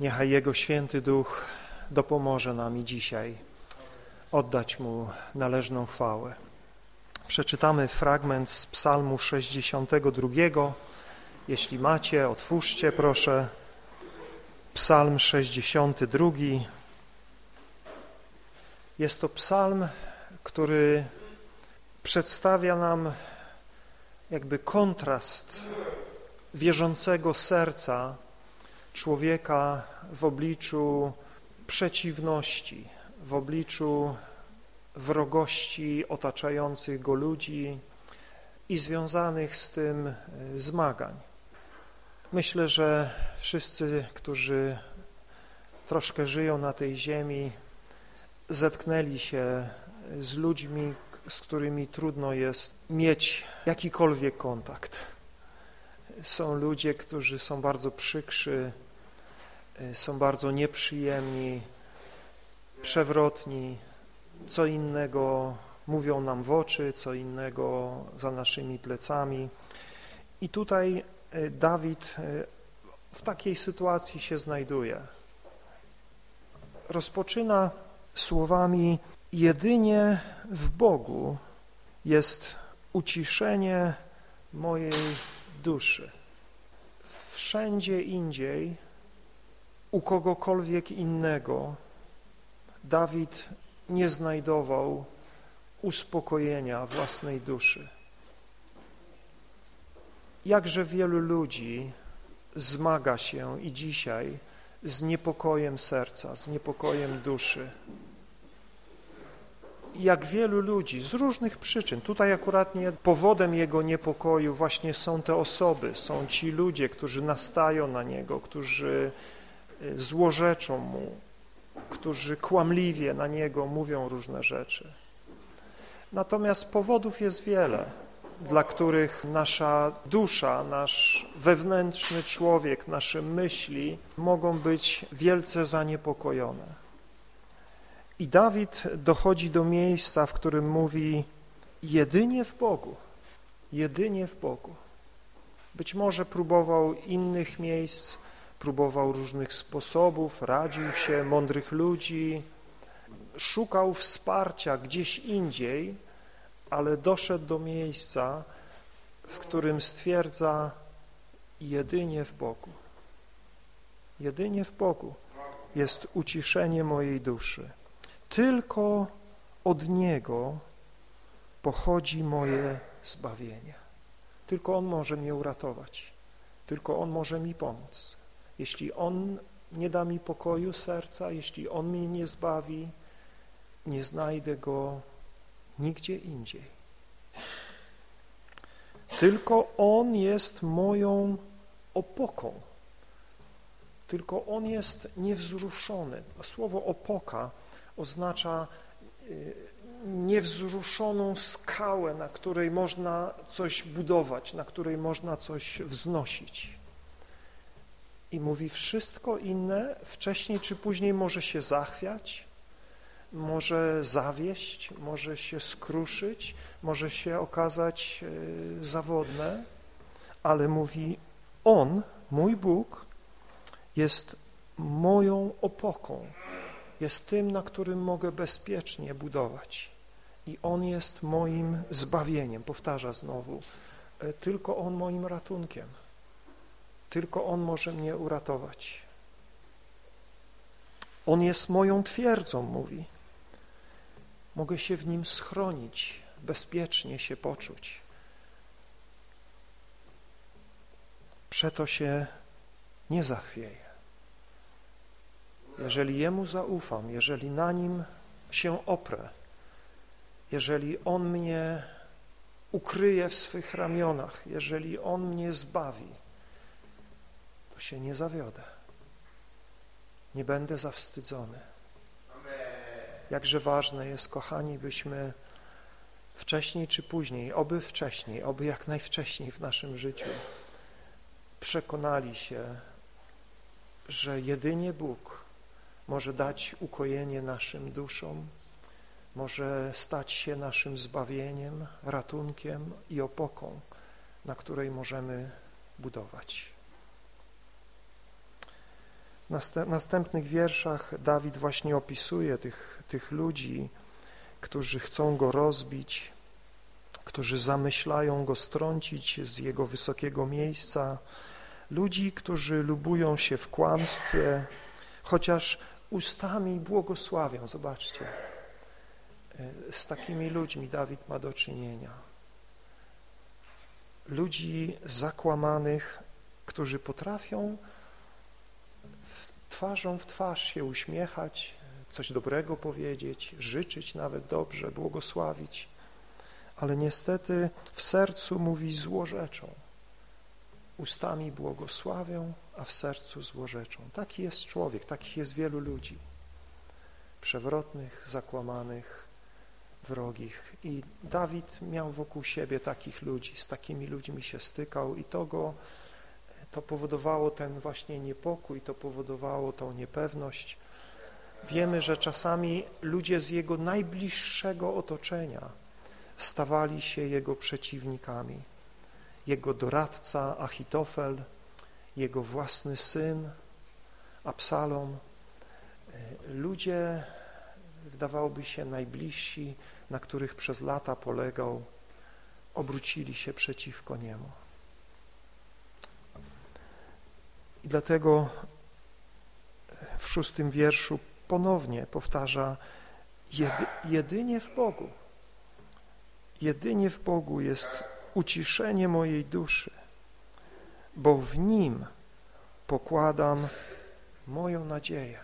Niechaj Jego Święty Duch dopomoże nam i dzisiaj oddać Mu należną chwałę. Przeczytamy fragment z psalmu 62. Jeśli macie, otwórzcie proszę. Psalm 62. Jest to psalm, który przedstawia nam jakby kontrast wierzącego serca człowieka w obliczu przeciwności, w obliczu wrogości otaczających go ludzi i związanych z tym e, zmagań. Myślę, że wszyscy, którzy troszkę żyją na tej ziemi, zetknęli się z ludźmi, z którymi trudno jest mieć jakikolwiek kontakt. Są ludzie, którzy są bardzo przykrzy, są bardzo nieprzyjemni, przewrotni, co innego mówią nam w oczy, co innego za naszymi plecami. I tutaj y, Dawid y, w takiej sytuacji się znajduje. Rozpoczyna słowami jedynie w Bogu jest uciszenie mojej duszy. Wszędzie indziej, u kogokolwiek innego, Dawid nie znajdował uspokojenia własnej duszy. Jakże wielu ludzi zmaga się i dzisiaj z niepokojem serca, z niepokojem duszy. Jak wielu ludzi z różnych przyczyn, tutaj akurat nie powodem jego niepokoju właśnie są te osoby, są ci ludzie, którzy nastają na niego, którzy złorzeczą mu, którzy kłamliwie na niego mówią różne rzeczy. Natomiast powodów jest wiele dla których nasza dusza, nasz wewnętrzny człowiek, nasze myśli mogą być wielce zaniepokojone. I Dawid dochodzi do miejsca, w którym mówi jedynie w Bogu, jedynie w Bogu. Być może próbował innych miejsc, próbował różnych sposobów, radził się, mądrych ludzi, szukał wsparcia gdzieś indziej, ale doszedł do miejsca, w którym stwierdza jedynie w Bogu. Jedynie w Bogu jest uciszenie mojej duszy. Tylko od Niego pochodzi moje zbawienie. Tylko On może mnie uratować. Tylko On może mi pomóc. Jeśli On nie da mi pokoju serca, jeśli On mnie nie zbawi, nie znajdę Go nigdzie indziej. Tylko On jest moją opoką. Tylko On jest niewzruszony. Słowo opoka oznacza y, niewzruszoną skałę, na której można coś budować, na której można coś wznosić. I mówi, wszystko inne. Wcześniej czy później może się zachwiać, może zawieść, może się skruszyć, może się okazać e, zawodne, ale mówi On, mój Bóg, jest moją opoką, jest tym, na którym mogę bezpiecznie budować. I On jest moim zbawieniem, powtarza znowu, e, tylko On moim ratunkiem, tylko On może mnie uratować. On jest moją twierdzą, mówi. Mogę się w nim schronić, bezpiecznie się poczuć. Przeto się nie zachwieję. Jeżeli Jemu zaufam, jeżeli na Nim się oprę, jeżeli On mnie ukryje w swych ramionach, jeżeli On mnie zbawi, się nie zawiodę. Nie będę zawstydzony. Jakże ważne jest, kochani, byśmy wcześniej czy później, oby wcześniej, oby jak najwcześniej w naszym życiu przekonali się, że jedynie Bóg może dać ukojenie naszym duszom, może stać się naszym zbawieniem, ratunkiem i opoką, na której możemy budować. W następnych wierszach Dawid właśnie opisuje tych, tych ludzi, którzy chcą go rozbić, którzy zamyślają go strącić z jego wysokiego miejsca, ludzi, którzy lubują się w kłamstwie, chociaż ustami błogosławią. Zobaczcie, e, z takimi ludźmi Dawid ma do czynienia. Ludzi zakłamanych, którzy potrafią twarzą w twarz się uśmiechać, coś dobrego powiedzieć, życzyć nawet dobrze, błogosławić, ale niestety w sercu mówi złorzeczą. Ustami błogosławią, a w sercu złorzeczą. Taki jest człowiek, takich jest wielu ludzi. Przewrotnych, zakłamanych, wrogich. I Dawid miał wokół siebie takich ludzi, z takimi ludźmi się stykał i to go, to powodowało ten właśnie niepokój, to powodowało tą niepewność. Wiemy, że czasami ludzie z jego najbliższego otoczenia stawali się jego przeciwnikami. Jego doradca Achitofel, jego własny syn Absalom, ludzie, wydawałoby się najbliżsi, na których przez lata polegał, obrócili się przeciwko niemu. I dlatego w szóstym wierszu ponownie powtarza jedy, jedynie w Bogu. Jedynie w Bogu jest uciszenie mojej duszy, bo w Nim pokładam moją nadzieję.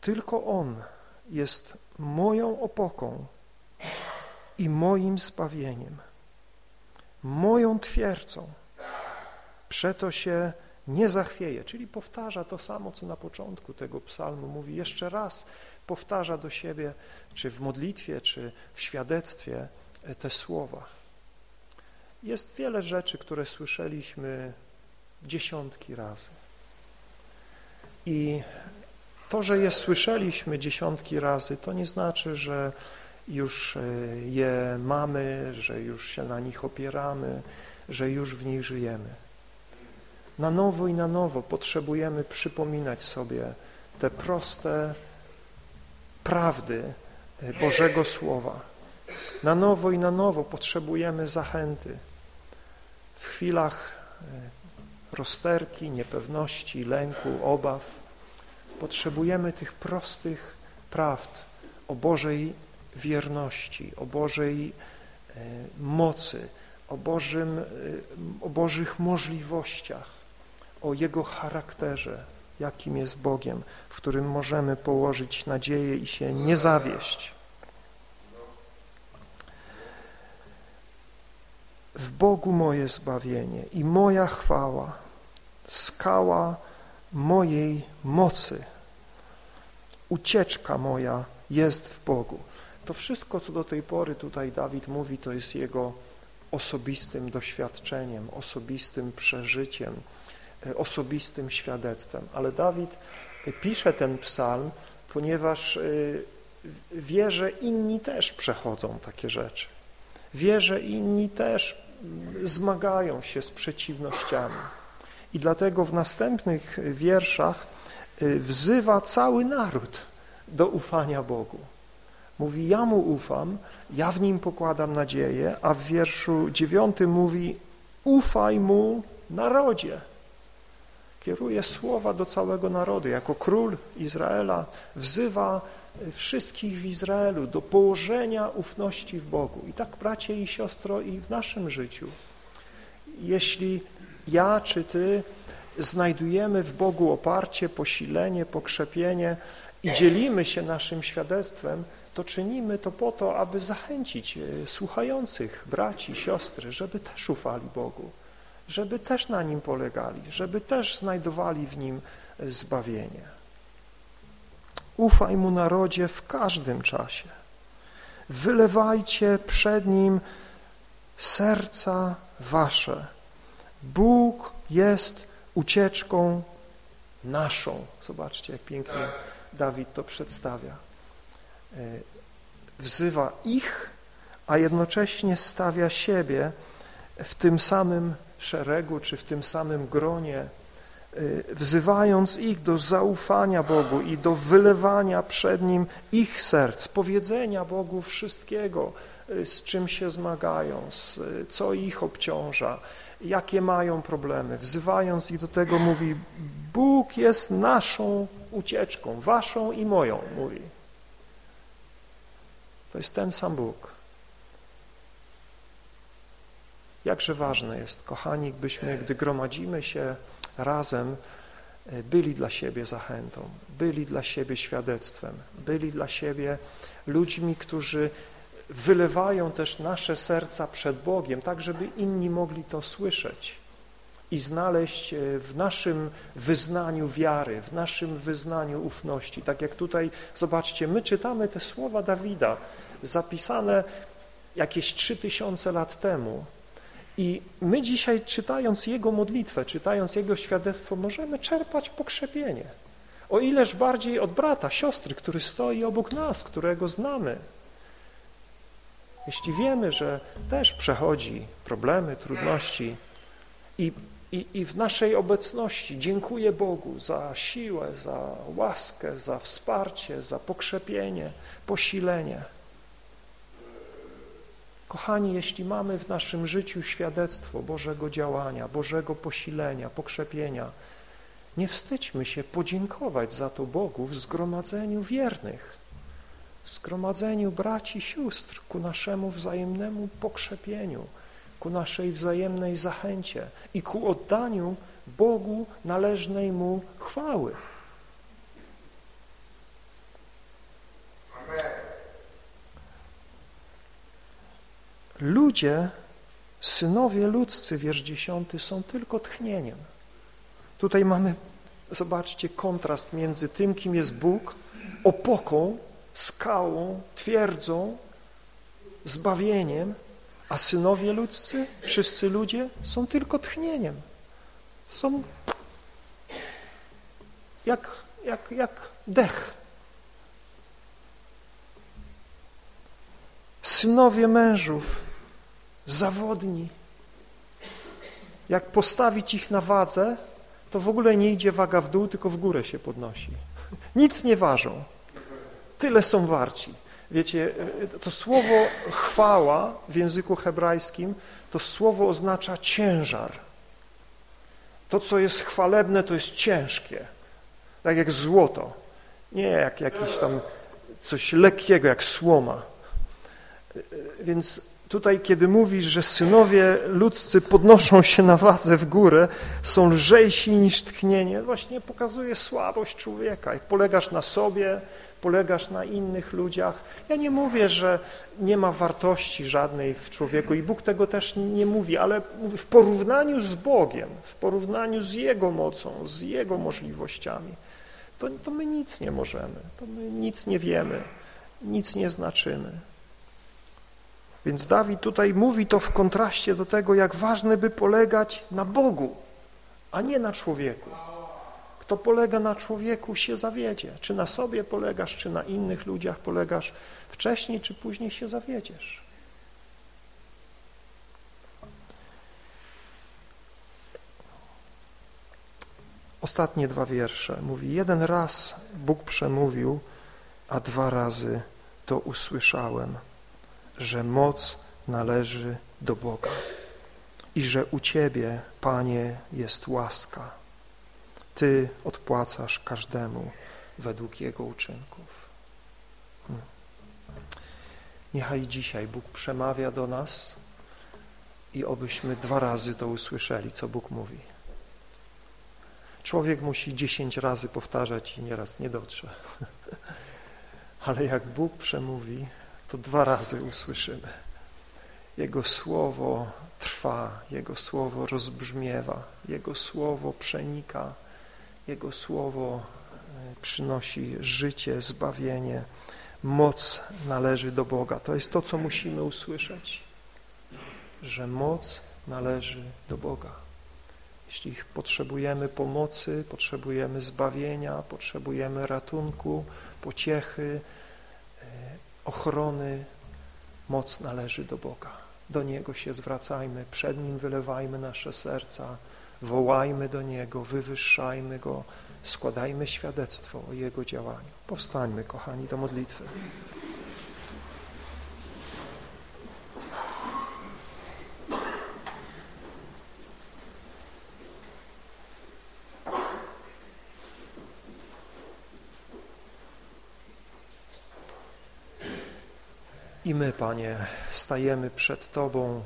Tylko On jest moją opoką i moim zbawieniem, moją twierdzą. Przeto się nie zachwieje, czyli powtarza to samo, co na początku tego psalmu mówi, jeszcze raz powtarza do siebie, czy w modlitwie, czy w świadectwie e, te słowa. Jest wiele rzeczy, które słyszeliśmy dziesiątki razy. I to, że je słyszeliśmy dziesiątki razy, to nie znaczy, że już e, je mamy, że już się na nich opieramy, że już w nich żyjemy. Na nowo i na nowo potrzebujemy przypominać sobie te proste prawdy e, Bożego Słowa. Na nowo i na nowo potrzebujemy zachęty. W chwilach e, rozterki, niepewności, lęku, obaw potrzebujemy tych prostych prawd o Bożej wierności, o Bożej e, mocy, o, Bożym, o Bożych możliwościach o Jego charakterze, jakim jest Bogiem, w którym możemy położyć nadzieję i się nie zawieść. W Bogu moje zbawienie i moja chwała, skała mojej mocy, ucieczka moja jest w Bogu. To wszystko, co do tej pory tutaj Dawid mówi, to jest jego osobistym doświadczeniem, osobistym przeżyciem, osobistym świadectwem. Ale Dawid pisze ten psalm, ponieważ e, wie, że inni też przechodzą takie rzeczy. Wie, że inni też mm, zmagają się z przeciwnościami. I dlatego w następnych wierszach e, wzywa cały naród do ufania Bogu. Mówi, ja mu ufam, ja w nim pokładam nadzieję, a w wierszu dziewiątym mówi, ufaj mu narodzie kieruje słowa do całego narodu. Jako król Izraela wzywa wszystkich w Izraelu do położenia ufności w Bogu. I tak, bracie i siostro, i w naszym życiu. Jeśli ja czy ty znajdujemy w Bogu oparcie, posilenie, pokrzepienie i dzielimy się naszym świadectwem, to czynimy to po to, aby zachęcić e, słuchających braci, siostry, żeby też ufali Bogu żeby też na Nim polegali, żeby też znajdowali w Nim zbawienie. Ufaj Mu narodzie w każdym czasie. Wylewajcie przed Nim serca wasze. Bóg jest ucieczką naszą. Zobaczcie, jak pięknie Dawid to przedstawia. E, wzywa ich, a jednocześnie stawia siebie w tym samym szeregu czy w tym samym gronie y, wzywając ich do zaufania Bogu i do wylewania przed Nim ich serc, powiedzenia Bogu wszystkiego, y, z czym się zmagają, z, co ich obciąża, jakie mają problemy. Wzywając ich do tego mówi, Bóg jest naszą ucieczką, waszą i moją, mówi. To jest ten sam Bóg. Jakże ważne jest, kochani, byśmy, gdy gromadzimy się razem, e, byli dla siebie zachętą, byli dla siebie świadectwem, byli dla siebie ludźmi, którzy wylewają też nasze serca przed Bogiem, tak żeby inni mogli to słyszeć i znaleźć e, w naszym wyznaniu wiary, w naszym wyznaniu ufności. Tak jak tutaj, zobaczcie, my czytamy te słowa Dawida, zapisane jakieś trzy tysiące lat temu i my dzisiaj czytając Jego modlitwę, czytając Jego świadectwo, możemy czerpać pokrzepienie. O ileż bardziej od brata, siostry, który stoi obok nas, którego znamy. Jeśli wiemy, że też przechodzi problemy, trudności i i, I w naszej obecności dziękuję Bogu za siłę, za łaskę, za wsparcie, za pokrzepienie, posilenie. Kochani, jeśli mamy w naszym życiu świadectwo Bożego działania, Bożego posilenia, pokrzepienia, nie wstydźmy się podziękować za to Bogu w zgromadzeniu wiernych, w zgromadzeniu braci i sióstr ku naszemu wzajemnemu pokrzepieniu, ku naszej wzajemnej zachęcie i ku oddaniu Bogu należnej Mu chwały. Ludzie, synowie ludzcy, wiersz dziesiąty, są tylko tchnieniem. Tutaj mamy, zobaczcie, kontrast między tym, kim jest Bóg, opoką, skałą, twierdzą, zbawieniem, a synowie ludzcy, wszyscy ludzie są tylko tchnieniem. Są jak, jak, jak dech. Synowie mężów, zawodni. Jak postawić ich na wadze, to w ogóle nie idzie waga w dół, tylko w górę się podnosi. Nic nie ważą. Tyle są warci. Wiecie, to słowo chwała w języku hebrajskim, to słowo oznacza ciężar. To, co jest chwalebne, to jest ciężkie. Tak jak złoto. Nie jak jakieś tam coś lekkiego, jak słoma. Więc tutaj, kiedy mówisz, że synowie ludzcy podnoszą się na wadze w górę, są lżejsi niż tchnienie, właśnie pokazuje słabość człowieka. Jak polegasz na sobie, polegasz na innych ludziach. Ja nie mówię, że nie ma wartości żadnej w człowieku i Bóg tego też nie mówi, ale w porównaniu z Bogiem, w porównaniu z Jego mocą, z Jego możliwościami, to, to my nic nie możemy, to my nic nie wiemy, nic nie znaczymy. Więc Dawid tutaj mówi to w kontraście do tego, jak ważne by polegać na Bogu, a nie na człowieku. Kto polega na człowieku się zawiedzie. Czy na sobie polegasz, czy na innych ludziach polegasz, wcześniej czy później się zawiedziesz. Ostatnie dwa wiersze. Mówi, jeden raz Bóg przemówił, a dwa razy to usłyszałem, że moc należy do Boga i że u Ciebie, Panie, jest łaska. Ty odpłacasz każdemu według jego uczynków. Hmm. Niechaj dzisiaj Bóg przemawia do nas i obyśmy dwa razy to usłyszeli, co Bóg mówi. Człowiek musi dziesięć razy powtarzać i nieraz nie dotrze. Ale jak Bóg przemówi, to dwa razy usłyszymy. Jego słowo trwa, Jego słowo rozbrzmiewa, Jego słowo przenika jego Słowo e, przynosi życie, zbawienie, moc należy do Boga. To jest to, co musimy usłyszeć, że moc należy do Boga. Jeśli potrzebujemy pomocy, potrzebujemy zbawienia, potrzebujemy ratunku, pociechy, ochrony, moc należy do Boga. Do Niego się zwracajmy, przed Nim wylewajmy nasze serca, wołajmy do Niego, wywyższajmy Go, składajmy świadectwo o Jego działaniu. Powstańmy, kochani, do modlitwy. I my, Panie, stajemy przed Tobą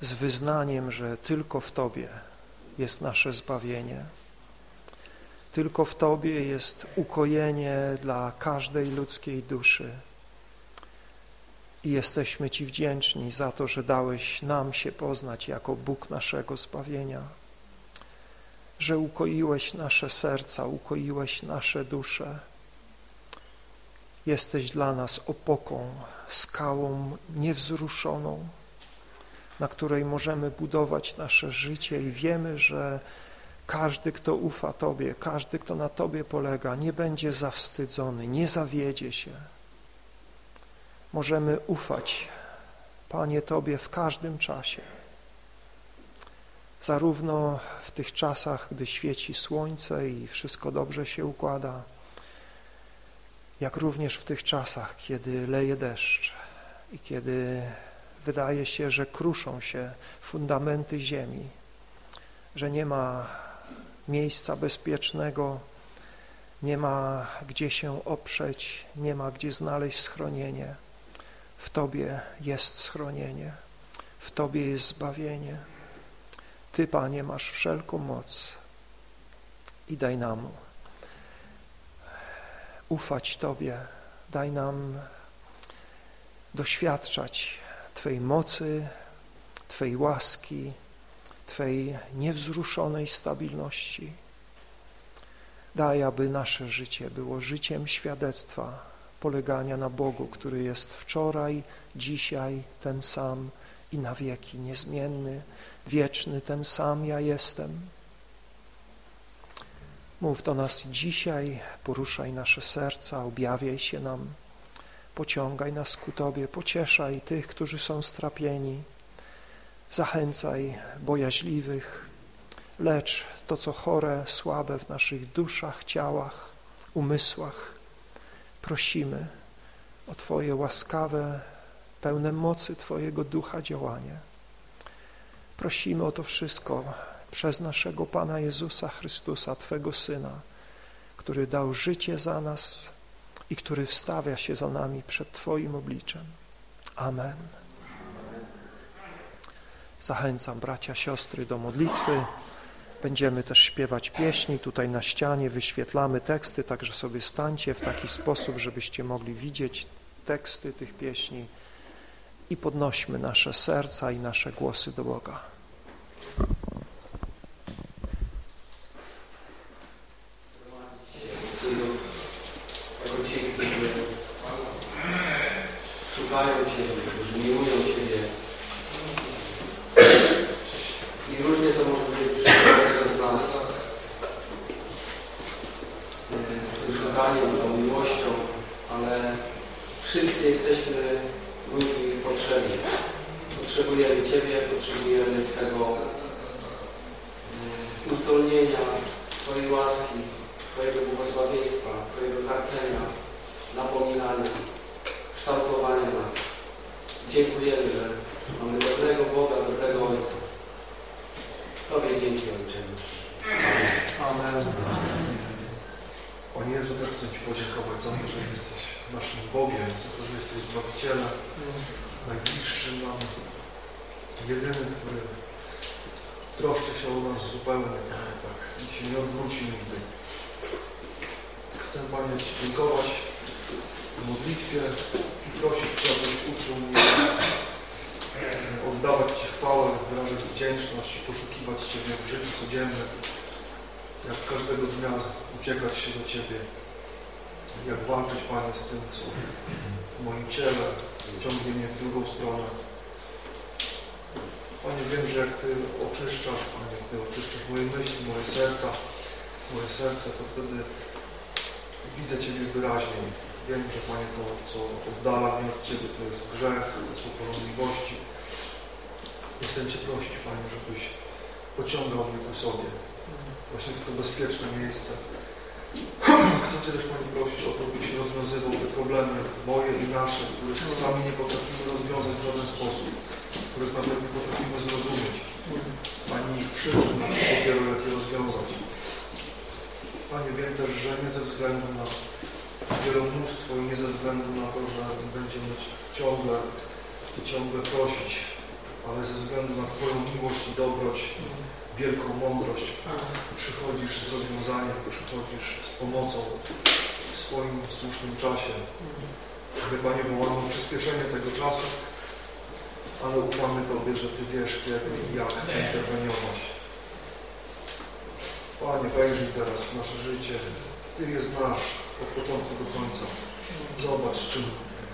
z wyznaniem, że tylko w Tobie jest nasze zbawienie. Tylko w Tobie jest ukojenie dla każdej ludzkiej duszy. I jesteśmy Ci wdzięczni za to, że dałeś nam się poznać jako Bóg naszego zbawienia, że ukoiłeś nasze serca, ukoiłeś nasze dusze. Jesteś dla nas opoką, skałą niewzruszoną, na której możemy budować nasze życie i wiemy, że każdy, kto ufa Tobie, każdy, kto na Tobie polega, nie będzie zawstydzony, nie zawiedzie się. Możemy ufać, Panie, Tobie w każdym czasie. Zarówno w tych czasach, gdy świeci słońce i wszystko dobrze się układa, jak również w tych czasach, kiedy leje deszcz i kiedy wydaje się, że kruszą się fundamenty ziemi, że nie ma miejsca bezpiecznego, nie ma gdzie się oprzeć, nie ma gdzie znaleźć schronienie. W Tobie jest schronienie, w Tobie jest zbawienie. Ty, Panie, masz wszelką moc i daj nam ufać Tobie, daj nam doświadczać Twej mocy, Twej łaski, Twej niewzruszonej stabilności. Daj, aby nasze życie było życiem świadectwa, polegania na Bogu, który jest wczoraj, dzisiaj ten sam i na wieki, niezmienny, wieczny, ten sam ja jestem. Mów do nas dzisiaj, poruszaj nasze serca, objawiaj się nam, pociągaj nas ku Tobie, pocieszaj tych, którzy są strapieni, zachęcaj bojaźliwych, lecz to, co chore, słabe w naszych duszach, ciałach, umysłach, prosimy o Twoje łaskawe, pełne mocy Twojego ducha działanie. Prosimy o to wszystko przez naszego Pana Jezusa Chrystusa, Twego Syna, który dał życie za nas i który wstawia się za nami przed Twoim obliczem. Amen. Zachęcam bracia, siostry do modlitwy. Będziemy też śpiewać pieśni. Tutaj na ścianie wyświetlamy teksty, także sobie stańcie w taki sposób, żebyście mogli widzieć teksty tych pieśni i podnośmy nasze serca i nasze głosy do Boga. Szukają Ciebie, którzy miłują Ciebie. I różnie to może być przy każdego z nas. Z szukaniem, z tą miłością, ale wszyscy jesteśmy ludźmi w potrzebie. Potrzebujemy Ciebie, potrzebujemy Twego ustolnienia, Twojej łaski, Twojego błogosławieństwa, Twojego karcenia, napominania kształtowania nas. Dziękujemy, że mamy dobrego Boga, dobrego Ojca. Tobie dzięki, Ojcze nasz. Amen. Panie Jezu, też chcę Ci podziękować za to, że jesteś naszym Bogiem, za to, że jesteś Zbawicielem, najbliższym nam, jedynym, który troszczy się o nas zupełnie, Panie, tak, i się nie odwróci nigdy. Chcę Panie Ci dziękować w modlitwie i prosić Cię, abyś uczył mnie oddawać Ci chwałę, wyrażać wdzięczność, poszukiwać Ciebie w życiu codziennym, jak każdego dnia uciekać się do Ciebie, jak walczyć, Panie, z tym, co w moim ciele ciągnie mnie w drugą stronę. Panie, wiem, że jak Ty oczyszczasz, Panie, Ty oczyszczasz moje myśli, moje serca, moje serce, to wtedy widzę Ciebie wyraźniej. Wiem, że Panie, to, co oddala mnie od Ciebie, to jest grzech, to są porządliwości. Chcę Cię prosić, Panie, żebyś pociągał mnie ku sobie, właśnie w to bezpieczne miejsce. Chcę Cię też, Panie, prosić o to, byś rozwiązywał te problemy moje i nasze, które sami nie potrafimy rozwiązać w żaden sposób, których nawet nie potrafimy zrozumieć, ani ich przyczyn, dopiero jak je rozwiązać. Panie, wiem też, że nie ze względu na wielomóstwo i nie ze względu na to, że będziemy ciągle ciągle prosić, ale ze względu na Twoją miłość i dobroć, wielką mądrość, przychodzisz z rozwiązaniem, przychodzisz z pomocą w swoim słusznym czasie. My, Panie, wołamy przyspieszenie tego czasu, ale ufamy Tobie, że Ty wiesz, kiedy i jak zainterweniować. Panie, wejrzyj teraz w nasze życie. Ty je znasz od początku do końca. Zobacz, z czym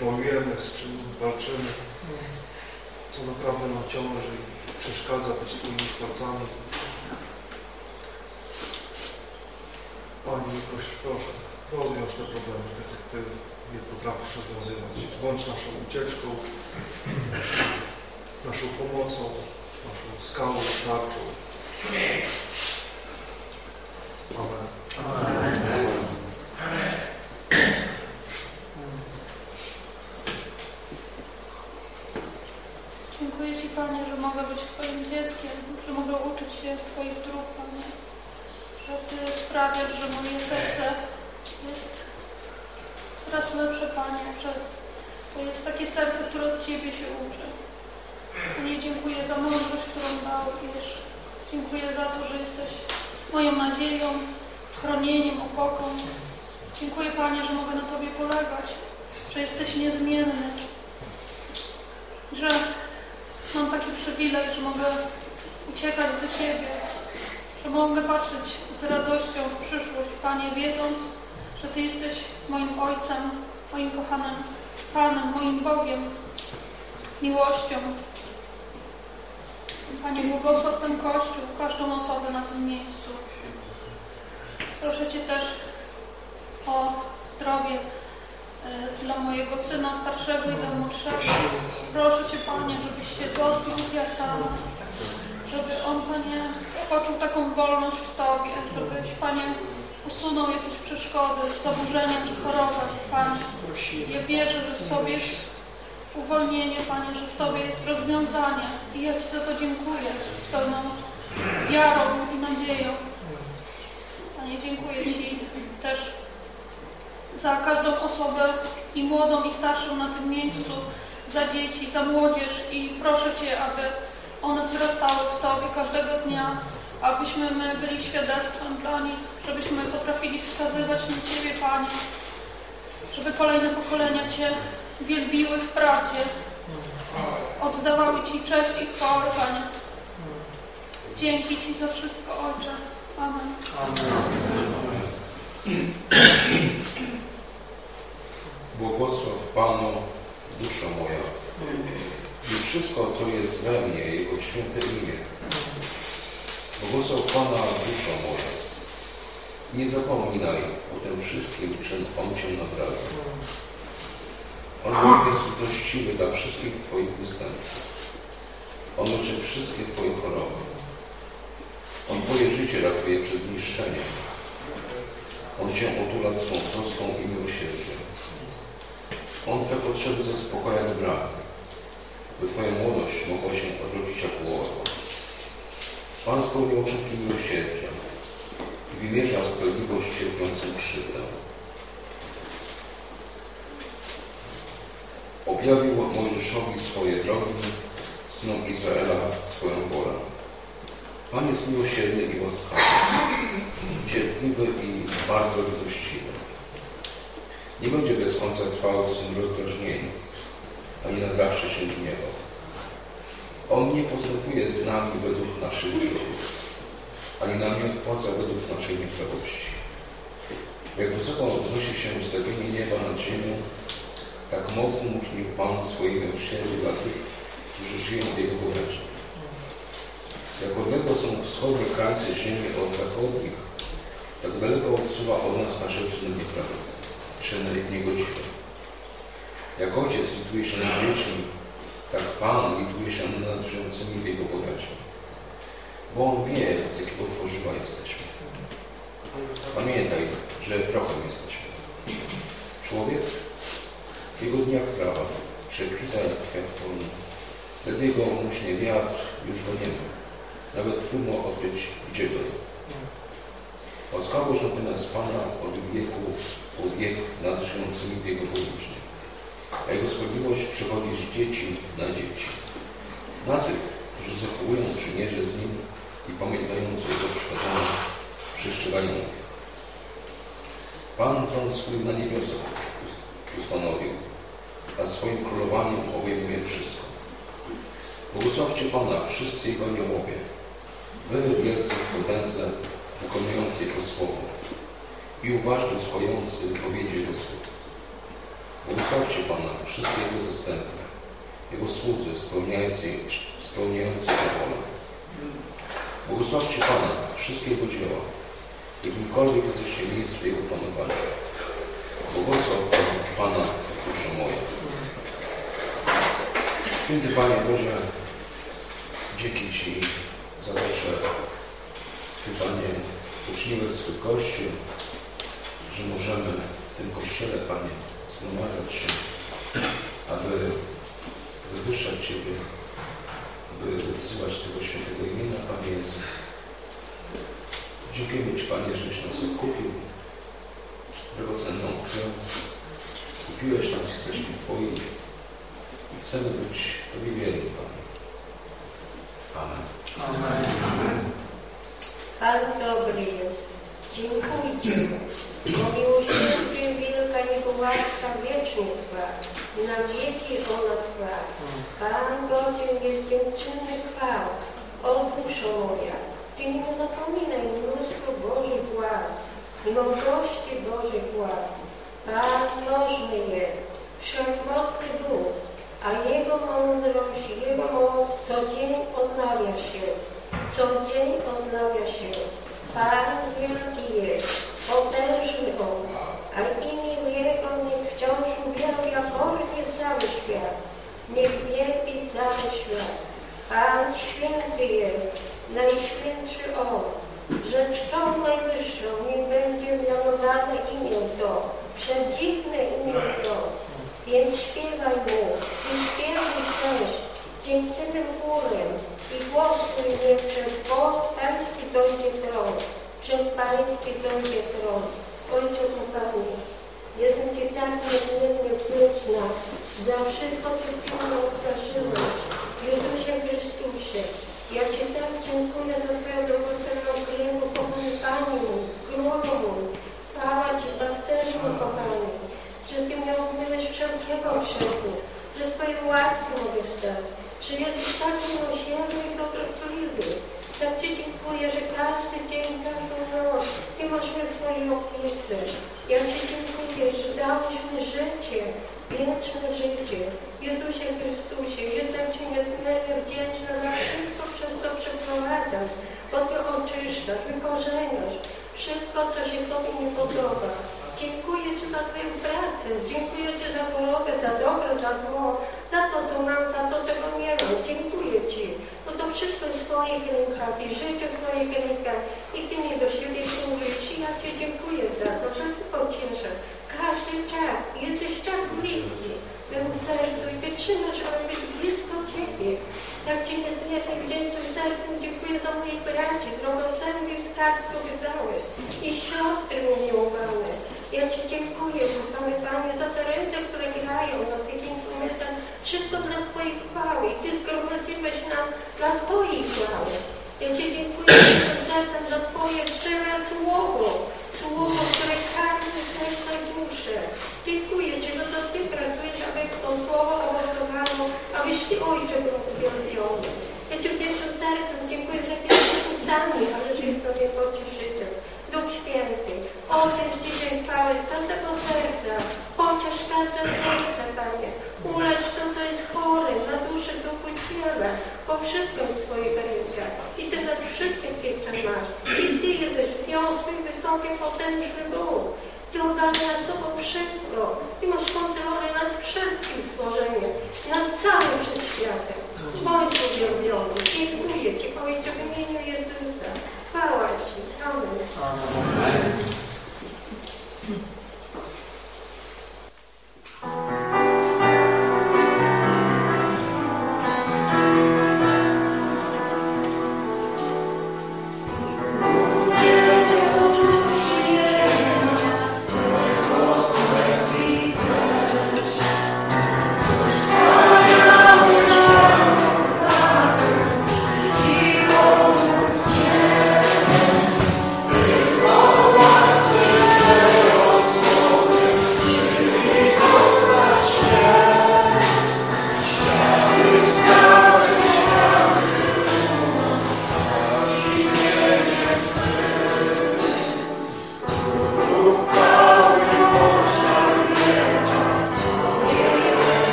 wojujemy, z czym walczymy, co naprawdę nam ciąży i przeszkadza być Twoimi chwalcami. Panie, proszę, proszę, rozwiąż te problemy, tak jak Ty je potrafisz rozwiązywać. Bądź naszą ucieczką, naszą, naszą pomocą, naszą skałą tarczą. Amen. Amen. Dziękuję Ci, Panie, że mogę być Twoim dzieckiem, że mogę uczyć się Twoich dróg, Panie. Że Ty sprawiasz, że moje serce jest coraz lepsze, Panie, że to jest takie serce, które od Ciebie się uczy. Panie, dziękuję za mądrość, którą dałeś. Dziękuję za to, że jesteś moją nadzieją, schronieniem, opoką. Dziękuję Panie, że mogę na Tobie polegać, że jesteś niezmienny, że mam taki przywilej, że mogę uciekać do Ciebie, że mogę patrzeć z radością w przyszłość, Panie, wiedząc, że Ty jesteś moim Ojcem, moim kochanym Panem, moim Bogiem, miłością. Panie, błogosław ten Kościół, każdą osobę na tym miejscu. Proszę Cię też o zdrowie dla mojego syna starszego i dla młodszego. Proszę Cię, Panie, żebyś się dotknął kwiatami, żeby on, Panie, poczuł taką wolność w Tobie, żebyś, Panie, usunął jakieś przeszkody, zaburzenia czy choroby, Panie. Ja wierzę, że w Tobie jest uwolnienie, Panie, że w Tobie jest rozwiązanie i ja Ci za to dziękuję z pełną wiarą i nadzieją. Panie, dziękuję Ci też za każdą osobę i młodą i starszą na tym miejscu, za dzieci, za młodzież i proszę Cię, aby one wzrastały w Tobie każdego dnia, abyśmy my byli świadectwem dla nich, żebyśmy potrafili wskazywać na Ciebie, Panie, żeby kolejne pokolenia Cię wielbiły w prawdzie, oddawały Ci cześć i chwałę, Panie. Dzięki Ci za wszystko, Ojcze. Amen. Błogosław Panu, duszo moja, i wszystko, co jest we mnie, Jego święte imię. Błogosław Pana, duszo moja. Nie zapominaj o tym wszystkim, czym On Cię nagradza. On jest litościwy dla wszystkich Twoich występów. On leczy wszystkie Twoje choroby. On Twoje życie ratuje przed zniszczeniem. On Cię otula swą troską i miłosierdziem. On Twe potrzeby zaspokaja dobrami, by Twoja młodość mogła się odrodzić jak łowa. Pan spełnił oczeki miłosierdzia i wymierza sprawiedliwość cierpiącym krzywdę. Objawił Mojżeszowi swoje drogi, synom Izraela swoją wolę. Pan jest miłosierny i łaskawy, cierpliwy i bardzo litościwy. Nie będzie bez końca trwał w swym rozdrażnieniu, ani na zawsze się gniewał. On nie postępuje z nami według naszych grzechów, ani nam nie odpłaca według naszej nieprawości. Jak wysoko wznosi się ustawienie nieba nad ziemią, tak mocno uczynił Pan swoje miłosierdzie dla tych, którzy żyją w Jego woreczach. Jak odległe są wschodnie krańce ziemi od zachodnich, tak daleko odsuwa od nas nasze czyny nieprawe, czyny niegodziwe. Jak ojciec lituje się nad dziećmi, tak Pan lituje się nad żyjącymi w Jego bogaci. Bo On wie, z jakiego tworzywa jesteśmy. Pamiętaj, że prochem jesteśmy. Człowiek w jego dniach prawa przekwita jak kwiat polny. Ledwie go muśnie wiatr, już go nie ma. Nawet trudno odkryć, gdzie był. Łaskawość natomiast Pana od wieku po wiek nad żyjącymi w Jego publicznie. A Jego sprawiedliwość przychodzi z dzieci na dzieci. Na tych, którzy zachowują przymierze z Nim i pamiętają, co Jego przykazano, przeszczegają Pan tron swój na niebiosach ustanowił, a swoim królowaniem obejmuje wszystko. Błogosławcie Pana wszyscy Jego aniołowie, Wy wielce w potędze, wykonujący Jego słowo i uważnie słuchający powiedzi Jego słów. Błogosławcie Pana wszystkie Jego zastępy, Jego słudzy spełniający, spełniający Jego wolę. Błogosławcie Pana wszystkie Jego dzieła, jakimkolwiek jesteście miejscu Jego panowania. Błogosław Pana dusza moja. Święty Panie Boże, dzięki Ci za to, że Ty, Panie, uczniłeś swój Kościół, że możemy w tym Kościele, Panie, zgromadzać się, aby wywyższać Ciebie, aby wzywać tego świętego imienia, Panie Jezu. Dziękujemy Ci, Panie, żeś nas odkupił drogocenną krwią. Kupiłeś nas, jesteśmy Twoi i chcemy być Tobie wierni, Panie. Amen. Amen. Pan dobry jest. Dziękujcie. Bo miłosierdzie wielka Jego łaska wiecznie trwa. Na wieki ona trwa. Pan godzien jest dziękczynny chwał. O duszo moja, Ty nie zapominaj mnóstwo Bożych i mądrości Bożych władz. Pan możny jest, wszechmocny duch, a Jego mądrość, Jego moc co dzień odnawia się. Co dzień odnawia się. Pan wielki jest, potężny On, a imię Jego niech wciąż uwielbia Bożnie cały świat. Niech wielbi cały świat. Pan święty jest, najświętszy On. Czczą najwyższą niech będzie mianowane imię to, przedziwne imię to. Więc śpiewaj Mu i śpiewaj cześć, dziękczywym chórem i głosuj mnie przez post Pański dojdzie tron, przed Pański dojdzie tron. Ojcze kochany, jestem Ci tak niezmiernie wdzięczna za wszystko, co Ty mnie obdarzyłeś. Jezusie Chrystusie, ja Ci tak dziękuję za Twoją drogocenną krew, kochany Panie mój, Królu mój. Chwała Ci, pasterzu kochany, że Ty mnie obmyłeś wszelkiego grzechu, że swojej łaski mogę stać, że jesteś tak miłosierny i dobrotliwy. Tak Ci dziękuję, że każdy dzień, każdą noc Ty masz mnie w swojej opiece. Ja Ci dziękuję, że dałeś mi życie, wieczne życie. Jezusie Chrystusie, jestem Ci niezmiernie wdzięczna za wszystko, przez co przeprowadzasz, bo Ty oczyszczasz, wykorzeniasz wszystko, co się Tobie nie podoba. Dziękuję Ci za Twoją pracę, dziękuję Ci za chorobę, za dobro, za zło, za to, co mam, za to, czego nie mam. Dziękuję Ci, bo to wszystko jest w Twoich rękach i życie w Twoich rękach i Ty mnie do siebie i ja Ci dziękuję za to, że Ty pocieszasz każdy czas. Jesteś tak bliski tym sercu i Ty trzymasz, być blisko Ciebie. Tak Ci niezmiernie wdzięcznym sercem dziękuję za moich braci, drogocenny skarb, który dałeś i siostry mnie miłowane. Ja Ci dziękuję, kochany Panie, za te ręce, które grają na tych instrumentach. Wszystko dla Twojej chwały i Ty zgromadziłeś nas dla Twojej chwały. Ja Ci dziękuję sercem za Twoje szczere słowo. Słowo, które karmi serca duszę. Dziękuję Ci, że to Ty pracujesz, aby to słowo owocowało, abyś Ty, Ojcze, był uwielbiony. Ja Ci wdzięcznym sercem dziękuję, że jesteśmy sami, ale że jest to nie pocieszyciel. Duch Święty, odnieś z każdego serca, chociaż każde serce, Panie. Ulecz to, co jest chore, na duszę, duchu, ciele, bo wszystko jest w Twoich rękach. I Ty nad wszystkim pieczę masz. I Ty jesteś wiosły, wysoki, potężny Bóg. Ty ogarniasz sobą wszystko. Ty masz kontrolę nad wszystkim stworzeniem. nad całym wszechświatem. Bądź uwielbiony. Dziękuję Ci, powiedz w imieniu Jezusa. Chwała Ci. Amen. Jezu,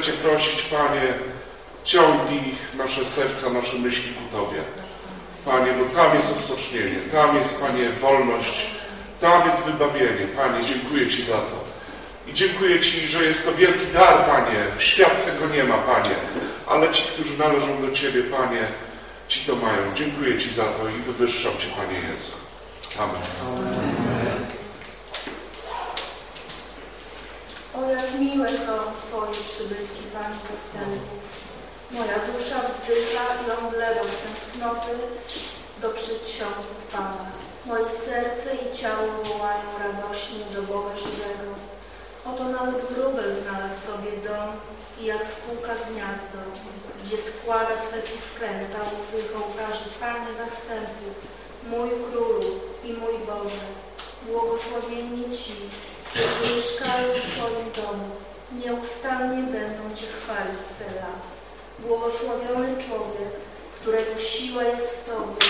chcę Cię prosić, Panie, ciągnij nasze serca, nasze myśli ku Tobie. Panie, bo tam jest odpocznienie, tam jest, Panie, wolność, tam jest wybawienie. Panie, dziękuję Ci za to. I dziękuję Ci, że jest to wielki dar, Panie. Świat tego nie ma, Panie. Ale ci, którzy należą do Ciebie, Panie, Ci to mają. Dziękuję Ci za to i wywyższam Cię, Panie Jezu. Amen. O jak miłe są Twoje przybytki, Panie zastępów. Moja dusza wzdycha i omdlewa z tęsknoty do przedsionków Pana. Moje serce i ciało wołają radośnie do Boga żywego. Oto nawet wróbel znalazł sobie dom i jaskółka gniazdo, gdzie składa swe piskręta u Twych ołtarzy, Panie zastępów, mój Królu i mój Boże. Błogosławieni Ci, którzy mieszkają w Twoim domu, nieustannie będą Cię chwalić, Sela. Błogosławiony człowiek, którego siła jest w Tobie,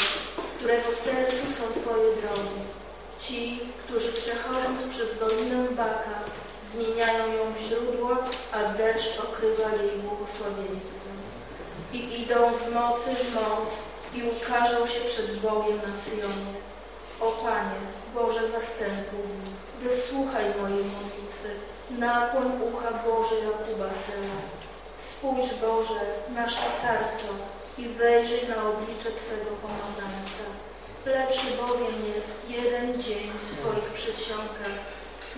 którego sercu są Twoje drogi. Ci, którzy przechodząc przez dolinę Baka, zmieniają ją w źródło, a deszcz okrywa jej błogosławieństwem. I idą z mocy w moc i ukażą się przed Bogiem na Syjonie. O Panie, Boże zastępów, wysłuchaj mojej modlitwy, nakłoń ucha Boże Jakuba Syna. Spójrz Boże, nasza tarczo, i wejrzyj na oblicze Twego pomazańca. Lepszy bowiem jest jeden dzień w Twoich przedsionkach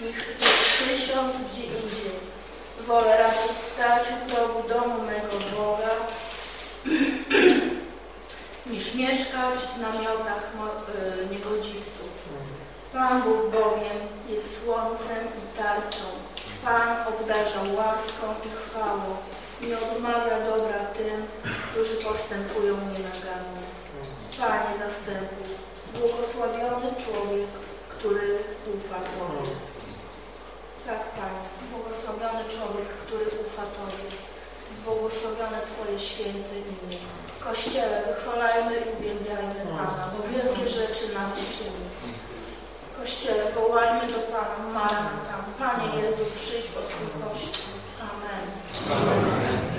niż tysiąc gdzie indziej. Wolę raczej wstać u progu domu mego Boga, niż mieszkać w namiotach y, niegodziwców. Pan Bóg bowiem jest słońcem i tarczą. Pan obdarza łaską i chwałą i odmawia dobra tym, którzy postępują nienagannie. Panie zastępów, błogosławiony człowiek, który ufa Tobie. Tak, Panie, błogosławiony człowiek, który ufa Tobie. Błogosławione Twoje święte imię. Kościele wychwalajmy i uwielbiajmy Pana, bo wielkie rzeczy nam uczyni. Kościele wołajmy do Pana, Maranata. Panie Jezu, przyjdź po swój Kościół. Amen. Amen.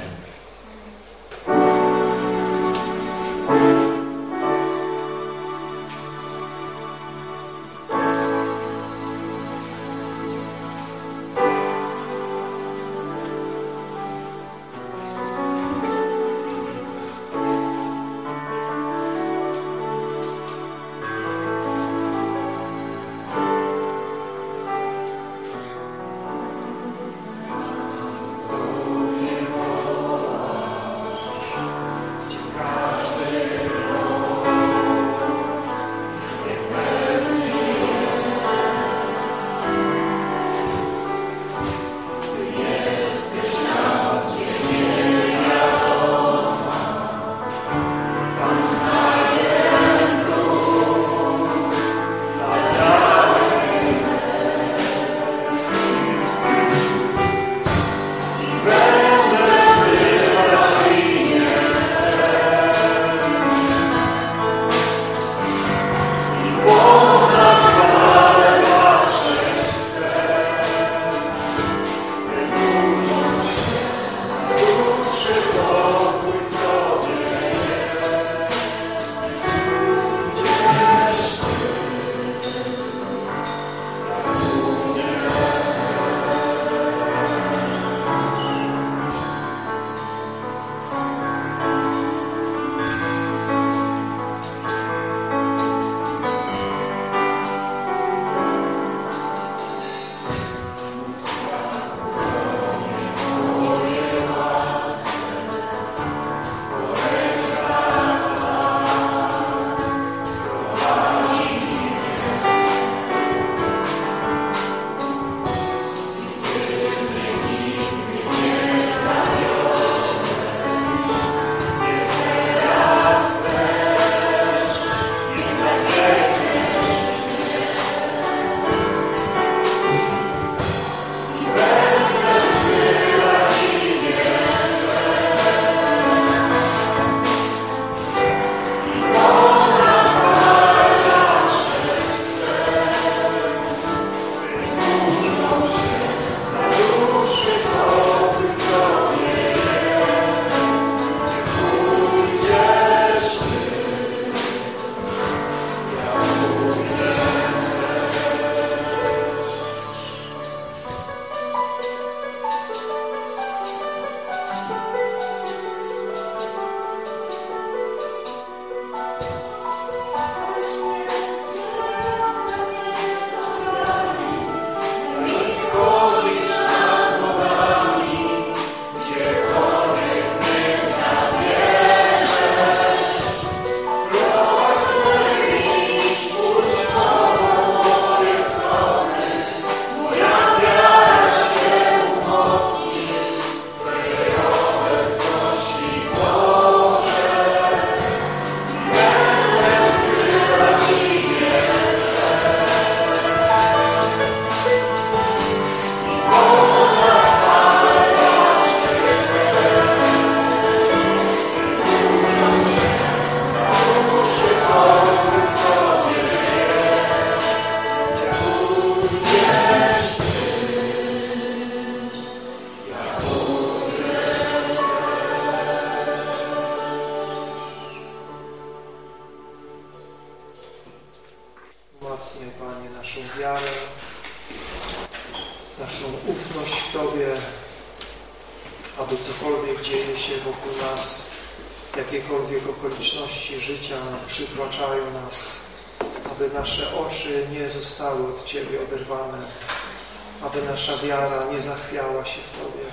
Aby nasza wiara nie zachwiała się w Tobie,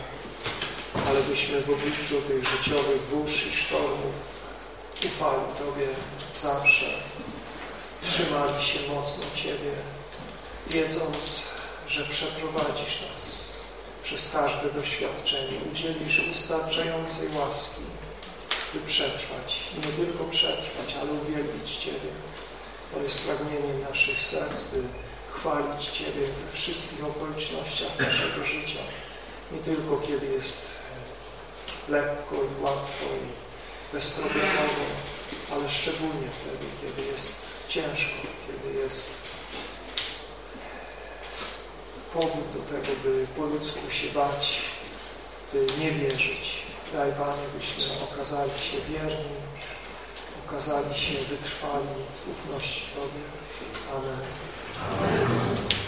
ale byśmy w obliczu tych życiowych burz i sztormów ufali Tobie zawsze, trzymali się mocno Ciebie, wiedząc, że przeprowadzisz nas przez każde doświadczenie, udzielisz wystarczającej łaski, by przetrwać. Nie tylko przetrwać, ale uwielbić Ciebie. To jest pragnienie naszych serc, by chwalić Ciebie we wszystkich okolicznościach naszego życia. Nie tylko kiedy jest lekko i łatwo i bezproblemowo, ale szczególnie wtedy, kiedy jest ciężko, kiedy jest powód do tego, by po ludzku się bać, by nie wierzyć. Daj Panie, byśmy okazali się wierni, okazali się wytrwali ufności Tobie. Amen. Amém.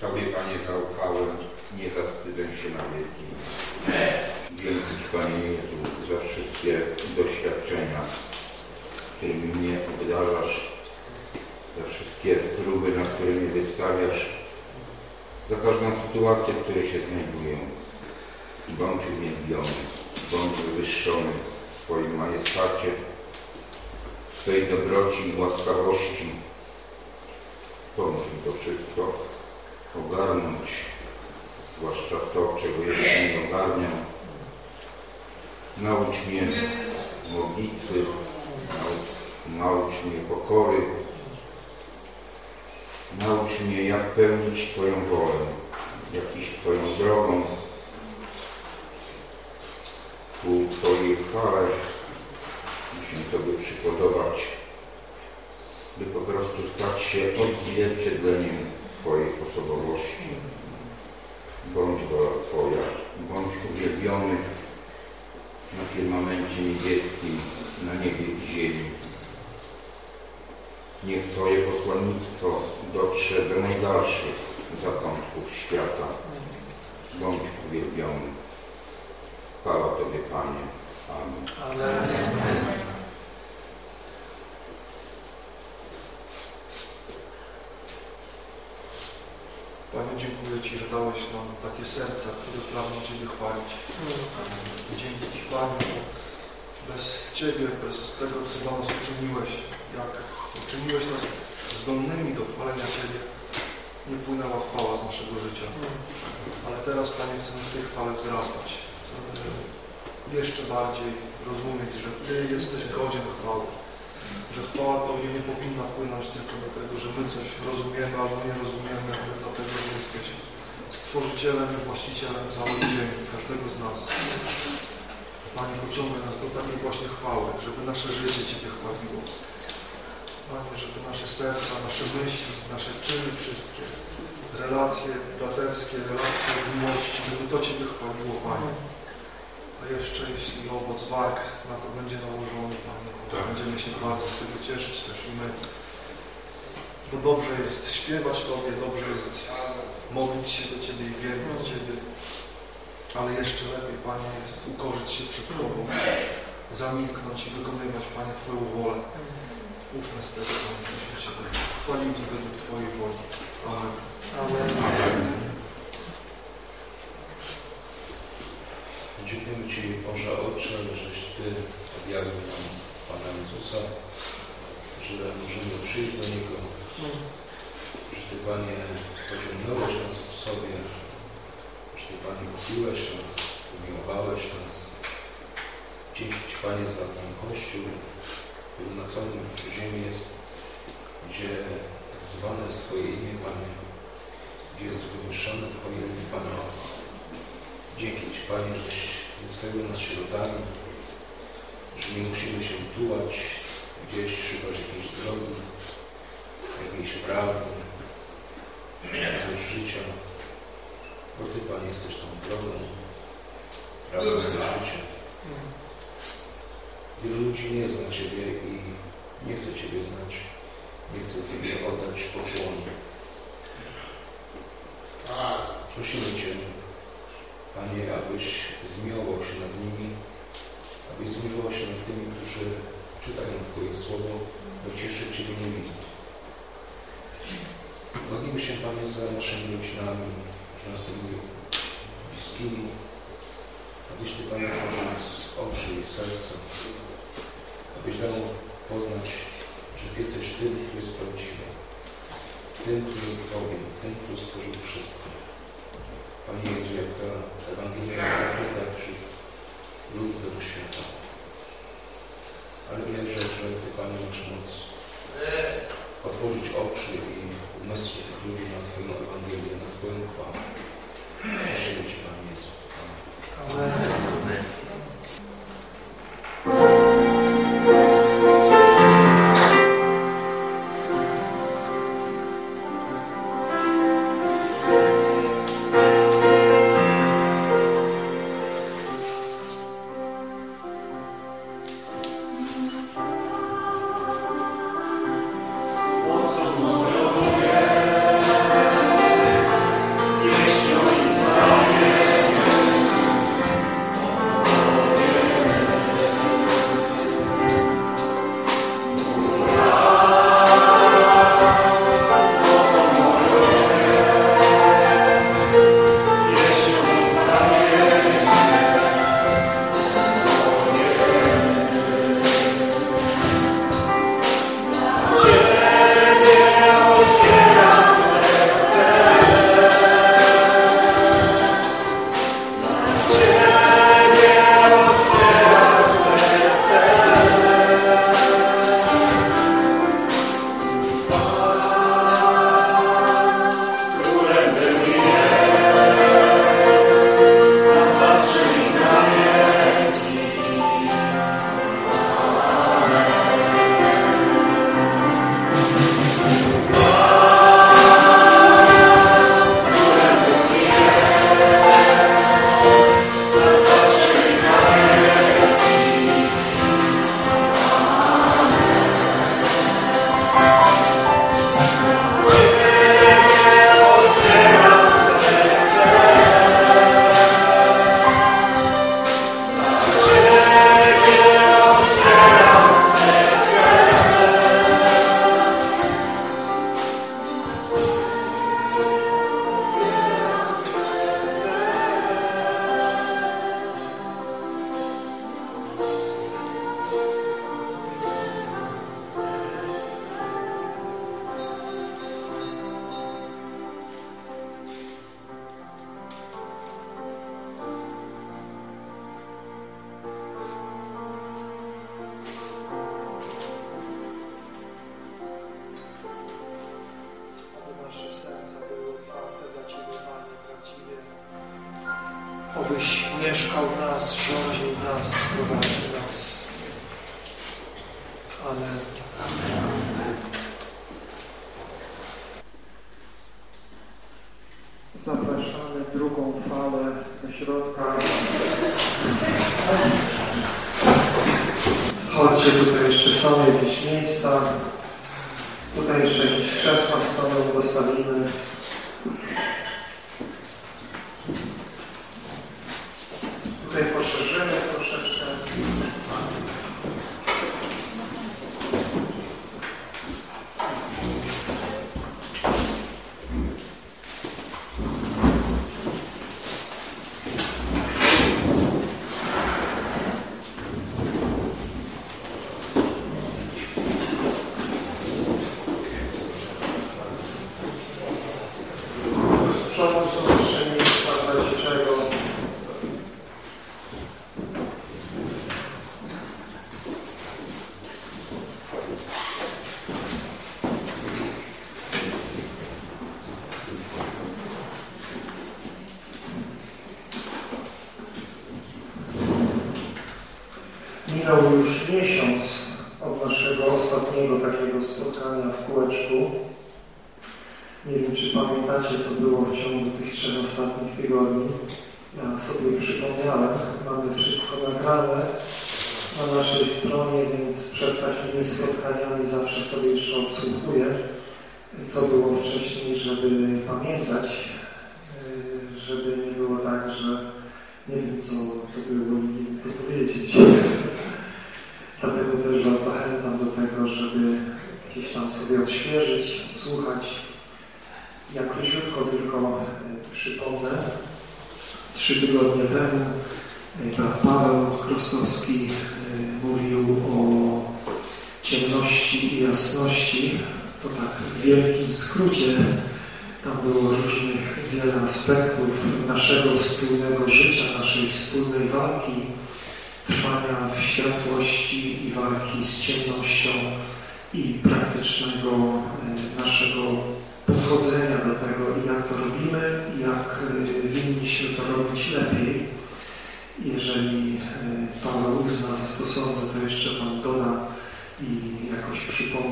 Tobie, Panie, zaufałem, nie zawstydzę się na wieki. Dzięki Ci, Panie Jezu, za wszystkie doświadczenia, którymi mnie obdarzasz, za wszystkie próby, na które mnie wystawiasz, za każdą sytuację, w której się znajduję. Bądź uwielbiony, bądź wywyższony w swoim majestacie, w swojej dobroci i łaskawości. Pomóż mi to wszystko ogarnąć, zwłaszcza to, czego jeszcze nie ogarniam. Naucz mnie modlitwy, naucz mnie pokory, naucz mnie jak pełnić Twoją wolę, jak Twoją drogą. Ku Twojej chwale, musimy Tobie przypodobać, by po prostu stać się odzwierciedleniem Twojej osobowości. Bądź wola Twoja, bądź uwielbiony na firmamencie niebieskim, na niebie i ziemi. Niech Twoje posłannictwo dotrze do najdalszych zakątków świata. Bądź uwielbiony. Chwała Tobie, Panie. Amen. Amen. Panie, dziękuję Ci, że dałeś nam takie serca, które pragną Ciebie chwalić. Dzięki Ci, Panie, bez Ciebie, bez tego, co dla nas uczyniłeś, jak uczyniłeś nas zdolnymi do chwalenia Ciebie, nie płynęła chwała z naszego życia. Ale teraz, Panie, chcemy w tej chwale wzrastać. Chcemy jeszcze bardziej rozumieć, że Ty jesteś godzien chwały. Że chwała Tobie nie powinna płynąć tylko dlatego, że my coś rozumiemy albo nie rozumiemy, ale dlatego, że jesteś stworzycielem i właścicielem całej ziemi, każdego z nas. Panie, pociągaj nas do takiej właśnie chwały, żeby nasze życie Ciebie chwaliło. Panie, żeby nasze serca, nasze myśli, nasze czyny wszystkie, relacje braterskie, relacje miłości, żeby to Ciebie chwaliło, Panie. A jeszcze jeśli owoc warg na to będzie nałożony, Panie, to Tak. będziemy się bardzo z tego cieszyć też i my. Bo dobrze jest śpiewać Tobie, dobrze jest modlić się do Ciebie i wierzyć do Ciebie. Ale jeszcze lepiej, Panie, jest ukorzyć się przed Tobą, zamilknąć i wykonywać, Panie, Twoją wolę. Ucz nas tego, Panie, byśmy Ciebie chwalili według Twojej woli. Amen. Amen. Dziękujemy Ci, Boże Ojcze, żeś Ty objawił nam Pana Jezusa, że możemy przyjść do Niego, że Ty, Panie, pociągnąłeś nas w sobie, że Ty, Panie, kupiłeś nas, umiłowałeś nas. Dzięki Ci, Panie, za ten Kościół, który na całym ziemi jest, gdzie tak zwane jest Twoje imię, Panie, gdzie jest wywyższone Twoje imię, Panie. Dzięki Ci, Panie, żeś nie zostawił nas sierotami, że nie musimy się tułać, gdzieś szukać jakiejś drogi, jakiejś prawdy, jakiegoś życia, bo Ty, Panie, jesteś tą drogą, prawdą do życia. Wielu ludzi nie zna Ciebie i nie chce Ciebie znać, nie chce Ciebie oddać pokłonu. Prosimy Cię, Panie, abyś zmiłował się nad nimi, zmiłował się nad tymi, którzy czytają Twoje słowo, bo cieszy Ciebie nie widzą. Modlimy się, Panie, za naszymi rodzinami, naszymi bliskimi, abyś Ty, Panie, otworzył oczy i serce, abyś dał poznać, że Ty jesteś tym, który jest prawdziwy, tym, który jest Bogiem, tym, który stworzył wszystko. Panie Jezu, jak ta Ewangelia zakryta wśród lud tego świata. Ale wierzę, że Ty, Panie, masz moc otworzyć oczy i umysły tych ludzi na Twoją Ewangelię, na Twoją chwałę. Prosimy Cię, Panie Jezu. Amen. Amen.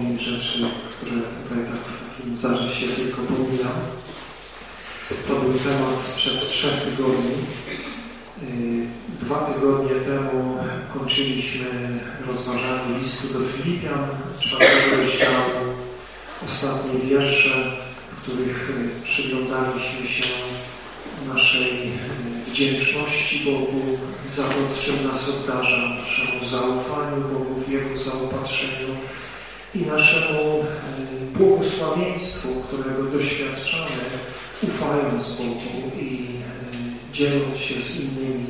Przypomni rzeczy, które tutaj tak w takim zarysie tylko pominam. To był temat sprzed trzech tygodni. Dwa tygodnie temu kończyliśmy rozważanie listu do Filipian, czwartego rozdziału, ostatnie wiersze, w których przyglądaliśmy się naszej wdzięczności Bogu za to, co nas obdarza, naszemu zaufaniu Bogu w Jego zaopatrzeniu i naszemu błogosławieństwu, którego doświadczamy, ufając Bogu i dzieląc się z innymi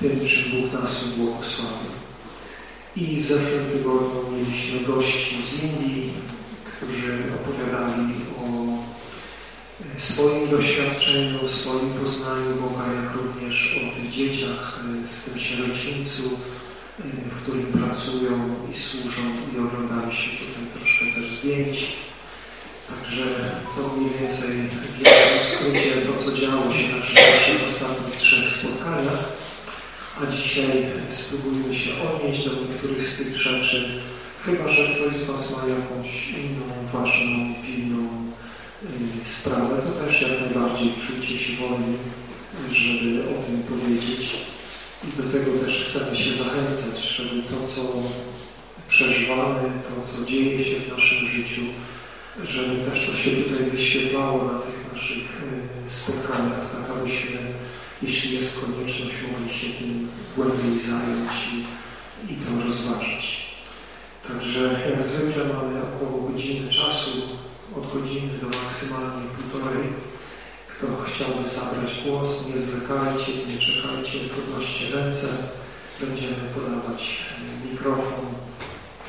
tym, czym Bóg nas ubłogosławił. I w zeszłym tygodniu mieliśmy gości z Indii, którzy opowiadali o swoim doświadczeniu, swoim poznaniu Boga, jak również o tych dzieciach w tym sierocińcu, w którym pracują i służą i oglądaliśmy tutaj troszkę też zdjęć. Także to mniej więcej w skrócie to, co działo się na naszych ostatnich trzech spotkaniach. A dzisiaj spróbujmy się odnieść do niektórych z tych rzeczy, chyba że ktoś z Was ma jakąś inną, ważną, pilną y, sprawę, to też jak najbardziej czujcie się wolni, żeby o tym powiedzieć. I do tego też chcemy się zachęcać, żeby to, co przeżywamy, to, co dzieje się w naszym życiu, żeby też to się tutaj wyświetlało na tych naszych y, spotkaniach, tak abyśmy, jeśli jest konieczność, mogli się tym głębiej zająć i, i to rozważyć. Także jak zwykle mamy około godziny czasu, od godziny do maksymalnie półtorej. Kto chciałby zabrać głos, nie zwlekajcie, nie czekajcie, podnoście ręce. Będziemy podawać y, mikrofon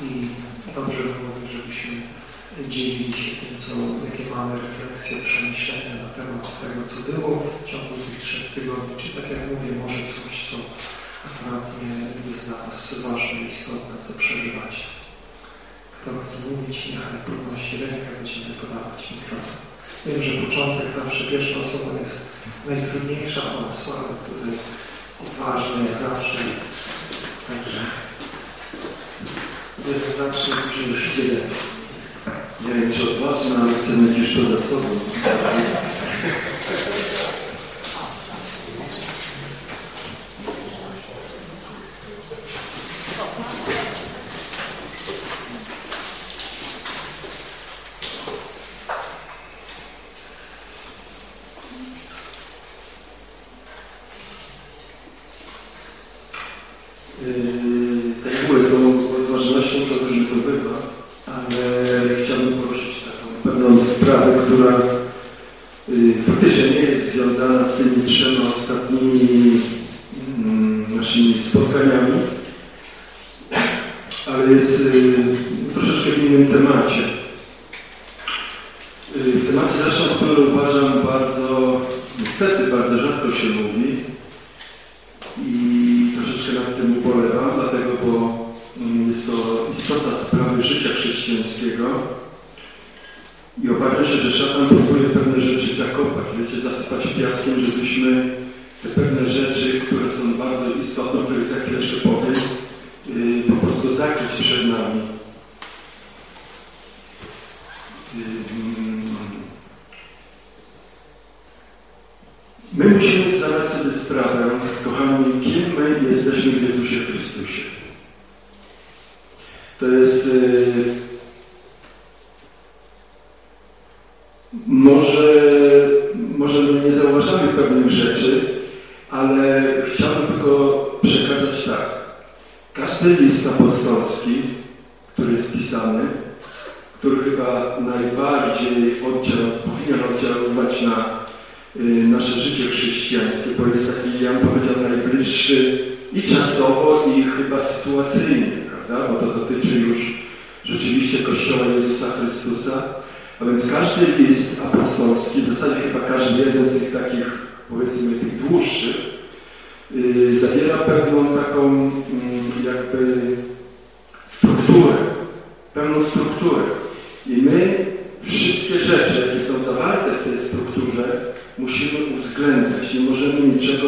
i dobrze byłoby, żebyśmy dzielili się tym, co, jakie mamy refleksje, przemyślenia na temat tego, co było w ciągu tych trzech tygodni, czy tak jak mówię, może coś, co akurat nie jest dla nas ważne, istotne, co przeżywacie. Kto chce mówić, niechaj podnosi rękę, będziemy podawać mikrofon. Wiem, że początek zawsze pierwsza osoba jest najtrudniejsza, ale Sławek tutaj ważne jak zawsze. Także tyle zawsze później już tyle. Nie wiem, czy odważne, ale chcę mieć już to za sobą.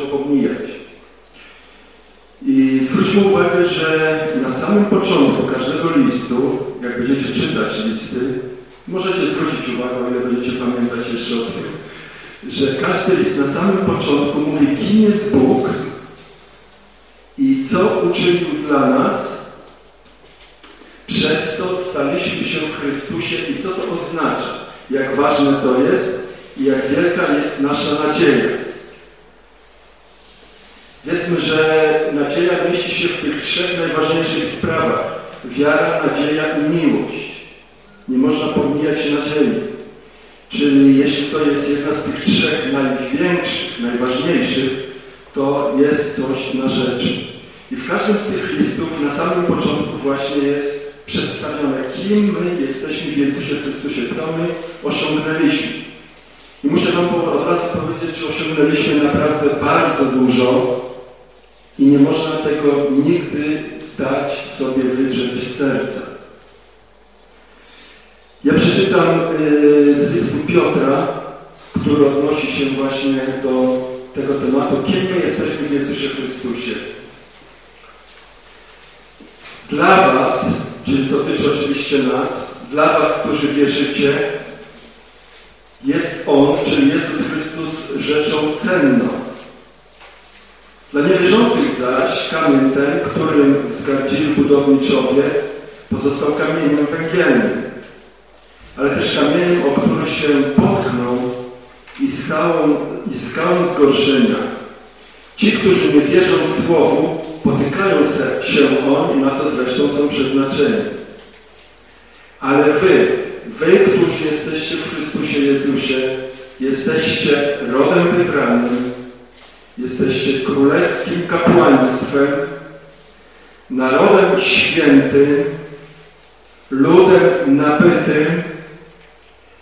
Pomijać. I zwróćmy uwagę, że na samym początku każdego listu, jak będziecie czytać listy, możecie zwrócić uwagę, o ile będziecie pamiętać jeszcze o tym, że każdy list na samym początku mówi, kim jest Bóg i co uczynił dla nas, przez co staliśmy się w Chrystusie i co to oznacza, jak ważne to jest i jak wielka jest nasza nadzieja. Wiedzmy, że nadzieja mieści się w tych trzech najważniejszych sprawach. Wiara, nadzieja i miłość. Nie można pomijać nadziei. Czyli jeśli to jest jedna z tych trzech największych, najważniejszych, to jest coś na rzeczy. I w każdym z tych listów na samym początku właśnie jest przedstawione, kim my jesteśmy w Jezusie Chrystusie, co my osiągnęliśmy. I muszę Wam od razu powiedzieć, że osiągnęliśmy naprawdę bardzo dużo i nie można tego nigdy dać sobie wydrzeć z serca. Ja przeczytam yy, z listu Piotra, który odnosi się właśnie do tego tematu, kim my jesteśmy w Jezusie Chrystusie. Dla Was, czyli dotyczy oczywiście nas, dla Was, którzy wierzycie, jest On, czyli Jezus Chrystus, rzeczą cenną. Dla niewierzących zaś kamień ten, którym zgardzili budowniczowie, pozostał kamieniem węgielnym, ale też kamieniem, o który się potknął i skałą, i skałą zgorszenia. Ci, którzy nie wierzą Słowu, potykają się on i na co zresztą są przeznaczeni. Ale wy, wy, którzy jesteście w Chrystusie Jezusie, jesteście rodem wybranym, jesteście królewskim kapłaństwem, narodem świętym, ludem nabytym,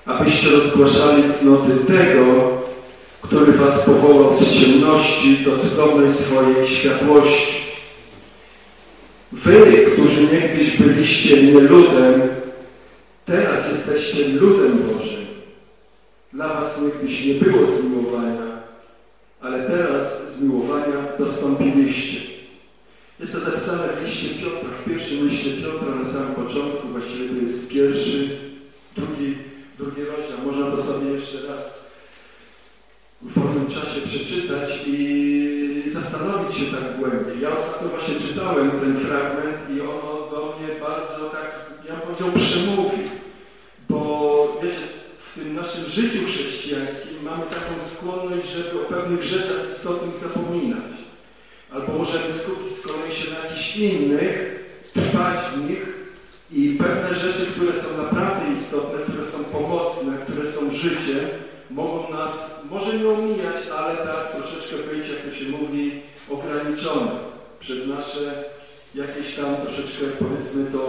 abyście rozgłaszali cnoty tego, który was powołał z ciemności do cudownej swojej światłości. Wy, którzy niegdyś byliście nie ludem, Teraz jesteście ludem Bożym. Dla was niegdyś nie było zmiłowania, ale teraz zmiłowania dostąpiliście. Jest to zapisane w liście Piotra, w pierwszym liście Piotra na samym początku, właściwie to jest pierwszy, drugi, drugi rozdział. Można to sobie jeszcze raz w wolnym czasie przeczytać i zastanowić się tak głębiej. Ja ostatnio właśnie czytałem ten fragment i ono do mnie bardzo tak, ja bym powiedział, przemówił. Bo wiecie, w tym naszym życiu chrześcijańskim mamy taką skłonność, żeby o pewnych rzeczach istotnych zapominać. Albo możemy skupić z kolei się na jakichś innych, trwać w nich i pewne rzeczy, które są naprawdę istotne, które są pomocne, które są życiem, mogą nas może nie omijać, ale tak troszeczkę być, jak to się mówi, ograniczone przez nasze jakieś tam troszeczkę powiedzmy to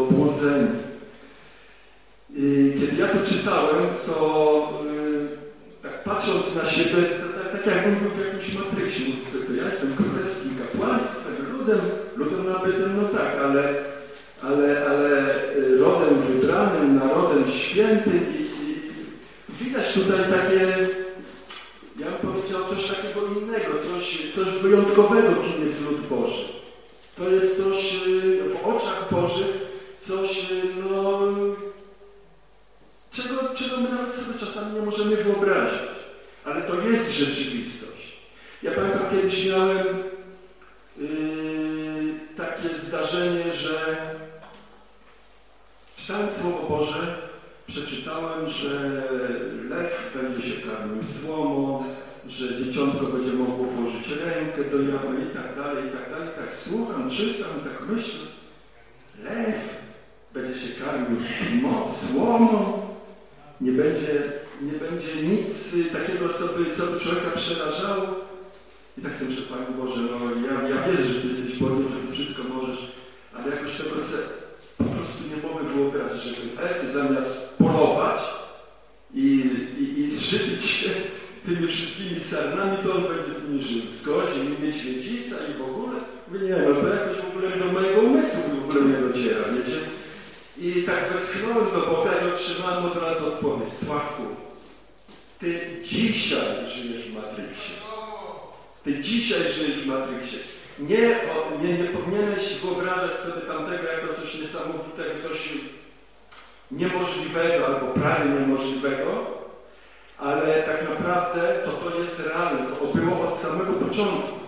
błodzenie. Kiedy ja to czytałem, to y, tak patrząc na siebie, tak, tak jakbym był w jakimś matryksie, to ja jestem królewskim kapłaństwem, ludem, ludem nabytym, no tak, ale, ale, ale y, rodem wybranym, narodem świętym i, i widać tutaj takie, ja bym powiedział coś takiego innego, coś, coś wyjątkowego, kim jest lud Boży. To jest coś y, w oczach Bożych, coś, no, czego, czego my nawet sobie czasami nie możemy wyobrazić. Ale to jest rzeczywistość. Ja pamiętam kiedyś miałem yy, takie zdarzenie, że czytając Słowo Boże, przeczytałem, że lew będzie się karmił słomą, że dzieciątko będzie mogło włożyć rękę do jamy i tak dalej, i tak dalej. Tak słucham, czytam, tak myślę. Lew będzie się karmił słomą, nie będzie, nie będzie nic takiego, co by, co by człowieka przerażało. I tak sobie myślę, Panie Boże, no ja, ja wierzę, że Ty jesteś Bogiem, że Ty wszystko możesz, ale jakoś tego sobie po prostu nie mogę wyobrazić, żeby elfy zamiast polować i, i, i zżywić się tymi wszystkimi sarnami, to on będzie z nimi żył. Zgodzi i niedźwiedzica i w ogóle. Nie, no to jakoś w ogóle do mojego umysłu w ogóle nie dociera, wiecie? I tak westchnąłem do Boga i otrzymałem od razu odpowiedź. Sławku, Ty dzisiaj żyjesz w Matrixie. Ty dzisiaj żyjesz w Matrixie. Nie, nie, nie powinieneś wyobrażać sobie tamtego jako coś niesamowitego, coś niemożliwego albo prawie niemożliwego, ale tak naprawdę to to jest realne. To było od samego początku.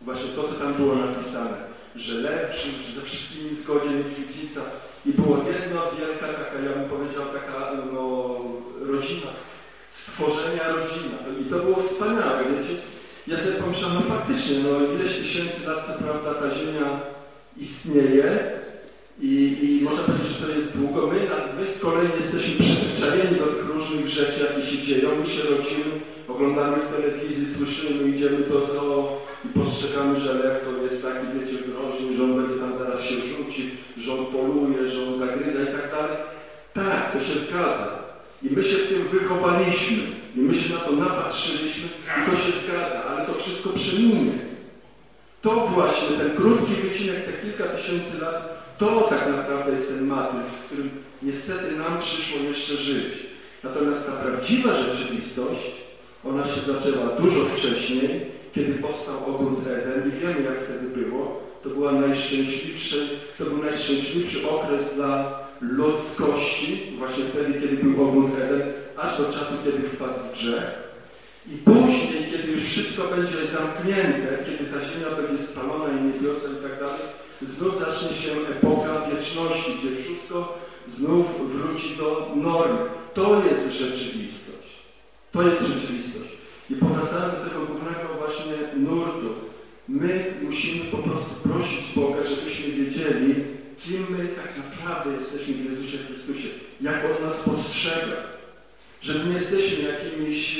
Właśnie to, co tam było napisane, że lew ze wszystkimi zgodzie niedźwiedzica, i była jedna wielka taka, ja bym powiedział, taka no, rodzina, stworzenia rodzina. I to było wspaniałe, wiecie. Ja sobie pomyślałem, no faktycznie, no ileś tysięcy lat, co prawda, ta Ziemia istnieje i, i można powiedzieć, że to jest długo. My, my z kolei jesteśmy przyzwyczajeni do tych różnych rzeczy, jakie się dzieją. My się rodzimy, oglądamy w telewizji, słyszymy, idziemy do zoo i postrzegamy, że lew to jest taki, wiecie, groźny, że on będzie tam zaraz się rzuci, że on poluje, to się zgadza. I my się w tym wychowaliśmy. I my się na to napatrzyliśmy i to się zgadza, ale to wszystko przeminie. To właśnie, ten krótki wycinek, te kilka tysięcy lat, to tak naprawdę jest ten matryks, w którym niestety nam przyszło jeszcze żyć. Natomiast ta prawdziwa rzeczywistość, ona się zaczęła dużo wcześniej, kiedy powstał ogród Eden i wiemy jak wtedy było. To, była najszczęśliwszy, to był najszczęśliwszy okres dla ludzkości, właśnie wtedy, kiedy był ogród Eden, aż do czasu, kiedy wpadł w grzech. I później, kiedy już wszystko będzie zamknięte, kiedy ta ziemia będzie spalona i niebiosa i tak dalej, znów zacznie się epoka wieczności, gdzie wszystko znów wróci do normy. To jest rzeczywistość. To jest rzeczywistość. I powracając do tego głównego właśnie nurtu, my musimy po prostu prosić Boga, żebyśmy wiedzieli, kim my tak naprawdę jesteśmy w Jezusie Chrystusie, jak On nas postrzega, że nie jesteśmy jakimiś,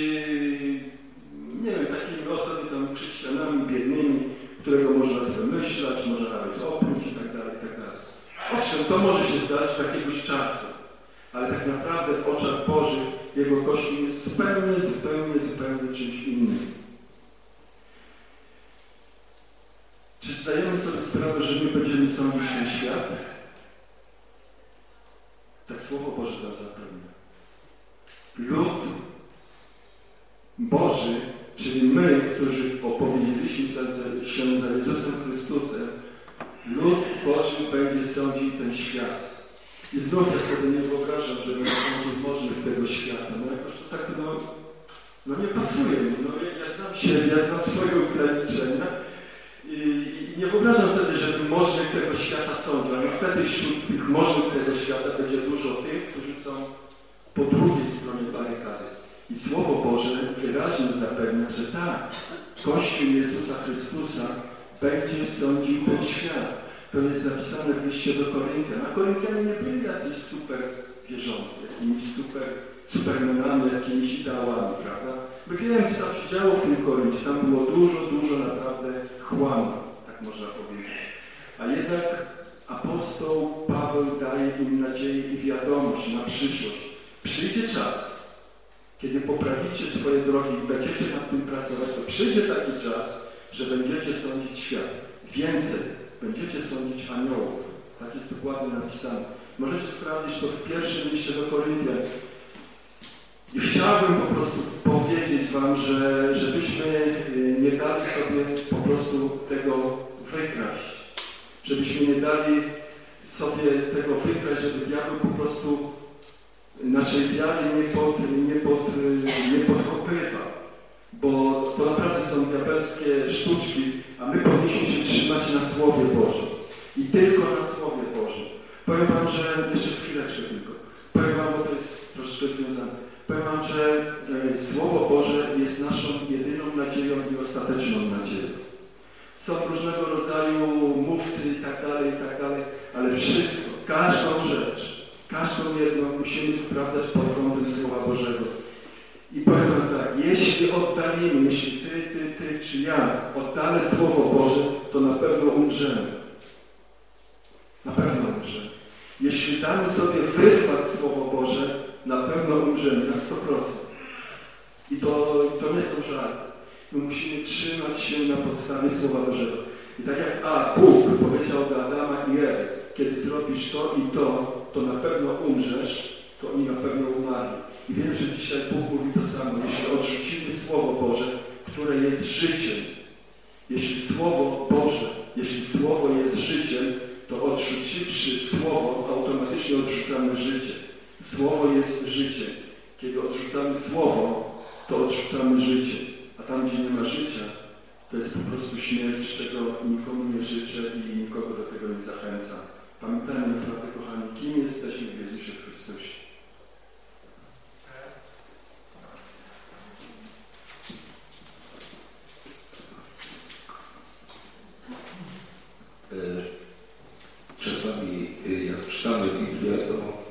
nie wiem, takimi osobami chrześcijanami biednymi, którego można wymyślać, można nawet oprócz i tak dalej, i tak dalej. Owszem, to może się zdarzyć jakiegoś czasu, ale tak naprawdę w oczach Bożych Jego Kościół jest zupełnie, zupełnie, zupełnie czymś innym. Czy zdajemy sobie sprawę, że my będziemy sądzić ten świat? Tak Słowo Boże zapewnia. Lud Boży, czyli my, którzy opowiedzieliśmy się za Jezusem Chrystusem, lud Boży będzie sądził ten świat. I znów ja sobie nie wyobrażam, że będę sądził możnych tego świata. No jakoś to tak, no, no nie pasuje mi. No, ja, ja znam siebie, ja znam swoje ograniczenia nie wyobrażam sobie, żeby możnych tego świata sądził. A niestety wśród tych możnych tego świata będzie dużo tych, którzy są po drugiej stronie barykady. I Słowo Boże wyraźnie zapewnia, że tak, Kościół Jezusa Chrystusa będzie sądził ten świat. To jest zapisane w liście do Koryntian. A Koryntianie nie byli jacyś super wierzący, jakimiś super, supermenami, jakimiś ideałami, prawda? My wiemy, co tam się działo w tym Koryncie. Tam było dużo, dużo naprawdę chłamu, tak można powiedzieć. A jednak apostoł Paweł daje im nadzieję i wiadomość na przyszłość. Przyjdzie czas, kiedy poprawicie swoje drogi i będziecie nad tym pracować, to przyjdzie taki czas, że będziecie sądzić świat. Więcej, będziecie sądzić aniołów. Tak jest dokładnie napisane. Możecie sprawdzić to w pierwszym liście do Koryntian. I chciałbym po prostu powiedzieć Wam, że żebyśmy y, nie dali sobie po prostu tego wykraść. Żebyśmy nie dali sobie tego wykraść, żeby diabeł po prostu naszej wiary nie, pod, nie, pod, nie podkopywa. Bo to naprawdę są diabelskie sztuczki, a my powinniśmy się trzymać na Słowie Bożym. I tylko na Słowie Bożym. Powiem Wam, że jeszcze chwileczkę tylko. Powiem Wam, bo to jest troszeczkę związane. Powiem Wam, że e, Słowo Boże jest naszą jedyną nadzieją i ostateczną nadzieją. Są różnego rodzaju mówcy i tak dalej, i tak dalej, ale wszystko, każdą rzecz, każdą jedną musimy sprawdzać pod kątem Słowa Bożego. I powiem Wam tak, jeśli oddalimy, jeśli Ty, Ty, Ty czy ja oddalę Słowo Boże, to na pewno umrzemy. Na pewno umrzemy. Jeśli damy sobie wyrwać Słowo Boże, na pewno umrzemy, na 100%. I to, to nie są żarty. My musimy trzymać się na podstawie Słowa Bożego. I tak jak A, Bóg powiedział do Adama i Ewy, kiedy zrobisz to i to, to na pewno umrzesz, to oni na pewno umarli. I wiem, że dzisiaj Bóg mówi to samo. Jeśli odrzucimy Słowo Boże, które jest życiem, jeśli Słowo Boże, jeśli Słowo jest życiem, to odrzuciwszy Słowo, automatycznie odrzucamy życie. Słowo jest życiem. Kiedy odrzucamy Słowo, to odrzucamy życie. A tam, gdzie nie ma życia, to jest po prostu śmierć, czego nikomu nie życzę i nikogo do tego nie zachęcam. Pamiętajmy naprawdę, kochani, kim jesteśmy w Jezusie Chrystusie. Czasami jak czytamy Biblię, to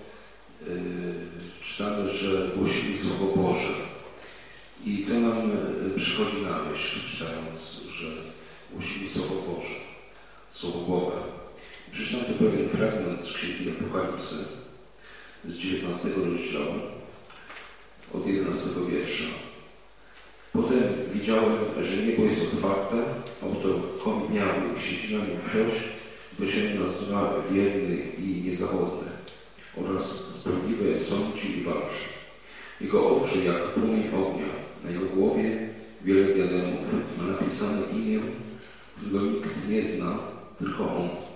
czytamy, że głosimy Słowo Boże. I co nam przychodzi na myśl, czytając, że głosimy Słowo Boże, Słowo Boga. Przeczytam tu pewien fragment z Księgi Apokalipsy z 19 rozdziału od 11 wiersza. Potem widziałem, że niebo jest otwarte, a oto koń biały, siedzi na nim ktoś, kto się nazywa wierny i niezawodny oraz sprawiedliwe sądzi i walczy. Jego oczy jak płomień ognia, na jego głowie wiele diademów, ma napisane imię, którego nikt nie zna, tylko on.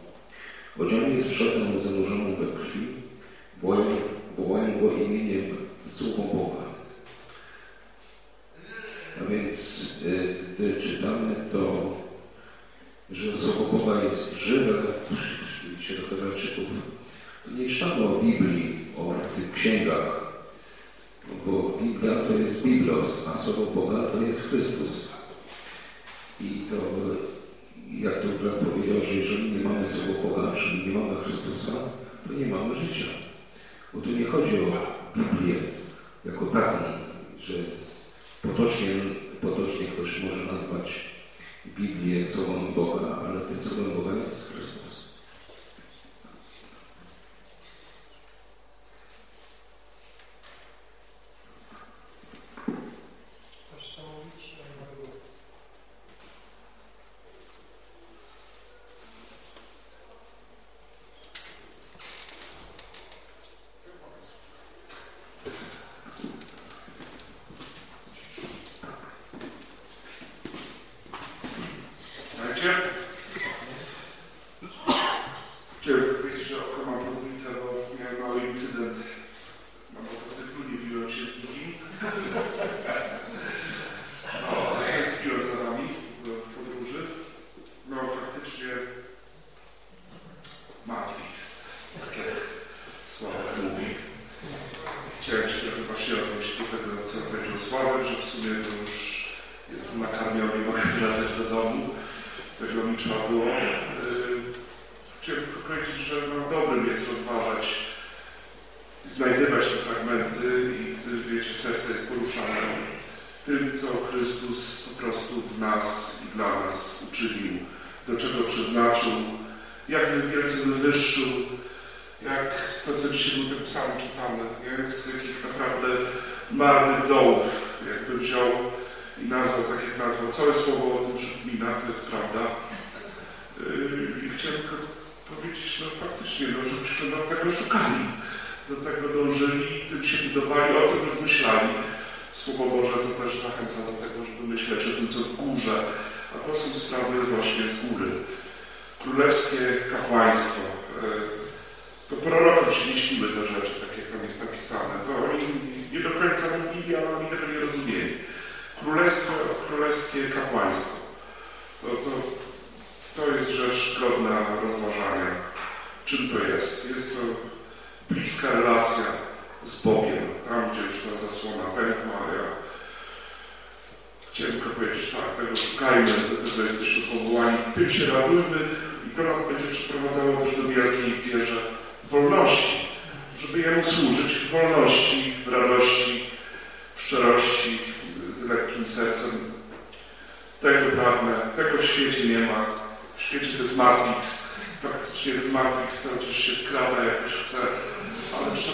Odziany jest szatą zanurzoną we krwi, wołają, go imieniem Słowo Boga. A więc gdy czytamy to, że Słowo Boga jest żywe, Hebrajczyków, to nie czytamy o Biblii, o tych księgach, bo Biblia to jest Biblos, a Słowo Boga to jest Chrystus. I to, jak to brat powiedział, że jeżeli nie mamy Słowa Boga, czyli nie mamy Chrystusa, to nie mamy życia. Bo tu nie chodzi o Biblię jako taką, że potocznie, potocznie ktoś może nazwać Biblię Słowem Boga, ale tym Słowem Boga jest Chrystus.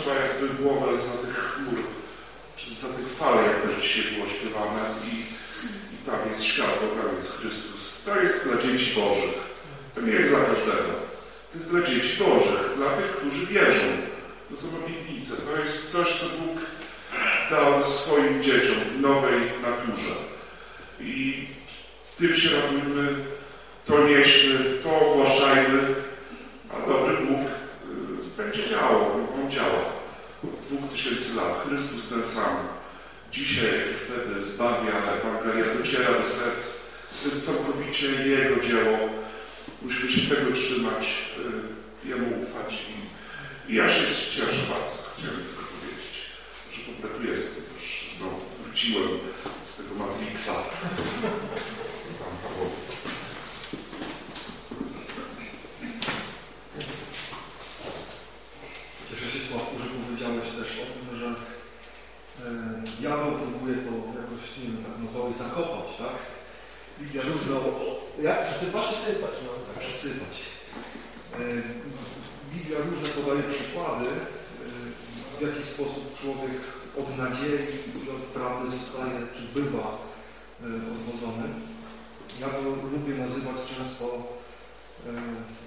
Trzeba jakby głowę za tych chmur, czy za tych fal, jak też dzisiaj było śpiewane i, i tam jest światło, tam jest Chrystus. To jest dla dzieci Bożych. To nie jest dla każdego. To jest dla dzieci Bożych, dla tych, którzy wierzą. To są obietnice. To jest coś, co Bóg dał swoim dzieciom w nowej naturze. I tym się radujmy, to nieśmy, to ogłaszajmy, a dobry Bóg będzie działał, On działa. Od dwóch tysięcy lat. Chrystus ten sam. Dzisiaj, jak wtedy, zbawia, Ewangelia dociera do serc. To jest całkowicie Jego dzieło. Musimy się tego trzymać, y, Jemu ufać. I, ja się cieszę bardzo. Chciałem tylko powiedzieć, że w ogóle tu jestem. Już znowu wróciłem z tego Matrixa. Pan Pawłowi. Cieszę się, Sławku, że powiedziałeś też o tym, że e, diabeł próbuje to jakoś, nie nazwały zakopać, tak? Różno... Jak? Przesypać? Przysypać, no. Tak, przesypać. Biblia różne podaje przykłady, w jaki sposób człowiek od nadziei i od prawdy zostaje, czy bywa odwodzony. Ja to lubię nazywać często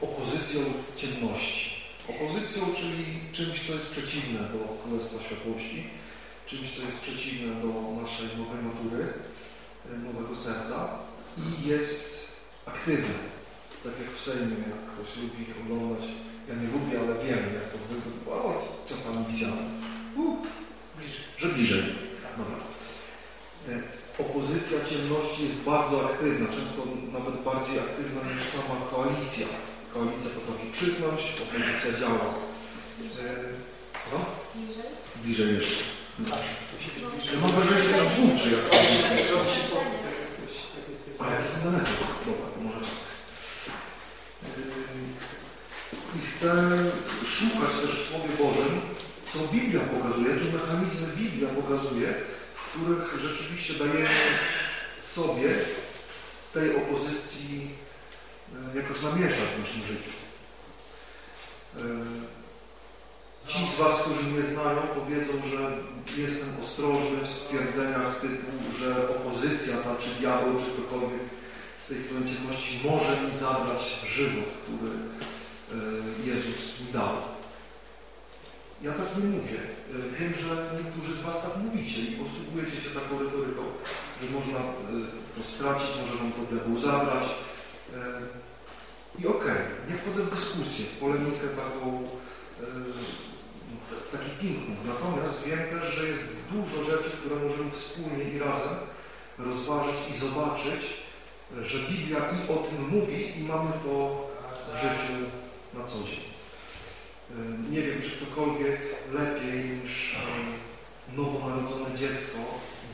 opozycją ciemności. Opozycją, czyli czymś, co jest przeciwne do Królestwa Światłości, czymś, co jest przeciwne do naszej nowej natury, nowego serca i jest aktywne. Tak jak w Sejmie, jak ktoś lubi oglądać, ja nie lubię, ale wiem, jak to wygląda, ale czasami widziałem. Uh, że bliżej. Dobra. E, Opozycja ciemności jest bardzo aktywna, często nawet bardziej aktywna niż sama koalicja. Koalicja potrafi przysnąć, opozycja działa. E, Co? Bliżej? Bliżej jeszcze. Ja mam wrażenie, że to włóczy, jak A jak jestem daleko? Dobra, to może tak. Yy, I chcę szukać też w Słowie Bożym, co Biblia pokazuje, jakie mechanizmy Biblia pokazuje, w których rzeczywiście dajemy sobie tej opozycji yy, jakoś namieszać w naszym życiu. Ci z Was, którzy mnie znają, powiedzą, że jestem ostrożny w stwierdzeniach typu, że opozycja, ta, czy diabeł, czy ktokolwiek z tej strony ciemności może mi zabrać żywot, który e, Jezus mi dał. Ja tak nie mówię. E, Wiem, że niektórzy z Was tak mówicie i posługujecie się taką retoryką, że można e, to stracić, może nam to diabeł zabrać. I okej, okay, nie wchodzę w dyskusję, w polemikę taką, takich ping-pong. Natomiast wiem też, że jest dużo rzeczy, które możemy wspólnie i razem rozważyć i zobaczyć, że Biblia i o tym mówi i mamy to w życiu na co dzień. Nie wiem, czy ktokolwiek lepiej niż nowonarodzone dziecko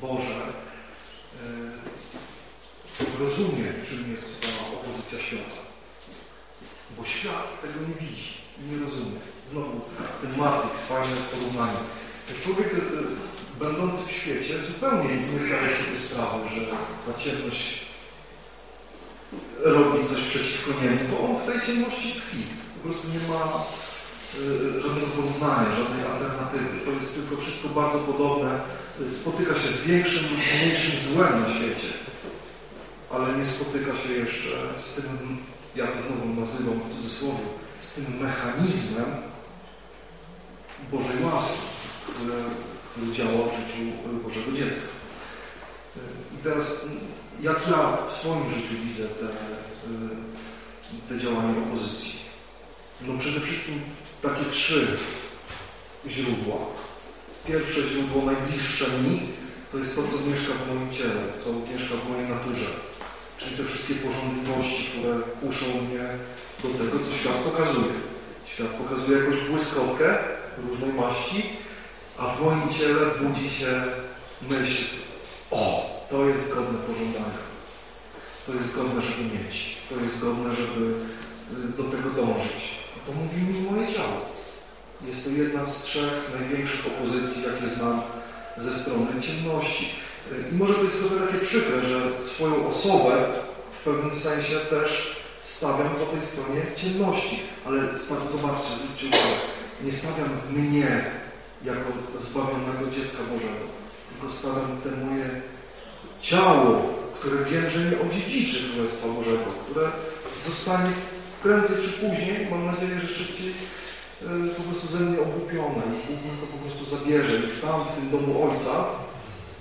Boże rozumie, czym jest ta opozycja świata. Bo świat tego nie widzi i nie rozumie. Znowu ten Matrix, fajne porównanie. Człowiek yy, będący w świecie zupełnie nie zdaje sobie sprawy, że ta ciemność robi coś przeciwko niemu, bo on w tej ciemności tkwi. Po prostu nie ma y, żadnego porównania, żadnej alternatywy. To jest tylko wszystko bardzo podobne. Spotyka się z większym lub mniejszym złem na świecie, ale nie spotyka się jeszcze z tym, ja to znowu nazywam w cudzysłowie, z tym mechanizmem Bożej łaski, który, który działa w życiu Bożego dziecka. I teraz jak ja w swoim życiu widzę te, te działania opozycji? No przede wszystkim takie trzy źródła. Pierwsze źródło najbliższe mi to jest to, co mieszka w moim ciele, co mieszka w mojej naturze. Czyli te wszystkie porządliwości, które kuszą mnie do tego, co świat pokazuje. Świat pokazuje jakąś błyskotkę różnej maści, a w moim ciele budzi się myśl, o, to jest godne pożądania. To jest godne, żeby mieć. To jest godne, żeby y, do tego dążyć. To mówi mi moje ciało. Jest to jedna z trzech największych opozycji, jakie znam ze strony ciemności. Y, I może to jest trochę takie przykre, że swoją osobę w pewnym sensie też stawiam po tej stronie ciemności. Ale zobaczcie, zwróćcie uwagę, nie stawiam mnie jako zbawionego dziecka Bożego, tylko stawiam te moje ciało, które wiem, że nie odziedziczy Królestwa Bożego, które zostanie prędzej czy później, mam nadzieję, że szybciej, e, po prostu ze mnie ogłupione i Bóg to po prostu zabierze. Już tam, w tym domu Ojca,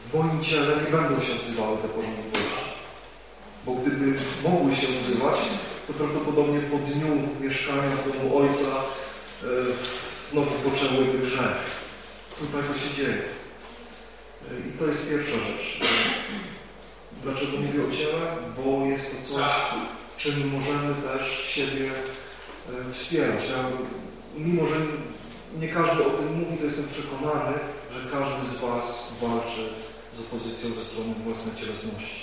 w moim ciele nie będą się odzywały te porządliwości. Bo gdyby mogły się odzywać, to prawdopodobnie po dniu mieszkania w domu Ojca e, znowu poczęłyby grzech. Tutaj to się dzieje. E, I to jest pierwsza rzecz. Dlaczego mówię o ciele? Bo jest to coś, czym możemy też siebie e, wspierać. Ja, mimo, że nie każdy o tym mówi, to jestem przekonany, że każdy z Was walczy z opozycją ze strony własnej cielesności.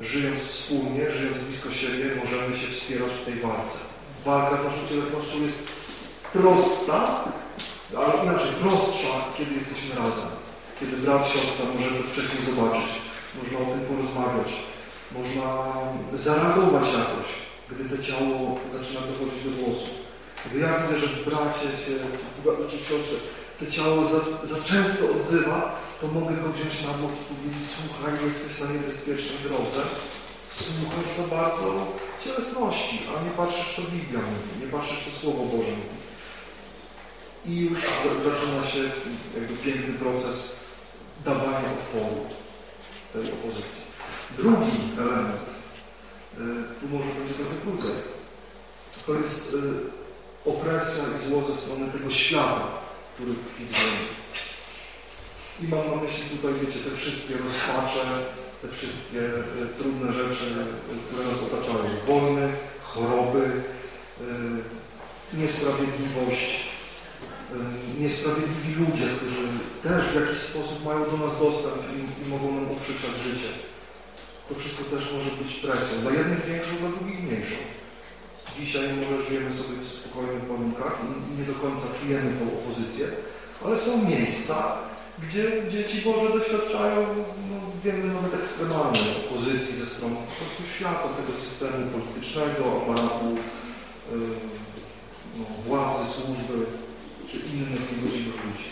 Żyjąc wspólnie, żyjąc blisko siebie, możemy się wspierać w tej walce. Walka z naszą cielesnością jest prosta, ale inaczej prostsza, kiedy jesteśmy razem. Kiedy brat, siostra może to wcześniej zobaczyć, można o tym porozmawiać, można zareagować jakoś, gdy to ciało zaczyna dochodzić do głosu. Gdy ja widzę, że w bracie się, czy w siostrze, to ciało za, za często odzywa, to mogę go wziąć na bok i powiedzieć, słuchaj, jesteś na niebezpiecznej drodze, słuchasz za bardzo cielesności, a nie patrzysz, co Biblia mówi, nie patrzysz, co Słowo Boże mówi. I już zaczyna się jakby piękny proces dawania odporu tej opozycji. Drugi element, y, tu może będzie trochę krócej, to jest y, opresja i zło ze strony tego świata, który tkwi w ziemi. I mam na myśli tutaj, wiecie, te wszystkie rozpacze, te wszystkie y, trudne rzeczy, które nas otaczają. Wojny, choroby, niesprawiedliwość, niesprawiedliwi ludzie, którzy też w jakiś sposób mają do nas dostęp i, i mogą nam uprzyczać życie. To wszystko też może być presją. Dla jednych większą, dla drugich mniejszą. Dzisiaj może żyjemy sobie w spokojnych warunkach i, i nie do końca czujemy tą opozycję, ale są miejsca, gdzie dzieci Boże doświadczają, no, wiemy, nawet ekstremalnej opozycji ze strony po prostu świata, tego systemu politycznego, aparatu, yy, no, władzy, służby, czy innych niegodziwych ludzi.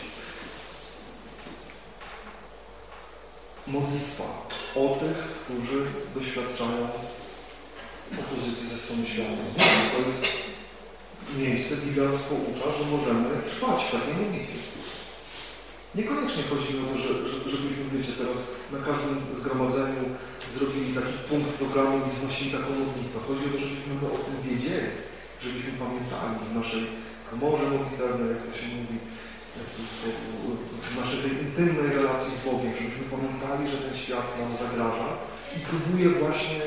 Modlitwa o tych, którzy doświadczają opozycji ze strony świata. Znowu to jest miejsce, Biblia nas poucza, że możemy trwać w takiej modlitwie. Niekoniecznie chodzi o to, że, żebyśmy, wiecie, teraz na każdym zgromadzeniu zrobili taki punkt programu i znosili taką modlitwę. Chodzi o to, żebyśmy o tym wiedzieli, żebyśmy pamiętali w naszej komorze modlitewnej, jak to się mówi, w naszej tej intymnej relacji z Bogiem, żebyśmy pamiętali, że ten świat nam zagraża i próbuje właśnie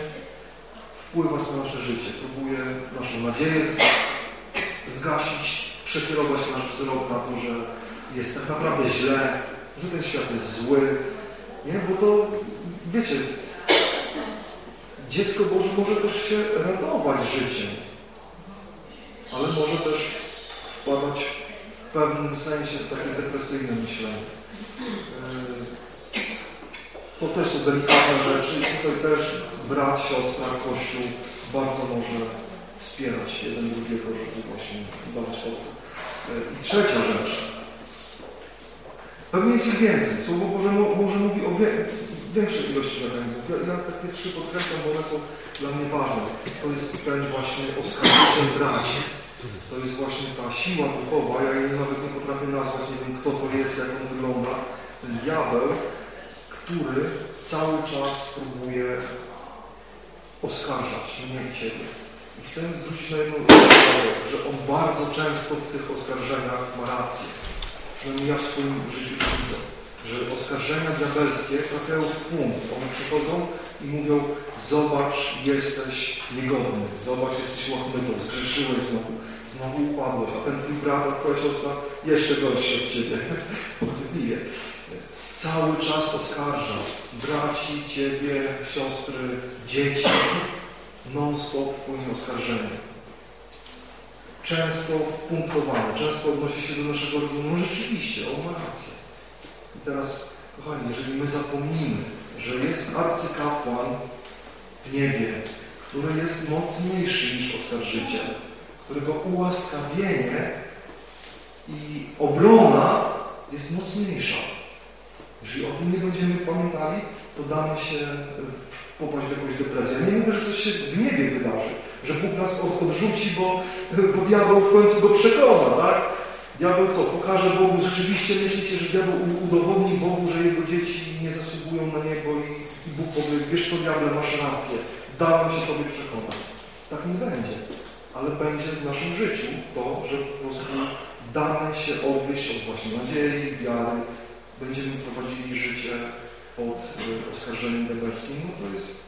wpływać na nasze życie, próbuje naszą nadzieję zgasić, przekierować nasz wzrok na to, że jest tak naprawdę źle, że ten świat jest zły, nie? Bo to, wiecie, dziecko Boże może też się radować życiem, ale może też wpadać w pewnym sensie w takie depresyjne myślenie. To też są delikatne rzeczy i tutaj też brat, siostra, Kościół bardzo może wspierać jeden drugiego, żeby właśnie dawać podpór. Yy, I trzecia rzecz, Pewnie jest ich więcej. Słowo Boże może mówi o większej ilości mechanizmów. Ja, takie trzy podkreślam, bo one są dla mnie ważne. To jest ten właśnie oskarżyciel braci. To jest właśnie ta siła duchowa. Ja jej nawet nie potrafię nazwać, nie wiem kto to jest, jak on wygląda. Ten diabeł, który cały czas próbuje oskarżać mnie i Ciebie. I chcę zwrócić na jedną uwagę, że on bardzo często w tych oskarżeniach ma rację przynajmniej ja w swoim życiu widzę, że oskarżenia diabelskie trafiają w punkt. One przychodzą i mówią, zobacz, jesteś niegodny, zobacz, jesteś łachmytą, zgrzeszyłeś znowu, znowu upadłeś, a ten twój brat, a twoja siostra jeszcze gorszy od ciebie, podbije. Cały czas oskarża braci, ciebie, siostry, dzieci, non-stop płynie oskarżenie często punktowany, często odnosi się do naszego rozumu. No rzeczywiście, on ma rację. I teraz, kochani, jeżeli my zapomnimy, że jest arcykapłan w niebie, który jest mocniejszy niż oskarżyciel, którego ułaskawienie i obrona jest mocniejsza. Jeżeli o tym nie będziemy pamiętali, to damy się popaść w jakąś depresję. Nie mówię, że coś się w niebie wydarzy, że Bóg nas odrzuci, bo, bo diabeł w końcu go przekona, tak? Diabeł co? Pokaże Bogu, rzeczywiście myślicie, że diabeł udowodni Bogu, że jego dzieci nie zasługują na niego i, i Bóg powie, wiesz co diable, masz rację, dałem się Tobie przekonać. Tak nie będzie. Ale będzie w naszym życiu to, że po prostu damy się odwieść od właśnie nadziei, wiary, będziemy prowadzili życie pod y, oskarżeniem diabelskim, no to jest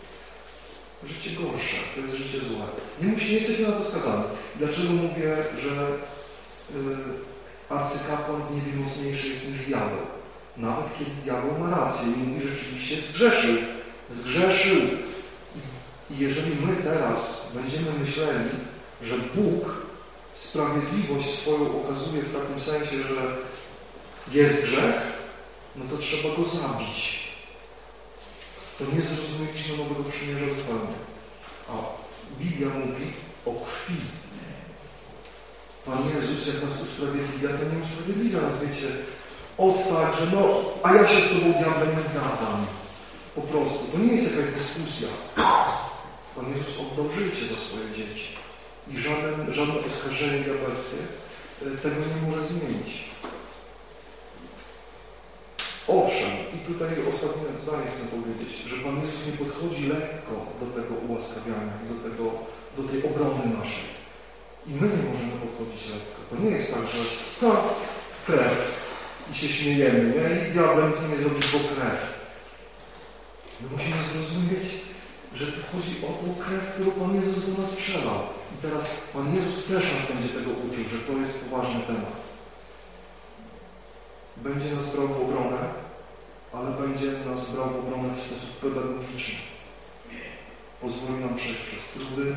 życie gorsze, to jest życie złe. Nie, musi, nie jesteśmy na to skazani. Dlaczego mówię, że y, arcykapłan w niebie mocniejszy jest niż diabeł? Nawet kiedy diabeł ma rację i mówi, rzeczywiście zgrzeszył. Zgrzeszył. I jeżeli my teraz będziemy myśleli, że Bóg sprawiedliwość swoją okazuje w takim sensie, że jest grzech, no to trzeba go zabić to nie zrozumieliśmy nowego przymierza zupełnie. A Biblia mówi o krwi. Pan Jezus, jak nas usprawiedliwia, to nie usprawiedliwia nas, wiecie, od tak, że no, a ja się z Tobą, diable, nie zgadzam. Po prostu. To nie jest jakaś dyskusja. Pan Jezus oddał życie za swoje dzieci. I żaden, żadne oskarżenie diabelskie tego nie może zmienić. Owszem, i tutaj ostatnie zdanie chcę powiedzieć, że Pan Jezus nie podchodzi lekko do tego ułaskawiania, do, tego, do tej obrony naszej. I my nie możemy podchodzić lekko. To nie jest tak, że ha, krew i się śmiejemy, nie? I diabeł nic nie zrobić, bo krew. My musimy zrozumieć, że to chodzi o tą krew, którą Pan Jezus za nas przelał. I teraz Pan Jezus też nas będzie tego uczył, że to jest poważny temat będzie nas brał w obronę, ale będzie nas brał w obronę w sposób pedagogiczny. Pozwoli nam przejść przez trudy,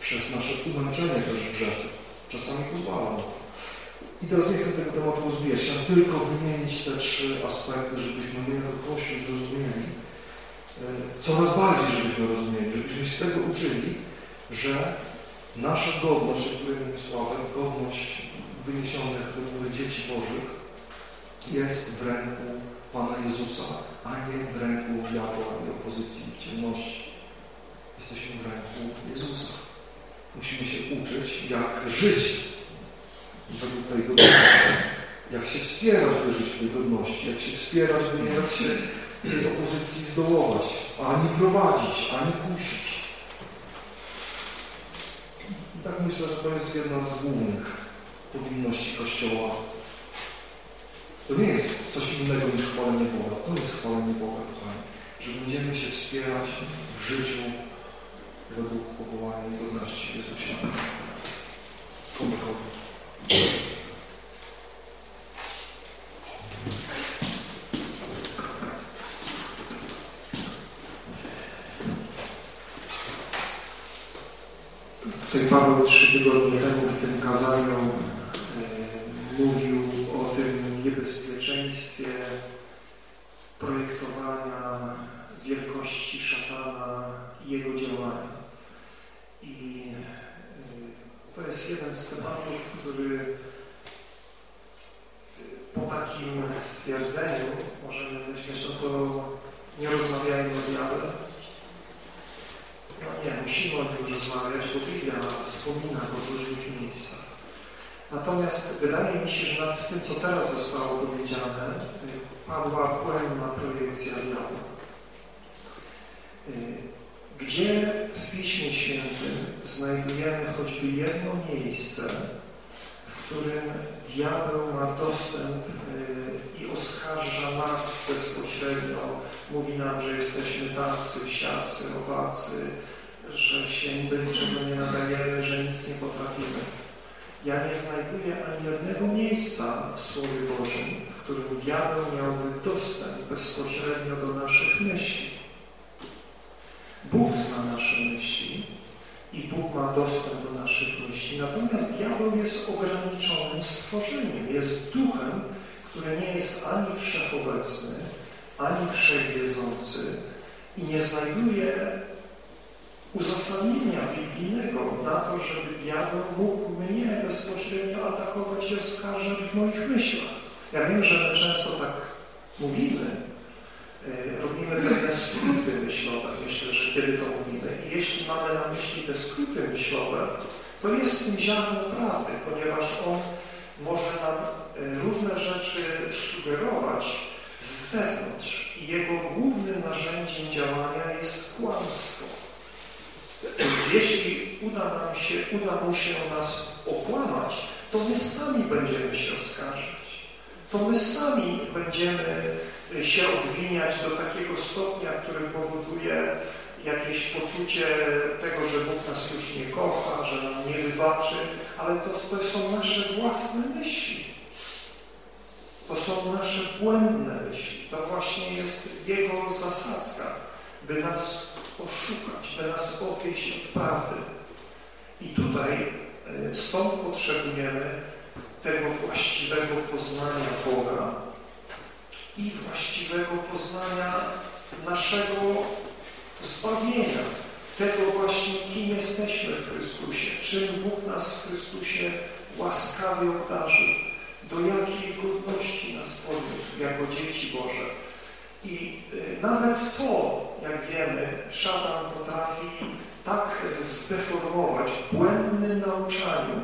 przez nasze umęczenie też grzechy. Czasami pozwala I teraz nie chcę tego tematu rozwijać, chciałem tylko wymienić te trzy aspekty, żebyśmy my jako Kościół zrozumieli, e, coraz bardziej żebyśmy rozumieli, żebyśmy się tego uczyli, że nasza godność, mówię Sławek, godność wyniesionych dzieci Bożych, jest w ręku Pana Jezusa, a nie w ręku diabła i opozycji ciemności. Jesteśmy w ręku Jezusa. Musimy się uczyć, jak żyć według tej godności. jak się wspierać w życiu tej godności, jak się wspierać, by nie dać się tej opozycji zdołować, ani prowadzić, ani kusić. Tak myślę, że to jest jedna z głównych powinności Kościoła. To nie jest coś innego niż chwalenie Boga. To jest chwalenie Boga, kochani. Że będziemy się wspierać w życiu według powołania i godności Jezusa. Komukolwiek. Tutaj Paweł trzy tygodnie temu w tym kazaniu e, mówił o tym niebezpieczeństwie projektowania wielkości szatana i jego działania. I e, to jest jeden z tematów, który po takim stwierdzeniu możemy myśleć, no to nie rozmawiajmy o diable, nie, musimy o tym rozmawiać, bo Biblia wspomina go w różnych miejscach. Natomiast wydaje mi się, że nad tym, co teraz zostało powiedziane, padła błędna projekcja diabła. Gdzie w Piśmie Świętym znajdujemy choćby jedno miejsce, w którym diabeł ma dostęp i oskarża nas bezpośrednio, mówi nam, że jesteśmy tacy, siacy, owacy, że się do niczego nie nadajemy, że nic nie potrafimy. Ja nie znajduję ani jednego miejsca w Słowie Bożym, w którym diabeł miałby dostęp bezpośrednio do naszych myśli. Bóg zna nasze myśli i Bóg ma dostęp do naszych myśli. Natomiast diabeł jest ograniczonym stworzeniem, jest duchem, który nie jest ani wszechobecny, ani wszechwiedzący i nie znajduje uzasadnienia biblijnego na to, żeby diabeł mógł mnie bezpośrednio atakować i oskarżać w moich myślach. Ja wiem, że my często tak mówimy, e, robimy pewne skróty myślowe, myślę, że kiedy to mówimy. I jeśli mamy na myśli te skróty myślowe, to jest w tym ziarno prawdy, ponieważ on może nam e, różne rzeczy sugerować z zewnątrz i jego głównym narzędziem działania jest kłamstwo. Więc jeśli uda nam się, uda mu się nas okłamać, to my sami będziemy się oskarżać. To my sami będziemy się obwiniać do takiego stopnia, który powoduje jakieś poczucie tego, że Bóg nas już nie kocha, że nam nie wybaczy, ale to, to są nasze własne myśli. To są nasze błędne myśli. To właśnie jest Jego zasadzka, by nas oszukać, by nas odwieść od prawdy. I tutaj e, stąd potrzebujemy tego właściwego poznania Boga i właściwego poznania naszego zbawienia, tego właśnie, kim jesteśmy w Chrystusie, czym Bóg nas w Chrystusie łaskawie obdarzył, do jakiej godności nas podniósł jako dzieci Boże. I y, nawet to, jak wiemy, szatan potrafi tak zdeformować w błędnym nauczaniu,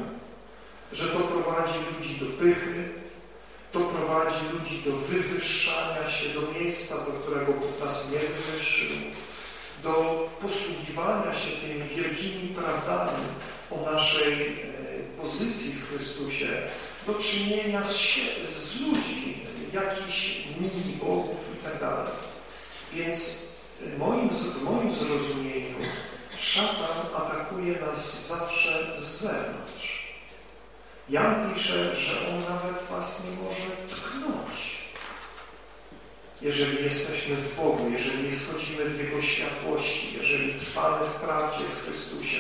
że to prowadzi ludzi do pychy, to prowadzi ludzi do wywyższania się do miejsca, do którego Bóg nas nie wywyższył, do posługiwania się tymi wielkimi prawdami o naszej e, pozycji w Chrystusie, do czynienia z, z ludzi, jakichś mini bogów i tak dalej. Więc moim, w moim zrozumieniu szatan atakuje nas zawsze z zewnątrz. Jan pisze, że on nawet was nie może tknąć. Jeżeli jesteśmy w Bogu, jeżeli schodzimy w Jego światłości, jeżeli trwamy w prawdzie w Chrystusie,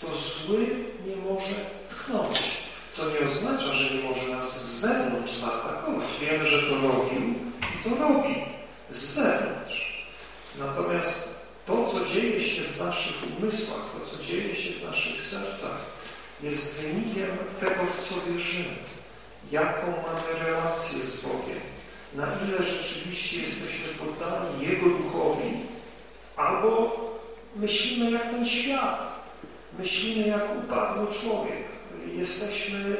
to zły nie może tknąć, co nie oznacza, że nie może nas z zewnątrz zaatakować. Wiemy, że to robił i to robi z zewnątrz. Natomiast to, co dzieje się w naszych umysłach, to, co dzieje się w naszych sercach, jest wynikiem tego, w co wierzymy. Jaką mamy relację z Bogiem. Na ile rzeczywiście jesteśmy poddani Jego duchowi, albo myślimy jak ten świat. Myślimy jak upadły człowiek. Jesteśmy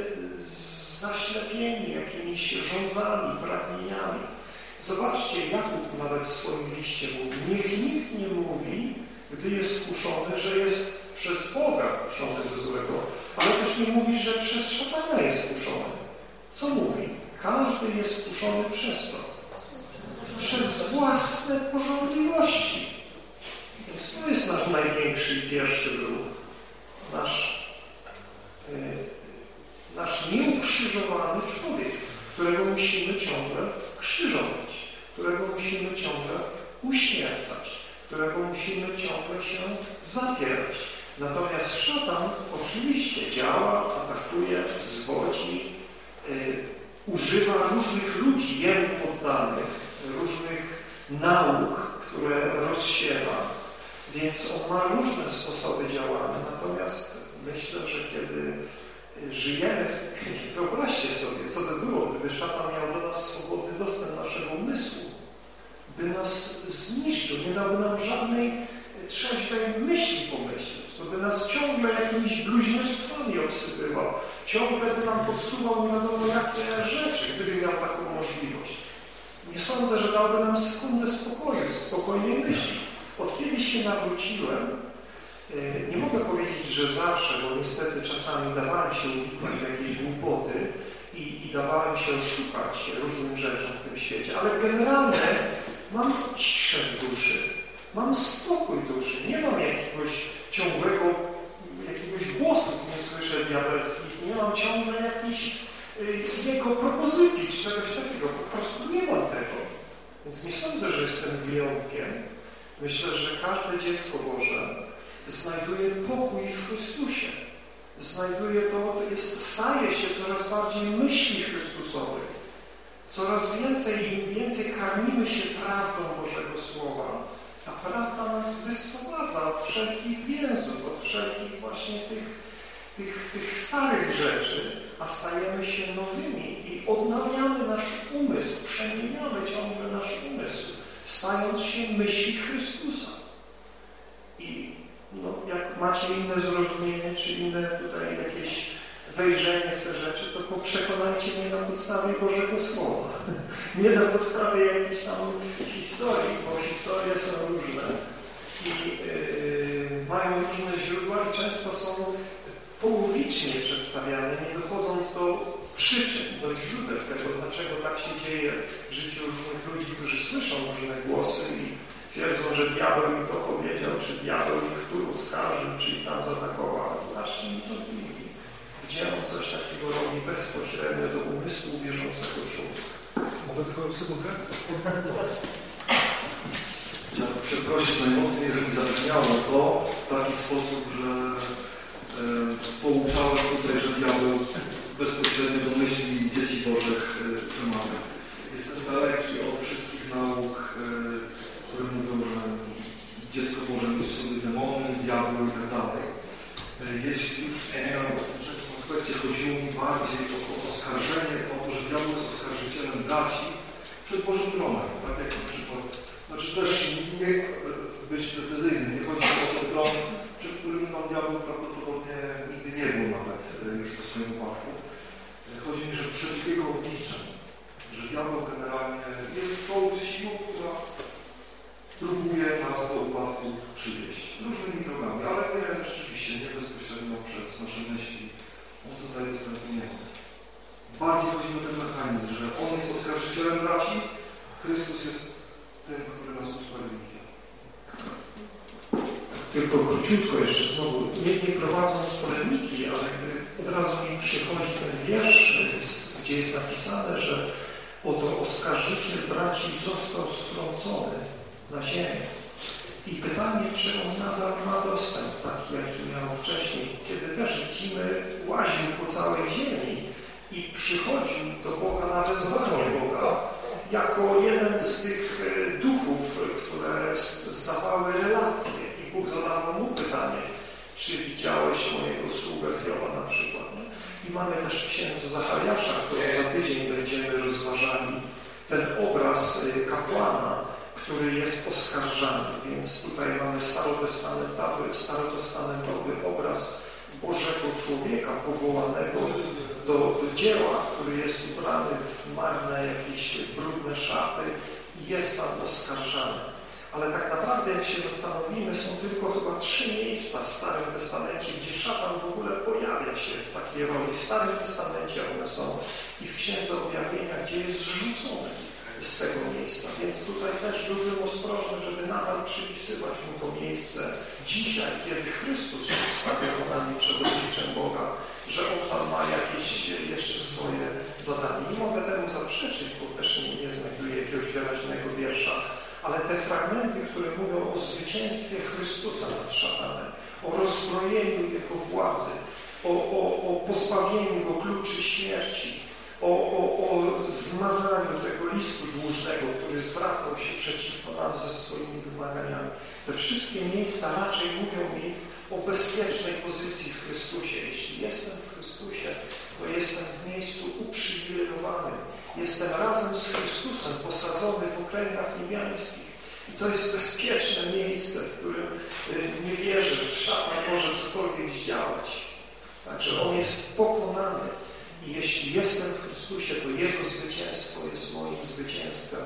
zaślepieni jakimiś rządzami, pragnieniami. Zobaczcie, Jakub nawet w swoim liście mówi, niech nikt nie mówi, gdy jest skuszony, że jest przez Boga kuszony do złego, ale też nie mówi, że przez szatana jest kuszony. Co mówi? Każdy jest skuszony przez to. Przez własne porządliwości. Więc to jest nasz największy i pierwszy wróg. Nasz, nasz nieukrzyżowany człowiek, którego musimy ciągle krzyżować, którego musimy ciągle uśmiercać, którego musimy ciągle się zapierać. Natomiast szatan oczywiście działa, atakuje, zwodzi, yy, używa różnych ludzi, jemu poddanych, różnych nauk, które rozsiewa, więc on ma różne sposoby działania. Natomiast myślę, że kiedy żyjemy, wyobraźcie sobie, co by było, gdyby szatan miał do nas swobodny dostęp naszego umysłu, by nas zniszczył, nie dałby nam żadnej trzeźwej myśli pomyśleć, to by nas ciągle jakimiś bluźnierstwami obsypywał, ciągle by nam podsuwał nie wiadomo jakie rzeczy, gdyby miał taką możliwość. Nie sądzę, że dałby nam sekundę spokoju, spokojnej myśli. Od kiedy się nawróciłem, nie mogę powiedzieć, że zawsze, bo niestety czasami dawałem się uwikłać w jakieś głupoty i, i dawałem się szukać różnym rzeczom w tym świecie, ale generalnie mam ciszę w duszy, mam spokój duszy, nie mam jakiegoś ciągłego, jakiegoś głosów nie słyszę diabelskich, nie mam ciągle jakichś y, jego propozycji czy czegoś takiego, po prostu nie mam tego. Więc nie sądzę, że jestem wyjątkiem. Myślę, że każde dziecko Boże znajduje pokój w Chrystusie. Znajduje to, jest, staje się coraz bardziej myśli Chrystusowych. Coraz więcej, im więcej karmimy się prawdą Bożego Słowa, ta prawda nas wyswobadza od wszelkich więzów, od wszelkich właśnie tych, tych, tych starych rzeczy, a stajemy się nowymi i odnawiamy nasz umysł, przemieniamy ciągle nasz umysł, stając się myśli Chrystusa. I no, jak macie inne zrozumienie, czy inne tutaj jakieś wejrzenie w te rzeczy, to poprzekonajcie mnie na podstawie Bożego Słowa. Nie na podstawie jakiejś tam historii, bo historie są różne i yy, mają różne źródła i często są połowicznie przedstawiane, nie dochodząc do przyczyn, do źródeł tego, dlaczego tak się dzieje w życiu różnych ludzi, którzy słyszą różne głosy i twierdzą, że diabeł im to powiedział, czy diabeł ich tu oskarżył, czy ich tam zaatakował. Właśnie to gdzie on coś takiego robi bezpośrednio do umysłu wierzącego człowieka. Mogę tylko sekundkę? Chciałbym przeprosić najmocniej, jeżeli zabrzmiało to w taki sposób, że e, pouczałem tutaj, że diabeł bezpośrednio do myśli dzieci Bożych e, przemawia. Jestem daleki od wszystkich nauk, e, które mówią, że dziecko Boże mieć sobie demony, diabeł i tak dalej. E, jeśli już wspomniałem aspekcie chodziło mi bardziej o oskarżenie, o to, że diabeł jest oskarżycielem braci przed Bożym tronem, tak jak na przykład, znaczy też nie być precyzyjny, nie chodzi o ten tron, przed którym tam diabeł prawdopodobnie nigdy nie był nawet e, już po swoim upadku. E, chodzi mi, że przed jego obliczem, że diabeł generalnie jest tą siłą, próbuje nas do upadku przywieźć. Różnymi drogami, ale nie rzeczywiście nie bezpośrednio przez nasze myśli, on tutaj występuje. Bardziej chodzi o ten mechanizm, że On jest oskarżycielem braci, Chrystus jest tym, który nas usprawiedliwia. Tylko króciutko jeszcze znowu, nie, nie prowadząc polemiki, ale od razu mi przychodzi ten wiersz, gdzie jest napisane, że oto oskarżyciel braci został strącony na ziemię. I pytanie, czy on nadal ma dostęp taki, jaki miał wcześniej, kiedy też widzimy, łaził po całej ziemi i przychodził do Boga na wezwanie Boga, jako jeden z tych e, duchów, które zdawały relacje. I Bóg zadał mu pytanie, czy widziałeś mojego sługę Hioba na przykład. Nie? I mamy też księdza Zachariasza, który za tydzień będziemy rozważali ten obraz e, kapłana, który jest oskarżany. Więc tutaj mamy starotestamentowy, starotestamentowy obraz Bożego człowieka powołanego do, do dzieła, który jest ubrany w marne jakieś brudne szaty i jest tam oskarżany. Ale tak naprawdę, jak się zastanowimy, są tylko chyba trzy miejsca w Starym Testamencie, gdzie szatan w ogóle pojawia się w takiej roli. W Starym Testamencie one są i w Księdze Objawienia, gdzie jest zrzucony z tego miejsca. Więc tutaj też byłbym ostrożny, żeby nadal przypisywać mu to miejsce dzisiaj, kiedy Chrystus stawia za nami Boga, że On tam ma jakieś jeszcze swoje zadanie. Nie mogę temu zaprzeczyć, bo też nie, nie znajduję jakiegoś wyraźnego wiersza, ale te fragmenty, które mówią o zwycięstwie Chrystusa nad szatanem, o rozbrojeniu Jego władzy, o, o, o pozbawieniu Go kluczy śmierci, o, o, o zmazaniu tego listu dłużnego, który zwracał się przeciwko nam ze swoimi wymaganiami. Te wszystkie miejsca raczej mówią mi o bezpiecznej pozycji w Chrystusie. Jeśli jestem w Chrystusie, to jestem w miejscu uprzywilejowanym. Jestem razem z Chrystusem posadzony w okręgach niebiańskich. I to jest bezpieczne miejsce, w którym y, nie wierzę, że szatan może cokolwiek zdziałać. Także on jest pokonany. Jeśli jestem w Chrystusie, to Jego zwycięstwo jest moim zwycięstwem.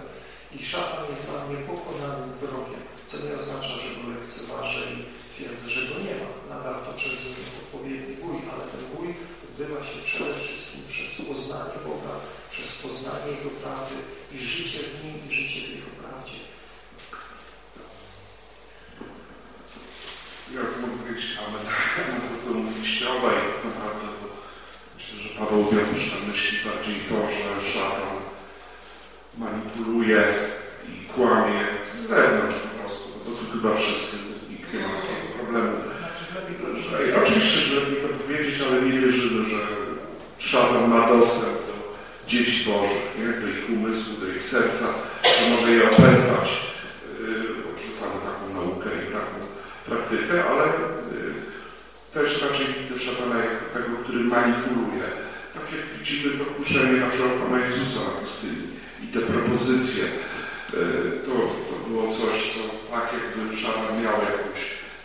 I szatan jest dla mnie pokonanym wrogiem, co nie oznacza, że go lekceważę i twierdzę, że go nie ma. Nadal toczę z nim odpowiedni bój, ale ten bój odbywa się przede wszystkim przez poznanie Boga, przez poznanie Jego prawdy i życie w Nim i życie w Jego prawdzie. Ja mogę powiedzieć amen na to, co mówiliście obaj. Naprawdę to myślę, że Paweł miał też na myśli bardziej to, że szatan manipuluje i kłamie z zewnątrz po prostu. No to tu chyba wszyscy, nikt nie ma takiego problemu. Że, oczywiście, że lepiej to powiedzieć, ale nie wierzymy, że szatan ma dostęp do dzieci Bożych, nie? do ich umysłu, do ich serca, że może je opętać. Yy, odrzucamy taką naukę i taką praktykę, ale yy, też raczej szatana jako tego, który manipuluje. Tak jak widzimy to kuszenie na przykład Pana Jezusa na pustyni i te propozycje. Yy, to, to było coś, co tak jakby szatan miał jakąś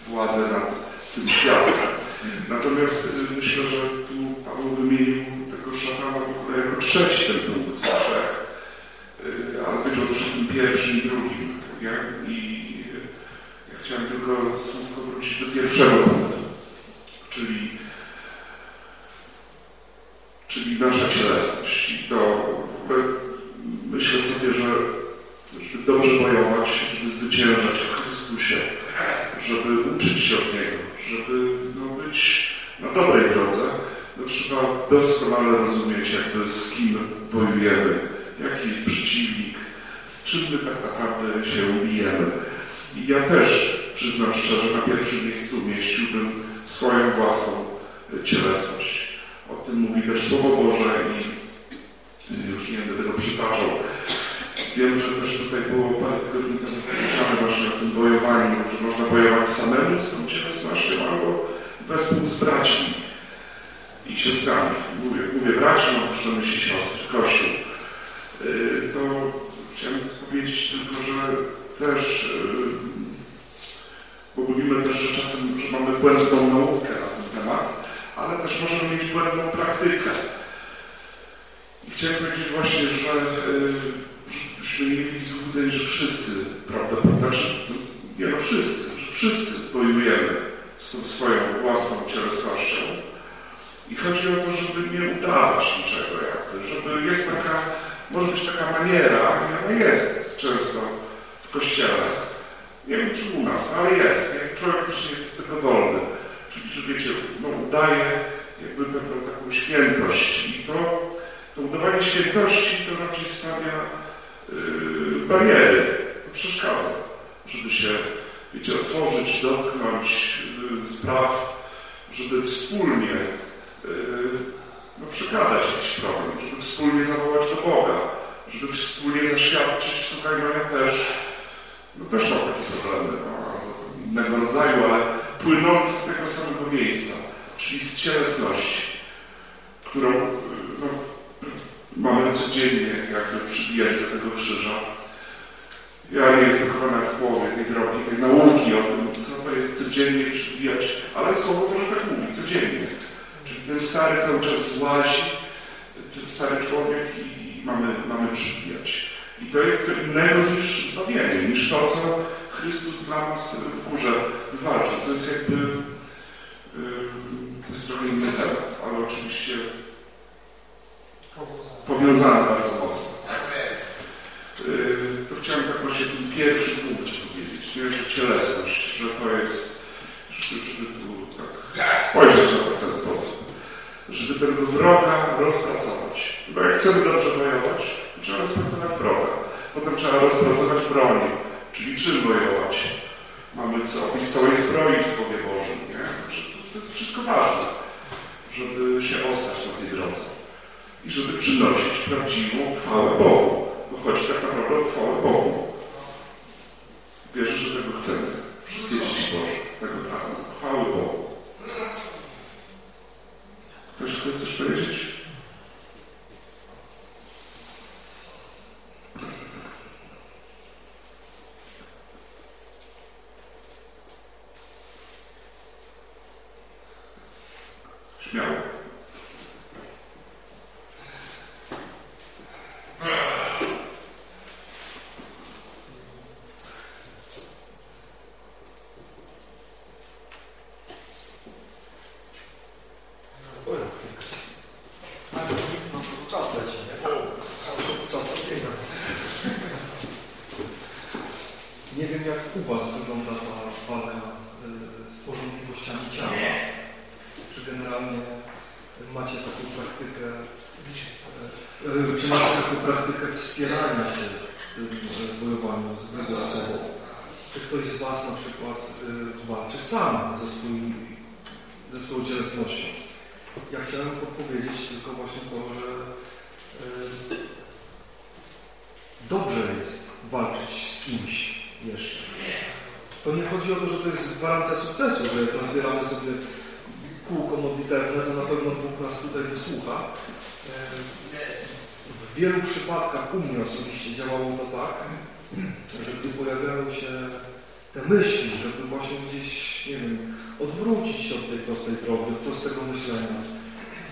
władzę nad tym światem. Natomiast yy, myślę, że tu Paweł wymienił tego szatana w ogóle jako trzeci ten punkt z trzech, yy, ale być o wszystkim pierwszym i drugim. Ja, I ja chciałem tylko słówko wrócić do pierwszego punktu, czyli, czyli nasza cielesność. I to w ogóle myślę sobie, że żeby dobrze bojować, żeby zwyciężać w Chrystusie, żeby uczyć się od Niego, żeby no, być na dobrej drodze, to trzeba doskonale rozumieć, jakby z kim wojujemy, jaki jest przeciwnik, z czym my tak naprawdę się ubijemy. I ja też, przyznam szczerze, na pierwszym miejscu umieściłbym swoją własną cielesność. O tym mówi też Słowo Boże i już nie będę tego przytaczał. Wiem, że też tutaj było parę tygodni temu powiedziane właśnie o tym bojowaniu, że można bojować samemu z tą cielesnością albo wespół z braćmi i siostrami. Mówię, mówię braci, mam też na myśli siostry, Kościół. Yy, to chciałem powiedzieć tylko, że też, yy, bo mówimy też, że czasem, że mamy błędną naukę na ten temat, ale też możemy mieć błędną praktykę. I chciałem powiedzieć właśnie, że byśmy nie mieli złudzeń, że wszyscy, prawda, znaczy, nie no wszyscy, że wszyscy bojujemy z tą swoją własną cielesnością. I chodzi o to, żeby nie udawać niczego jakby, żeby jest taka, może być taka maniera, i ona jest często w Kościele. Nie wiem, czy u nas, ale jest. Jak człowiek też jest z tego wolny. Że wiecie, no udaje jakby pewną taką świętość. I to, to udawanie świętości to raczej stawia yy, bariery. To przeszkadza, żeby się, wiecie, otworzyć, dotknąć yy, spraw, żeby wspólnie no, przekazać jakiś problem, żeby wspólnie zawołać do Boga, żeby wspólnie zaświadczyć, słuchaj, no ja też, no też mam takie problemy, no, innego rodzaju, ale płynące z tego samego miejsca, czyli z cielesności, którą no, mamy codziennie jakby przybijać do tego krzyża. Ja nie jestem kochana w połowie tej drogi, tej nauki o tym, co to jest codziennie przybijać, ale słowo może tak mówi, codziennie. Czyli ten stary cały czas złazi, ten stary człowiek i mamy, mamy przybijać. I to jest co innego niż zbawienie, niż to, co Chrystus dla nas w górze wywalczył. To jest jakby, to jest trochę inny temat, ale oczywiście powiązane bardzo mocno. To chciałem tak właśnie ten pierwszy punkt powiedzieć, nie? że cielesność, że to jest, żeby, tu tak spojrzeć na to w ten sposób, żeby tego wroga rozpracować. Bo jak chcemy dobrze wojować, to trzeba rozpracować wroga. Potem trzeba rozpracować broń, czyli czym wojować. Mamy co? Opis całej zbroi w Słowie Bożym, nie? Znaczy, to jest wszystko ważne, żeby się ostać na tej drodze i żeby przynosić prawdziwą chwałę Bogu. Bo chodzi tak naprawdę o chwałę Bogu. Wierzę, że tego chcemy. Wszystkie dzieci Boże tego pragną. Chwały Bogu. Ktoś chce coś powiedzieć? Śmiało. Nie? Wiem, jak u Was wygląda ta walka y, z. Czy generalnie macie taką praktykę, y, czy macie taką praktykę wspierania się w tym y, bojowaniu z drugą osobą? Czy ktoś z Was na przykład walczy sam ze, swoim, ze swoją cielesnością? Ja chciałem podpowiedzieć tylko właśnie to, że dobrze jest walczyć z kimś jeszcze. To nie chodzi o to, że to jest gwarancja sukcesu, że jak rozbieramy sobie kółko modlitewne, to na pewno Bóg nas tutaj wysłucha. W wielu przypadkach u mnie osobiście działało to tak, że gdy pojawiają się te myśli, żeby właśnie gdzieś, nie wiem, odwrócić się od tej prostej drogi, od prostego myślenia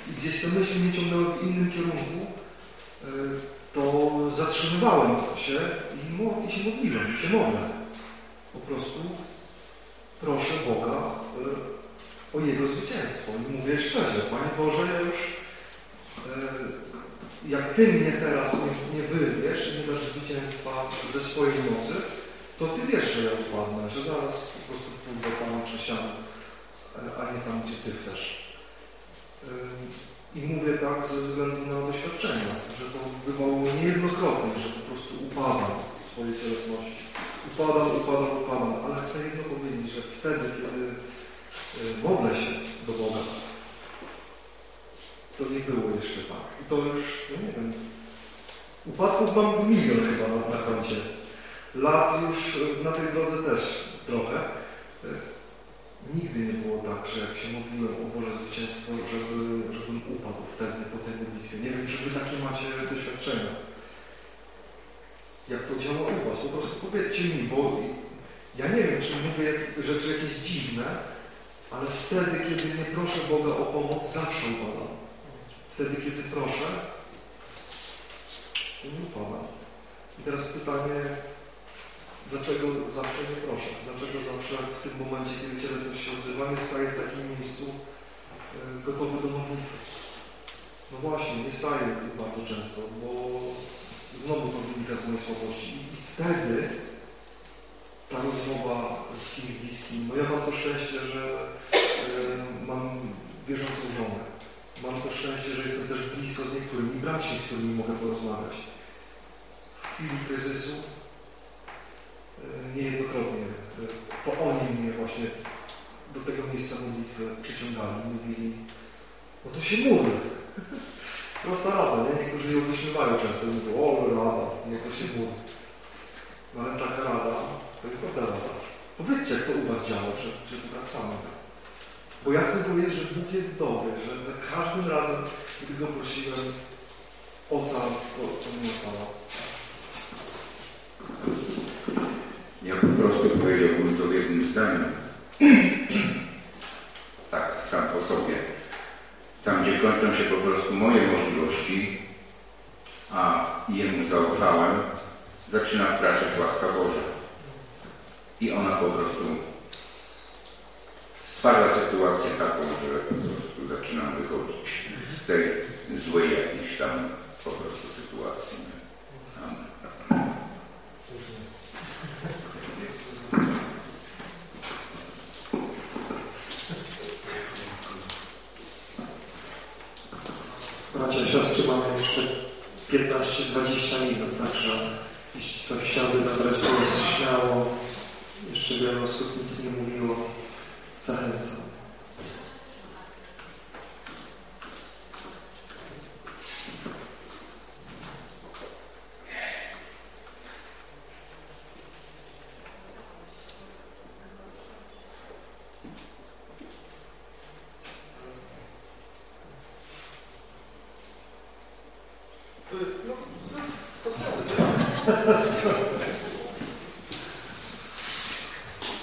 i gdzieś te myśli mnie ciągnęły w innym kierunku, to zatrzymywałem się i, się modliłem, i się modlę. Po prostu proszę Boga o Jego zwycięstwo. I mówię szczerze, Panie Boże, już y, jak Ty mnie teraz nie, nie nie dasz zwycięstwa ze swojej mocy, to Ty wiesz, że ja upadnę, że zaraz po prostu pójdę czy siam, e, a nie tam, gdzie Ty chcesz. Ym, I mówię tak ze względu na doświadczenia, że to bywało niejednokrotnie, że po prostu upadam w swojej cielesności. Upadam, upadam, upadam, ale chcę jedno powiedzieć, że wtedy, kiedy modlę się do Boga, to nie było jeszcze tak. I to już, no nie wiem, upadków mam milion chyba na, na koncie. Lat już y, na tej drodze też trochę. Y, Nigdy nie było tak, że jak się modliłem o Boże zwycięstwo, żeby, żebym upadł wtedy po tej modlitwie. Nie wiem, czy wy takie macie doświadczenia. Jak to działa u was? Po prostu powiedzcie mi, bo ja nie wiem, czy mówię rzeczy jakieś dziwne, ale wtedy, kiedy nie proszę Boga o pomoc, zawsze upadam. Wtedy, kiedy proszę, to nie upadam. I teraz pytanie, Dlaczego zawsze nie proszę? Dlaczego zawsze w tym momencie, kiedy cielesność się odzywa, nie staję w takim miejscu e, gotowy do modlitwy? No właśnie, nie staję bardzo często, bo znowu to wynika z mojej słabości. I wtedy ta rozmowa z kimś bliskim, no ja mam to szczęście, że mam wierzącą żonę. Mam to szczęście, że jestem też blisko z niektórymi braćmi, z którymi mogę porozmawiać. W chwili kryzysu niejednokrotnie. To oni mnie właśnie do tego miejsca modlitwy przyciągali. Mówili, no to się módl. Prosta rada, nie? Niektórzy ją wyśmiewają często. Mówią, o rada, no to się módl. No ale taka rada, to jest dobra rada. Powiedzcie, jak to u Was działa, czy, czy to tak samo. Bo ja chcę powiedzieć, że Bóg jest dobry, że za każdym razem, gdy Go prosiłem, ocal, to, to mnie ocala. Ja po prostu powiedziałbym to w jednym zdaniu. Tak, sam po sobie. Tam, gdzie kończą się po prostu moje możliwości, a jemu zaufałem, zaczyna wkraczać łaska Boża. I ona po prostu stwarza sytuację taką, że po prostu zaczynam wychodzić z tej złej jakiejś tam po prostu sytuacji. Bracia i siostry, mamy jeszcze 15-20 minut, także ktoś chciałby zabrać głos śmiało, jeszcze wiele osób nic nie mówiło, zachęcam.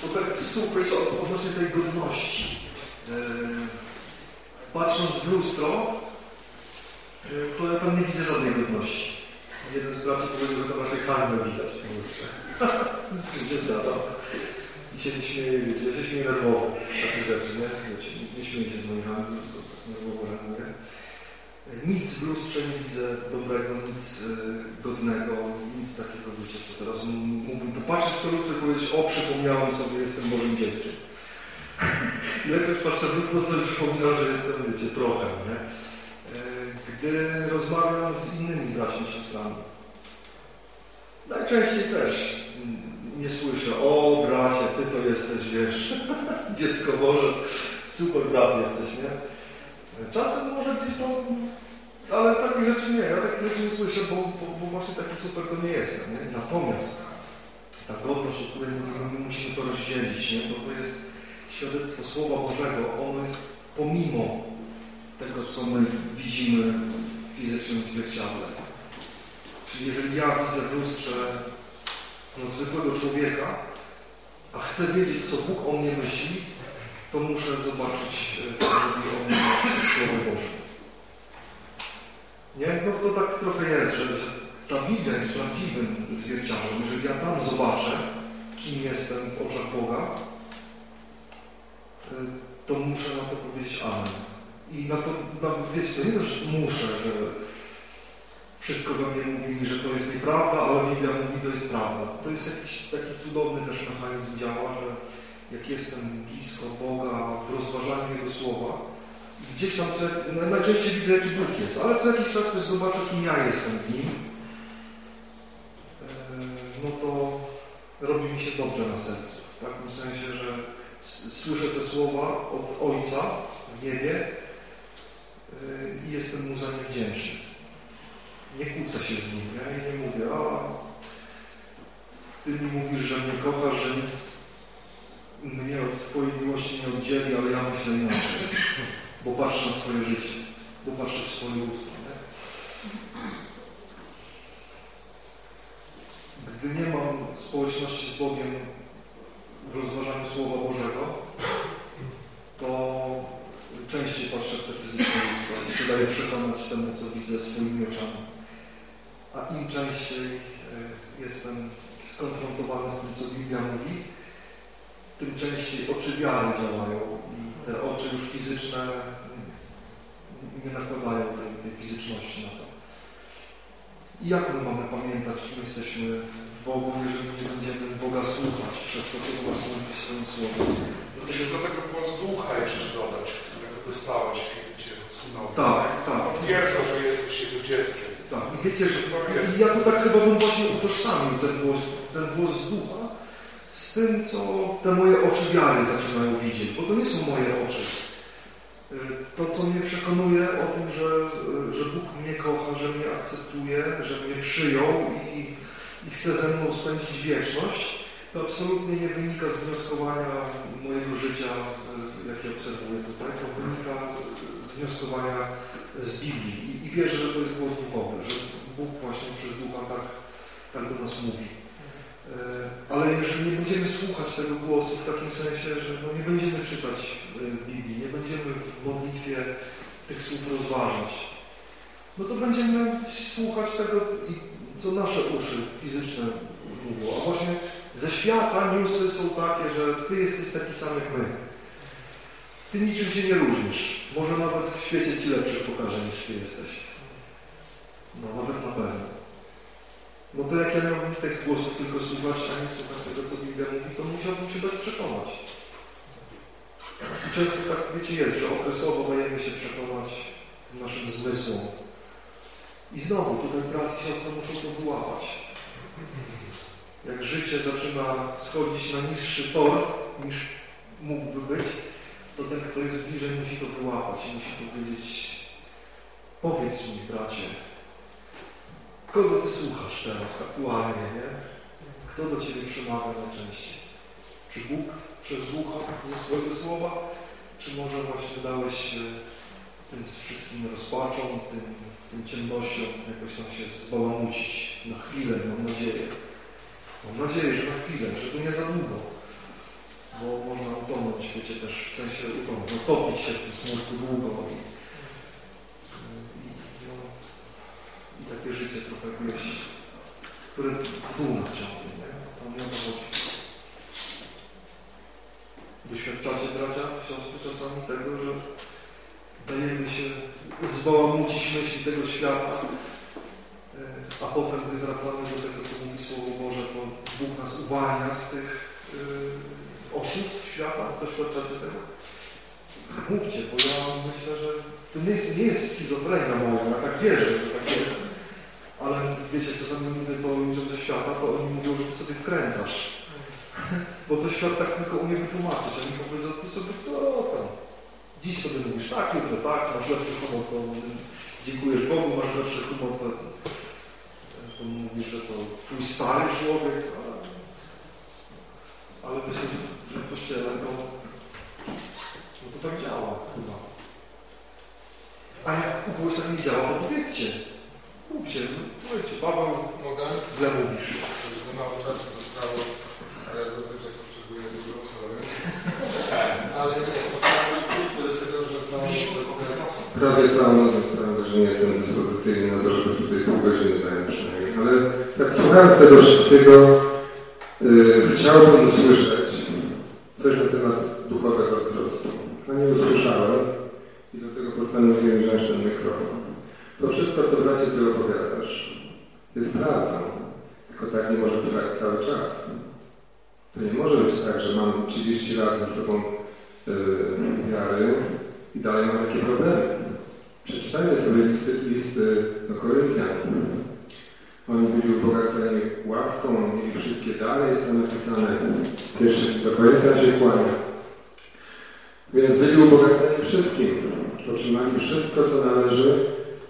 To tak super to odnośnie tej godności. E, patrząc w lustro, e, to ja tam nie widzę żadnej godności. Jeden z braci powiedział, że to raczej karmę widać w tym lustrze. Z tym się zgadzam. I się nie śmieję, wiecie, ja się śmieję nerwowo. Takie rzeczy, nie? Nie, śmieję się z moich handli, tylko tak nerwowo, mówię. Nic w lustrze nie widzę dobrego, nic y, godnego, nic takiego, wiecie co, teraz mógłbym popatrzeć w to lustro i powiedzieć, o, przypomniałem sobie, jestem Bożym dzieckiem. Jakoś patrzę w lustro, sobie przypominam, że jestem, wiecie, trochę, nie? Y, Gdy rozmawiam z innymi braćmi siostrami, najczęściej też nie słyszę, o, bracie, ty to jesteś, wiesz, dziecko Boże, super brat jesteś, nie? Czasem może gdzieś tam, ale takich rzeczy nie, ja takich rzeczy nie słyszę, bo, bo, bo właśnie taki super to nie jestem. Nie? Natomiast ta godność, o której mówimy, my musimy to rozdzielić, nie? bo to jest świadectwo Słowa Bożego, ono jest pomimo tego, co my widzimy w fizycznym zwierciadle. Czyli jeżeli ja widzę w lustrze no, zwykłego człowieka, a chcę wiedzieć, co Bóg o mnie myśli, to muszę zobaczyć, e, co mówi o mnie Słowo Boże. Nie? No to tak trochę jest, że ta Biblia jest prawdziwym zwierciadłem. Jeżeli ja tam zobaczę, kim jestem w oczach Boga, e, to muszę na to powiedzieć Amen. I na to, nawet wiecie, to nie to, że muszę, że wszystko we mnie mówi że to jest nieprawda, ale Biblia mówi, to jest prawda. To jest jakiś taki cudowny też mechanizm działa, że jak jestem blisko Boga, w rozważaniu Jego Słowa, gdzieś tam co, najczęściej widzę, jaki Bóg jest, ale co jakiś czas też zobaczę, kim ja jestem w Nim, e, no to robi mi się dobrze na sercu. W takim sensie, że słyszę te słowa od Ojca w niebie e, i jestem Mu za nie wdzięczny. Nie kłócę się z Nim, ja nie mówię, a Ty mi mówisz, że mnie kochasz, że nic mnie od Twojej miłości nie oddzieli, ale ja myślę inaczej, bo patrzę na swoje życie, bo patrzę w swoje lustro. Nie? Gdy nie mam społeczności z Bogiem w rozważaniu Słowa Bożego, to częściej patrzę w te fizyczne lustro i się daję przekonać temu, co widzę swoimi oczami. A im częściej e, jestem skonfrontowany z tym, co Biblia mówi, tym częściej oczy wiary działają i te oczy już fizyczne nie nakładają tej, tej fizyczności na to. I jak my mamy pamiętać, kim jesteśmy w Bogu, jeżeli nie będziemy Boga słuchać przez to, co Boga słuchać swoim słowem? Musimy do tego głos ducha jeszcze dodać, którego dostałeś, kiedy cię synowi. Tak, tak. Potwierdza, że jesteś jego dzieckiem. Tak, i wiecie, że i ja to tak chyba bym właśnie utożsamił ten głos, ten głos z ducha z tym, co te moje oczy wiary zaczynają widzieć, bo to nie są moje oczy. Y, To, co mnie przekonuje o tym, że, y, że Bóg mnie kocha, że mnie akceptuje, że mnie przyjął i, i chce ze mną spędzić wieczność, to absolutnie nie wynika z wnioskowania mojego życia, y, jakie obserwuję tutaj, to wynika z wnioskowania z Biblii. Wierzę, że to jest głos duchowy, że Bóg właśnie przez Ducha tak, tak do nas mówi. ale jeżeli nie będziemy słuchać tego głosu w takim sensie, że no nie będziemy czytać Biblii, nie będziemy w modlitwie tych słów rozważać, no to będziemy słuchać tego, co nasze uszy fizyczne mówią. A właśnie ze świata newsy są takie, że Ty jesteś taki sam jak my. Ty niczym się nie różnisz. Może nawet w świecie Ci lepszy pokaże niż Ty jesteś. No nawet na pewno. No to jak ja miałbym tych głosów tylko słuchać, a nie słuchać tego, co Biblia mówi, to musiałbym się dać przekonać. I często tak, wiecie, jest, że okresowo dajemy się przekonać tym naszym zmysłom. I znowu, tutaj brat i siostra muszą to wyłapać. Jak życie zaczyna schodzić na niższy tor, niż mógłby być, to ten, kto jest bliżej, musi to wyłapać musi powiedzieć powiedz mi, bracie, kogo Ty słuchasz teraz aktualnie, nie? Kto do Ciebie przemawia najczęściej? Czy Bóg przez Ducha ze swojego słowa? Czy może właśnie dałeś się tym wszystkim rozpaczom, tym, tym ciemnością jakoś tam się zbałamucić na chwilę, mam nadzieję. Mam nadzieję, że na chwilę, żeby nie za długo. Bo można utonąć, wiecie, też w sensie utonąć, utopić się w tym smutku długo i, i, no, i takie życie trochę wieś, które w nas ciągnie, nie? To nie o to chodzi. Doświadczacie, bracia, siostry, czasami tego, że dajemy się zbałamucić myśli tego świata, a potem, gdy wracamy do tego, co mówi Słowo Boże, to Bóg nas uwalnia z tych yy, oszustw świata. Doświadczacie tego? Mówcie, bo ja myślę, że to nie, nie jest schizofrenia moja, ja tak wierzę, że tak jest. Ale wiecie, czasami mówię do ludziom ze świata, to oni mówią, że ty sobie wkręcasz. Bo to świat tak tylko umie wytłumaczyć. Oni powiedzą, ty sobie to tam. Dziś sobie mówisz tak, jutro tak, masz lepszy humor, to Bogu, masz lepszy humor, to to mówi, że to twój stary człowiek, ale, ale myślę, że w Kościele to, no to tak działa chyba. A jak u kogoś tak nie działa, to powiedzcie. Mówcie, powiedzcie, Paweł, Mogę? źle mówisz. Już za mało czasu zostało, ale zazwyczaj potrzebuję dużo osoby. Ale nie, postaram się dlatego że to... Prawie całą noc zostałem, że nie jestem dyspozycyjny na to, żeby tutaj pół godziny zająć przynajmniej. Ale tak słuchając tego wszystkiego, chciałbym usłyszeć coś na temat duchowego wzrostu. A nie usłyszałem i dlatego postanowiłem wziąć ten mikrofon. To wszystko, co bracie ty opowiadasz, jest prawdą, tylko tak nie może trwać cały czas. To nie może być tak, że mam 30 lat ze sobą yy, wiary i dalej mam takie problemy. Przeczytajmy sobie listy, listy do Koryntian. Oni byli ubogaceni łaską, mieli wszystkie dary, jest tam napisane pierwszy Koryntian się kłania. Więc byli ubogaceni wszystkim. Otrzymali wszystko, co należy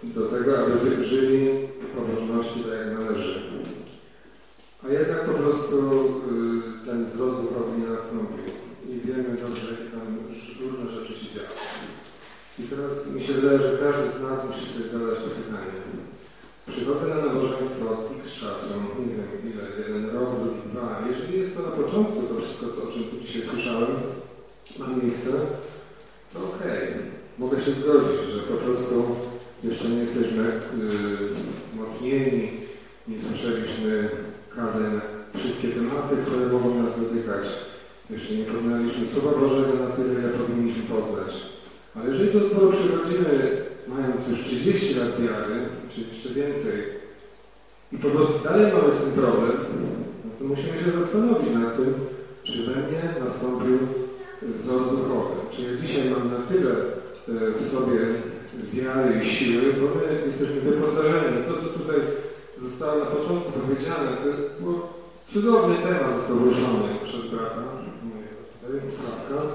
do tego, aby żyli pobożności tak jak należy. A jednak po prostu y, ten wzrost duchowy nie nastąpił. I wiemy dobrze, jakie tam różne rzeczy się działy. I teraz mi się wydaje, że każdy z nas musi sobie zadać to pytanie. Przychodzę na nabożeństwo x czasu, nie wiem ile, jeden rok, drugi, dwa. Jeżeli jest to na początku, to wszystko, co, o czym tu dzisiaj słyszałem, ma miejsce, to okej. Okay. Mogę się zgodzić, że po prostu jeszcze nie jesteśmy yy, nie słyszeliśmy kazań wszystkie tematy, które mogą nas dotykać. Jeszcze nie poznaliśmy Słowa Bożego na tyle, jak powinniśmy poznać. Ale jeżeli do zboru przychodzimy, mając już 30 lat wiary, czy jeszcze więcej, i po prostu dalej mamy z tym problem, no to musimy się zastanowić nad tym, czy we mnie nastąpił wzrost duchowy. Czy ja dzisiaj mam na tyle e, w sobie wiary i siły, bo my jesteśmy wyposażeni. To, co tutaj zostało na początku powiedziane, to było cudowny temat został ruszony przez brata, moja sprawka.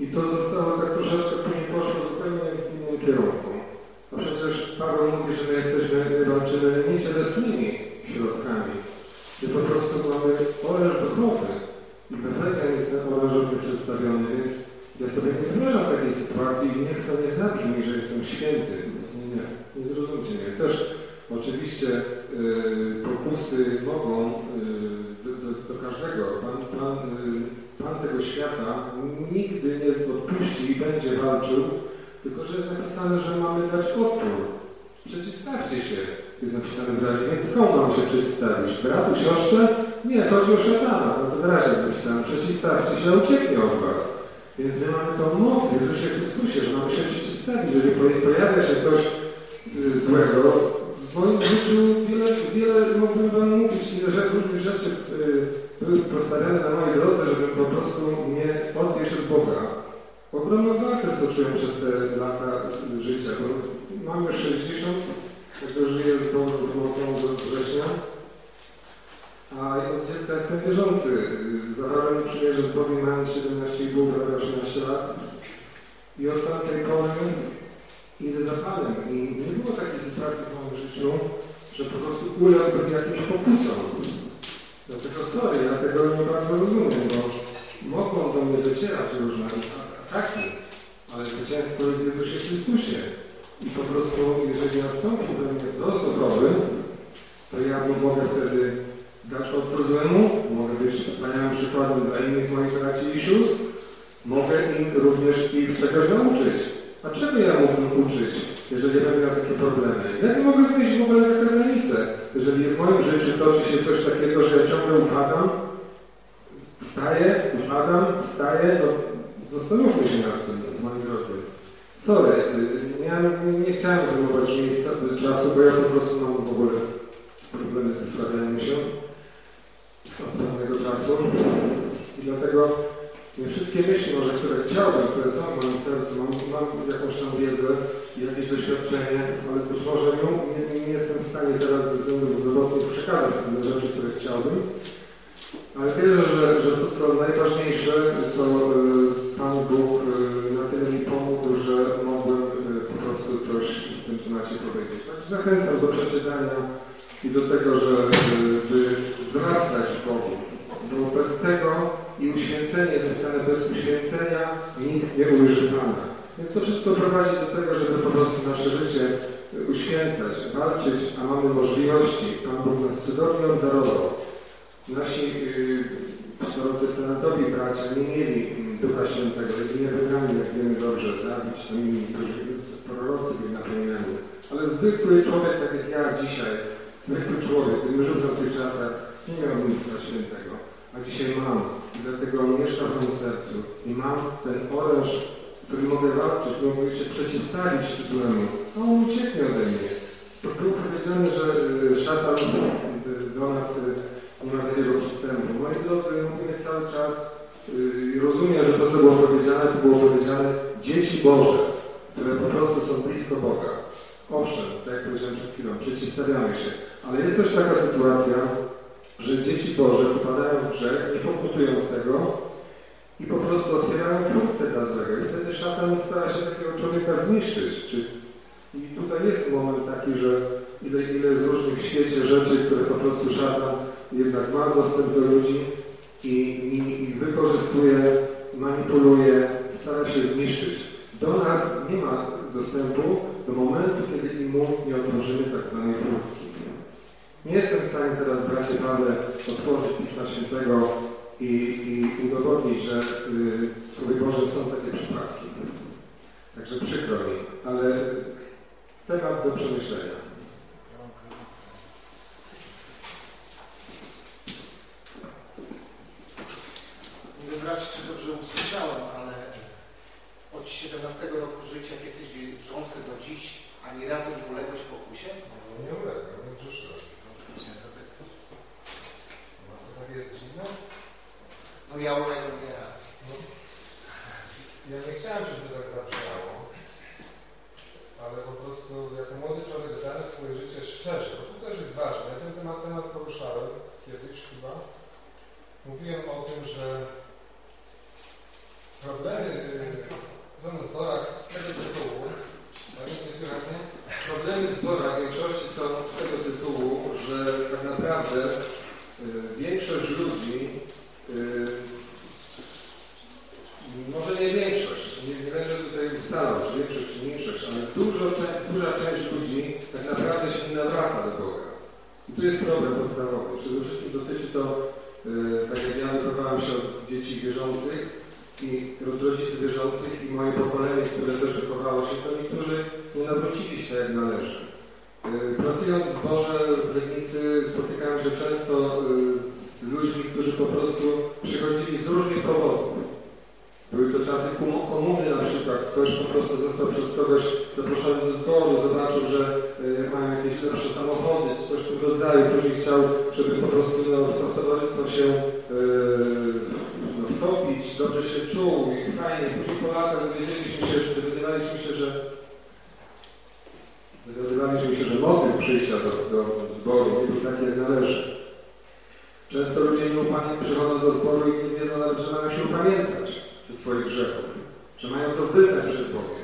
I to zostało tak troszeczkę, później poszło zupełnie kierunku. A przecież Paweł mówi, że my jesteśmy, my walczymy nie cielesnymi środkami, my po prostu mamy oręż duchowy. I Beflegian jest orężowy przedstawiony, więc ja sobie nie wyobrażam takiej sytuacji i niech to nie zabrzmi, że jestem święty. Nie, nie, zrozumcie mnie. Też oczywiście yy, pokusy mogą yy, do każdego. Pan, pan, y, pan tego świata nigdy nie odpuści i będzie walczył, tylko że jest napisane, że mamy dać odpór. Przeciwstawcie się, jest napisane w razie. Więc komu mam się przeciwstawić? Bratu, siostrze? Nie, chodzi o szatana. To w razie jest napisane. Przeciwstawcie się, ucieknie od was. Więc my mamy tą moc w Jezusie Chrystusie, że mamy się przeciwstawić. Jeżeli pojawia się coś y, złego, w moim życiu wiele, wiele mógłbym Wam mówić, ile różnych rzeczy y, były postawione na mojej drodze, żebym po prostu nie odwieść od Boga. Ogromną walkę stoczyłem przez te lata życia, bo mam już 60, także żyję z Bogą pomocą do września. A od dziecka jestem wierzący. Zawarłem przymierze z Bogiem mając 17,5, prawie 18 lat. I od tamtej pory idę za Panem. I nie było takiej sytuacji w moim życiu, że po prostu uległbym jakimś pokusom. Dlatego sorry, ja tego nie bardzo rozumiem, bo mogą do mnie docierać różne ataki, ale zwycięstwo jest w Jezusie Chrystusie. I po prostu, jeżeli nastąpi do mnie wzrost duchowy, to ja mogę wtedy dać odpór złemu, mogę być wspaniałym przykładem dla innych moich braci i sióstr, mogę im również ich czegoś nauczyć. A czego ja mógłbym uczyć, jeżeli będę miał takie problemy? Jak mogę wyjść w ogóle na kazanicę, jeżeli w moim życiu toczy się coś takiego, że ja ciągle upadam, wstaję, upadam, wstaję, no zastanówmy się nad tym, moi drodzy. Sorry, ja nie, chciałem zajmować miejsca, czasu, bo ja po prostu mam w ogóle problemy ze stawianiem się od pewnego czasu i dlatego nie wszystkie myśli może, które chciałbym, które są w moim sercu, mam, mam jakąś tam wiedzę jakieś doświadczenie, ale być może nie, nie, nie jestem w stanie teraz ze względów zdrowotnych przekazać pewne rzeczy, które chciałbym, ale wierzę, że, że to co najważniejsze, to y, Pan Bóg y, na tyle mi pomógł, że mogłem y, po prostu coś w tym temacie powiedzieć. Także zachęcam do przeczytania i do tego, że by wzrastać w Bogu. Bo bez tego i uświęcenie, napisane bez uświęcenia nikt nie ujrzy Pana. Więc to wszystko prowadzi do tego, żeby po prostu nasze życie uświęcać, walczyć, a mamy możliwości. Pan Bóg nas cudownie obdarował. Nasi yy, starotestamentowi bracia nie mieli Ducha Świętego, byli niewybrani, jak wiemy dobrze, Dawid, tam inni, którzy prorocy byli napełniani. Ale zwykły człowiek, tak jak ja dzisiaj, zwykły człowiek, który żył w tamtych czasach, nie miał Ducha Świętego. A dzisiaj mam. I dlatego mieszka w moim sercu. I mam ten oręż, który mogę walczyć, mogę się przeciwstawić złemu. A on ucieknie ode mnie. To było powiedziane, że y, szatan y, do nas y, nie ma takiego przystępu. Moi drodzy, mówimy cały czas i rozumiem, że to, co było powiedziane, to było powiedziane dzieci Boże, które po prostu są blisko Boga. Owszem, tak jak powiedziałem przed chwilą, przeciwstawiamy się. Ale jest też taka sytuacja, że dzieci Boże upadają w grzech, nie pokutują z tego i po prostu otwierają furtę dla złego. I wtedy szatan stara się takiego człowieka zniszczyć. Czy... I tutaj jest moment taki, że ile, ile jest różnych w świecie rzeczy, które po prostu szatan jednak ma dostęp do ludzi i, i, i wykorzystuje, manipuluje, stara się zniszczyć. Do nas nie ma dostępu do momentu, kiedy mu nie otworzymy tak zwanej furtki. Nie jestem w stanie teraz, bracie Pawle, otworzyć Pisma Świętego i, i udowodnić, że y, Słowie Bożym są takie przypadki. Także przykro mi, ale temat do przemyślenia. Nie bracie, czy dobrze usłyszałem, ale od 17 roku życia, jak jesteś wierzący do dziś, ani razu nie uległeś pokusie? No, nie uległem, nie zgrzeszyłem. No to tak jest dziwne? No ja uległem nieraz. No, ja nie chciałem, żeby to tak zabrzmiało, ale po prostu jako młody człowiek dałem swoje życie szczerze, bo to też jest ważne. Ja ten temat, temat poruszałem kiedyś chyba. Mówiłem o tym, że problemy są na zborach z tego tytułu, nie? Problemy zbora w większości są z tego tytułu, że tak naprawdę y, większość ludzi, y, może nie większość, nie, nie będę tutaj ustalał, czy większość, czy mniejszość, ale dużo, duża część ludzi tak naprawdę się nie nawraca do Boga. I tu jest problem podstawowy. Przede wszystkim dotyczy to tak jak ja wychowałem się od dzieci wierzących i od rodziców wierzących i moje pokolenie, które też wychowało się, to niektórzy nie nawrócili się jak należy. Yy, pracując w zborze w Legnicy spotykałem się często yy, z ludźmi, którzy po prostu przychodzili z różnych powodów. Były to czasy komuny na przykład. Ktoś po prostu został przez kogoś zaproszony do zboru, zobaczył, że y, mają jakieś lepsze samochody, coś w tym rodzaju. Później chciał, żeby po prostu no, to towarzystwo się y, wtopić, dobrze się czuł i fajnie. Później po latach dowiedzieliśmy się, dowiadywaliśmy się, że dowiadywaliśmy się, że motyw przyjścia do, do zboru nie był taki, jak należy. Często ludzie nieupamiętni przychodzą do zboru i nie wiedzą nawet, że mają się upamiętać ze swoich grzechów, że mają to wyznać przed Bogiem.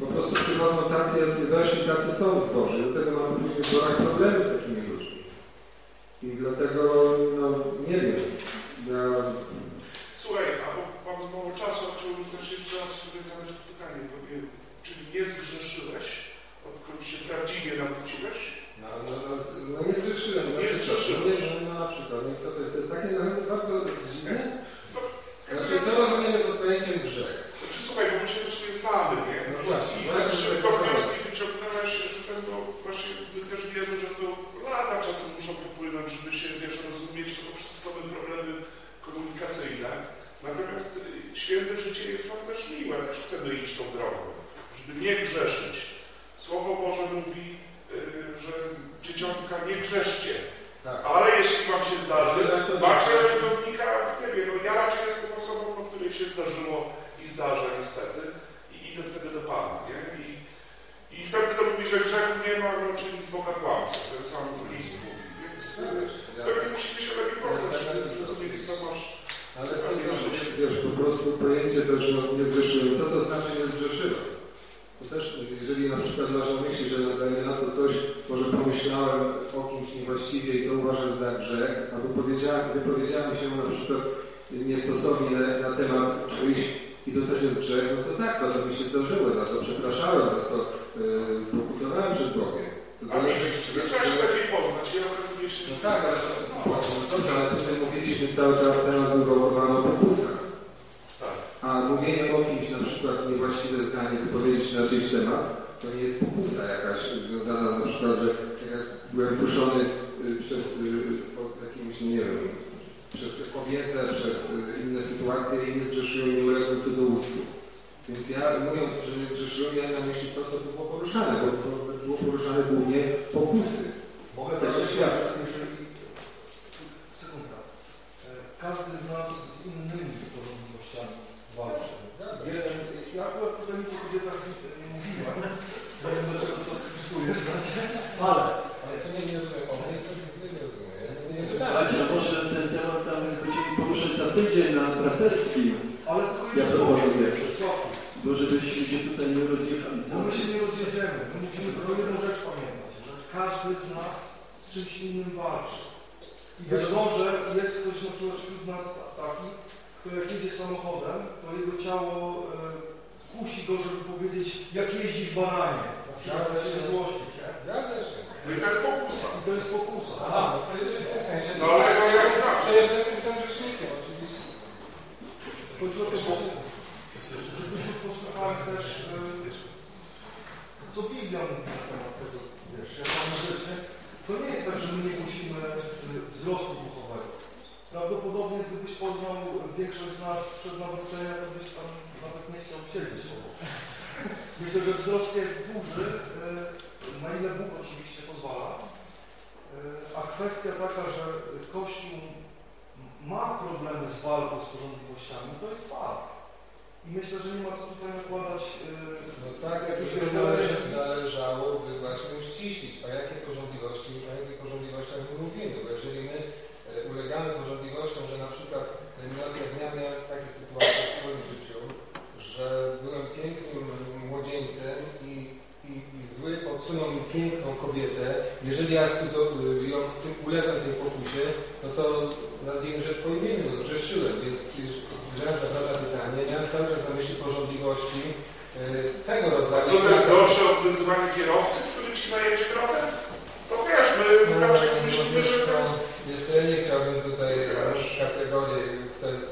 Po prostu przychodzą tacy, jacy weszli, tacy są w zborze. Dlatego mamy w zborach problemy z takimi ludźmi. I dlatego, no, nie wiem. Ja... Słuchaj, a bo mam mało czasu, a chciałbym też jeszcze raz sobie zadać pytanie. Czy nie zgrzeszyłeś, odkąd się prawdziwie nawróciłeś? No, no, no, no nie zgrzeszyłem. Nie zgrzeszyłeś. No, no na przykład, no co to jest? To jest takie no, bardzo dziwne. Znaczy, co rozumiemy pod pojęciem grzech? Znaczy, słuchaj, bo my się też nie znamy, nie? No właśnie. I też do wnioski wyciągnąłeś, że ten, no właśnie my też wiemy, że to lata czasem muszą popłynąć, żeby się, wiesz, rozumieć, to wszystko mamy problemy komunikacyjne. Natomiast y, święte życie jest nam też chcemy iść tą drogą, żeby nie grzeszyć. Słowo Boże mówi, y, że dzieciątka nie grzeszcie, tak. ale jeśli wam się zdarzy, macie rękownika w niebie. No ja raczej jestem osobą, o której się zdarzyło i zdarza niestety i idę wtedy do Pana, nie? I, i ten, kto mówi, że grzechu nie ma, no czyni z Boga kłamcę, ten sam list mówi, więc ja, pewnie musimy się lepiej poznać, żeby zrozumieć, co masz ale co wiesz, wiesz, po prostu pojęcie też, że nie zgrzeszyłem. Co to znaczy nie zgrzeszyłem? To też, jeżeli na przykład na myśli, że dajmy na to coś, może pomyślałem o kimś niewłaściwie i to uważasz za grzech, albo powiedziałem, wypowiedziałem się na przykład niestosownie na, na temat czyjś i to też jest grzech, no to tak, to, to mi się zdarzyło, za co przepraszałem, za co yy, przed Bogiem. To A widzisz, trzeba się lepiej poznać i okazuje się, No tak, ale no, dobrze, ale tutaj mówiliśmy cały czas temat wywoływano pokusach. Tak. A mówienie o kimś, na przykład niewłaściwe zdanie, wypowiedzieć na czyjś temat, to nie jest pokusa jakaś związana na przykład, że jak byłem puszczony y, przez y, jakimś, nie wiem, przez kobietę, przez y, inne sytuacje i nie zgrzeszyłem, nie uległem cudzołóstwu. Więc ja mówiąc, że nie zgrzeszyłem, ja na myśli to, co było poruszane, bo to było poruszane głównie pokusy. Mogę tak świata. jeżeli... Sekunda. E, Każdy z nas z innymi porządliwościami walczy. Ja akurat tutaj nic o kobietach nie, mówiłem. Nie wiem, dlaczego to krytykujesz, znaczy, ale... Ale co nie, nie rozumiem, o mnie coś nie, nie rozumiem. Nie, nie, Tak, no może ten temat tam będziemy poruszać za tydzień na braterskim. Ale ja to proponuję. Sławku. Bo żebyśmy się tutaj nie rozjechali. Bo my się nie rozjedziemy. My musimy tylko jedną rzecz pamiętać, że każdy z nas z czymś innym walczy. I być może jest ktoś na przykład wśród nas taki, kto jak jedzie samochodem, to jego ciało e, kusi go, żeby powiedzieć, jak jeździsz bananie. Na przykład się złościć, nie? Zgadza się. No i to jest pokusa. I to jest pokusa. Aha, no to jeżeli w tym sensie... No ale no jak inaczej? Jeszcze jestem grzesznikiem, oczywiście. Chodzi o to, żebyśmy posłuchali też, e, co Biblia mówi na temat tego, wiesz, jak rzeczy. To nie jest tak, że my nie musimy e, wzrostu duchowego. Prawdopodobnie gdybyś poznał większość z nas przed nawróceniem, to byś tam nawet nie chciał siedzieć obok. Myślę, że wzrost jest duży, e, na ile Bóg oczywiście pozwala. A kwestia taka, że Kościół ma problemy z walką z porządliwościami, to jest fakt. I myślę, że nie ma co tutaj nakładać yy, No tak, jakby należy, należałoby właśnie uściślić, o jakie porządliwości, o jakich porządliwościach my mówimy, bo jeżeli my e, ulegamy porządliwościom, że na przykład ja miałem takie sytuacje w swoim życiu, że byłem pięknym młodzieńcem i, i, i zły podsunął mi piękną kobietę, jeżeli ja cudzo, ją, tym, ulegam tej pokusie, no to nazwijmy rzecz po imieniu, no zgrzeszyłem, więc Teraz zapada pytanie, ja cały czas na myśli porządliwości y, tego rodzaju... Co to jest gorsze od wyzywania kierowcy, który ci zajedzie drogę? To wiesz, my no, raczej no, myślimy, że to jest... Jest ja nie chciałbym tutaj kategorii,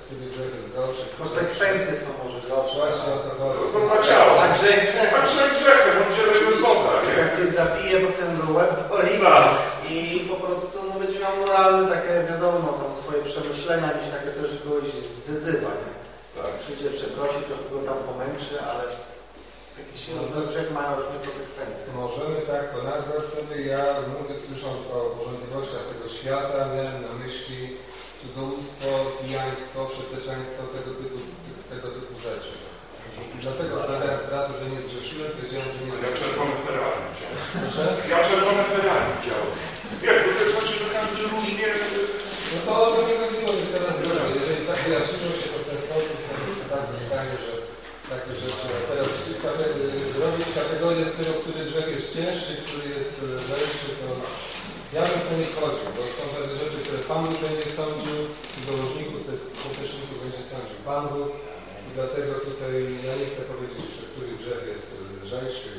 który grzech jest gorszy. Konsekwencje są może gorsze. Właśnie o to chodzi. No, no tak na ciało. A grzech grzechem. A grzech grzechem, on się leży Boga. Jak ktoś zabije, potem łeb boli tak. i po prostu no, będzie miał moralne takie, wiadomo, tam swoje przemyślenia, niż takie coś, że kogoś zwyzywa, nie? Tak. Przyjdzie, przeprosi, trochę go tam pomęczy, ale jakieś różne grzechy mają różne konsekwencje. Możemy tak to nazwać sobie. Ja mówię, słysząc o porządliwościach tego świata, miałem na myśli cudzołóstwo, pijaństwo, przeteczeństwo, tego typu, ty- tego typu rzeczy. Dlatego badając bratu, że nie zgrzeszyłem, powiedziałem, że nie Ja zgrzeszyłem. czerwone Ferrari widziałem. Proszę? Ja czerwone Ferrari widziałem. Wiesz, bo to jest właśnie, że każdy różnie... No to o to nie chodziło, więc teraz droga. Jeżeli tak wyjaśniło się to w ten sposób, to tak zostanie, że takie rzeczy. Teraz zrobić kategorię z tego, który grzech jest cięższy, który jest lżejszy, to ja bym to nie wchodził, bo są pewne rzeczy, które Pan będzie sądził, i dołożników, tych poteczników będzie sądził Pan Bóg. I dlatego tutaj ja nie chcę powiedzieć, że który grzech jest e, lżejszy.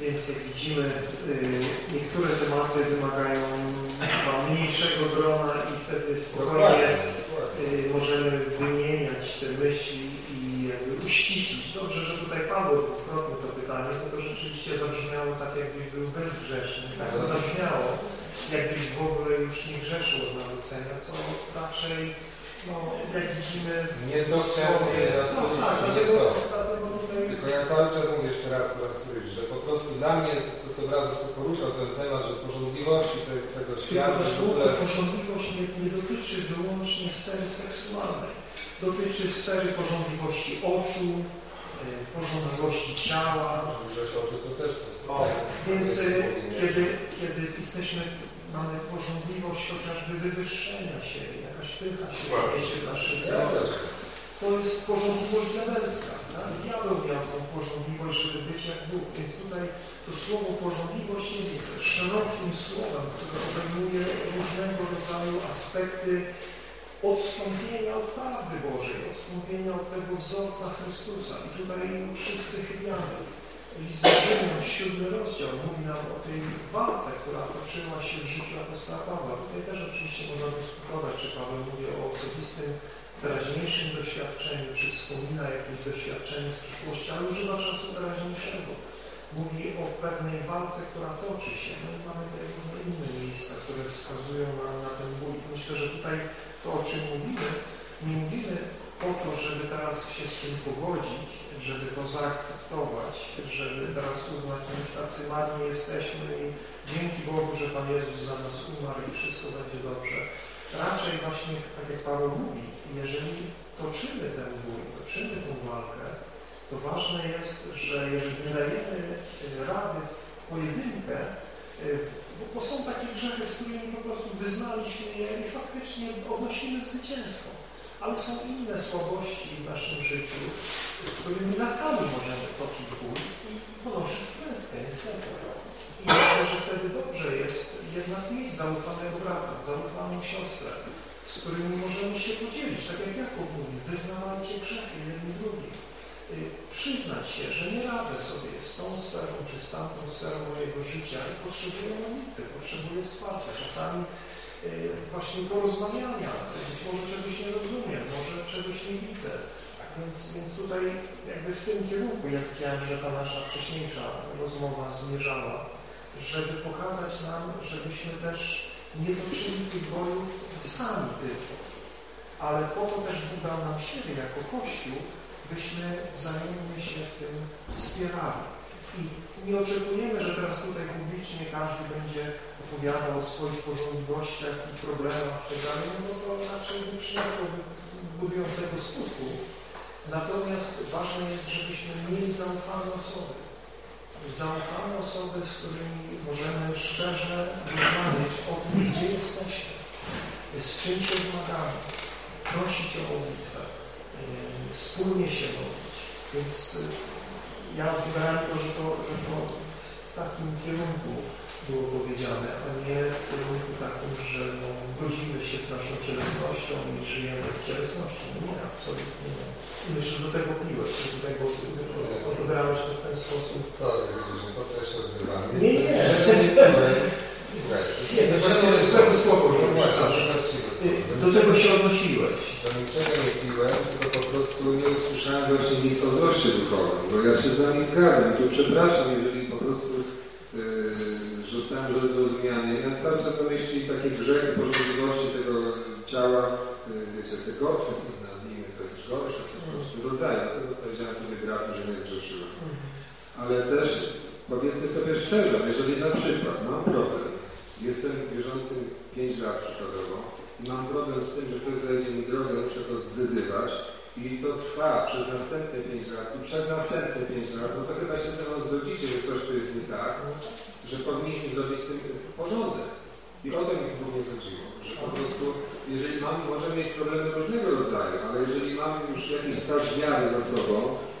Więc jak widzimy, y, niektóre tematy wymagają mniejszego grona i wtedy spokojnie y, możemy wymieniać te myśli i jakby uściślić. Dobrze, że tutaj padło dwukrotnie to pytanie, bo to rzeczywiście zabrzmiało tak, jakbyś był bezgrzeszny. Tak to zabrzmiało, jakbyś w ogóle już nie grzeszył od nawrócenia, co raczej, no, jak widzimy Nie do siebie, no tak, dlatego, Tylko ja cały czas mówię jeszcze raz po raz któryś, że po prostu dla mnie to, co brat poruszał ten temat, że porządliwości te, tego świata, to słowo porządliwość nie, nie dotyczy wyłącznie sfery seksualnej. Dotyczy sfery porządliwości oczu, e, porządliwości ciała. Że to też O, więc e, kiedy, kiedy jesteśmy, mamy porządliwość chociażby wywyższenia się, jakaś pycha się w naszym sercu, to jest porządliwość diabelska. Tak? Diabeł miał tą porządliwość, żeby być jak Bóg. Więc tutaj to słowo porządliwość jest szerokim słowem, które obejmuje różnego rodzaju aspekty odstąpienia od prawdy Bożej, odstąpienia od tego wzorca Chrystusa. I tutaj wszyscy chybiamy. List do siódmy rozdział, mówi nam o tej walce, która toczyła się w życiu apostoła Pawła. Tutaj też oczywiście można dyskutować, czy Paweł mówi o osobistym, teraźniejszym doświadczeniu, czy wspomina jakieś doświadczenie z przyszłości, ale używa czasu teraźniejszego. Mówi o pewnej walce, która toczy się. No i mamy tutaj różne inne miejsca, które wskazują nam na ten ból. Myślę, że tutaj to, o czym mówimy, nie mówimy po to, żeby teraz się z tym pogodzić, żeby to zaakceptować, żeby teraz uznać, że już tacy marni jesteśmy i dzięki Bogu, że Pan Jezus za nas umarł i wszystko będzie dobrze. Raczej właśnie, tak jak Paweł mówi, jeżeli toczymy ten bój, toczymy tę walkę, to ważne jest, że jeżeli dajemy y, rady w pojedynkę, bo, bo są takie grzechy, z którymi po prostu wyznaliśmy je i faktycznie odnosimy zwycięstwo. Ale są inne słabości w naszym życiu, z którymi latami możemy toczyć bój i ponosić klęskę, niestety. I myślę, że wtedy dobrze jest jednak mieć zaufanego brata, zaufaną siostrę, z którymi możemy się podzielić, tak jak Jakub mówi, wyznawajcie grzechy jedni drugim. Y, Przyznać się, że nie radzę sobie z tą sferą czy z tamtą sferą mojego życia i potrzebuję modlitwy, potrzebuję wsparcia. Czasami y, właśnie porozmawiania, być może czegoś nie rozumiem, może czegoś nie widzę. Więc, więc tutaj jakby w tym kierunku, jak widziałem, że ta nasza wcześniejsza rozmowa zmierzała, żeby pokazać nam, żebyśmy też nie toczyli tych bojów sami tylko, ale po to też Bóg dał nam siebie jako Kościół, byśmy wzajemnie się w tym wspierali. I nie oczekujemy, że teraz tutaj publicznie każdy będzie opowiadał o swoich porządliwościach i problemach itd., no bo to raczej nie przyniosłoby budującego skutku. Natomiast ważne jest, żebyśmy mieli zaufane osoby. Zaufane osoby, z którymi możemy szczerze rozmawiać o tym, gdzie jesteśmy, z czym się zmagamy, prosić o modlitwę, yy, wspólnie się modlić. Więc yy, ja wybrałem to, że to, że to w takim kierunku było powiedziane, a nie w kierunku takim, że no, się z naszą cielesnością i żyjemy w cielesności. No nie, absolutnie nie. Myślę, że do tego piłeś, że tutaj głos odebrałeś to w ten sposób. Sorry, widzisz, bo też się odzywam. Nie, nie. Nie, to właściwe słowo, że do czego się odnosiłeś? Do niczego nie piłem, tylko po prostu nie usłyszałem właśnie nic o wzroście duchowym, bo ja się z nami zgadzam. Tu przepraszam, jeżeli po prostu yy, zostałem źle zrozumiany. Ja cały czas na myśli takie grzechy, poszczególności tego ciała, yy, wiecie, tego już gorsze, po prostu rodzaju. Dlatego powiedziałem tutaj bratu, że nie zgrzeszyłem. Ale też powiedzmy sobie szczerze, jeżeli na przykład mam problem, jestem wierzącym 5 lat przykładowo i mam problem z tym, że ktoś zajdzie mi drogę, muszę to zwyzywać i to trwa przez następne 5 lat i przez następne 5 lat, no to chyba się mną zgodzicie, że coś tu jest nie tak, że powinniśmy zrobić z tym porządek. I o to mi głównie chodziło, po prostu, jeżeli mamy, możemy mieć problemy różnego rodzaju, ale jeżeli mamy już jakiś staż wiary za sobą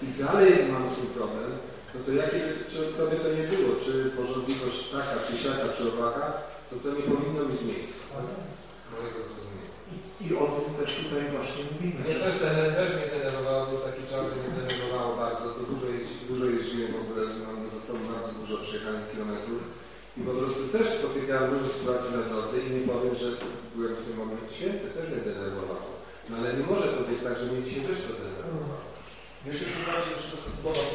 i dalej mamy z tym problem, no to jakie, czy, co by to nie było, czy porządliwość taka, czy siaka, czy owaka, to to nie powinno mieć miejsca. Mojego zrozumienia. I o tym też tutaj właśnie mówimy. Mnie też, też mnie denerwowało, był taki czas, że mnie denerwowało bardzo, to dużo, jeździ, dużo jeździłem w ogóle, mam za sobą bardzo dużo przejechanych kilometrów i po prostu też spotykałem różne sytuacje na drodze i nie powiem, że byłem w tym momencie święty, też mnie denerwowało. No ale nie może to być tak, że mnie dzisiaj też to denerwowało. Jeszcze bardziej, że dodam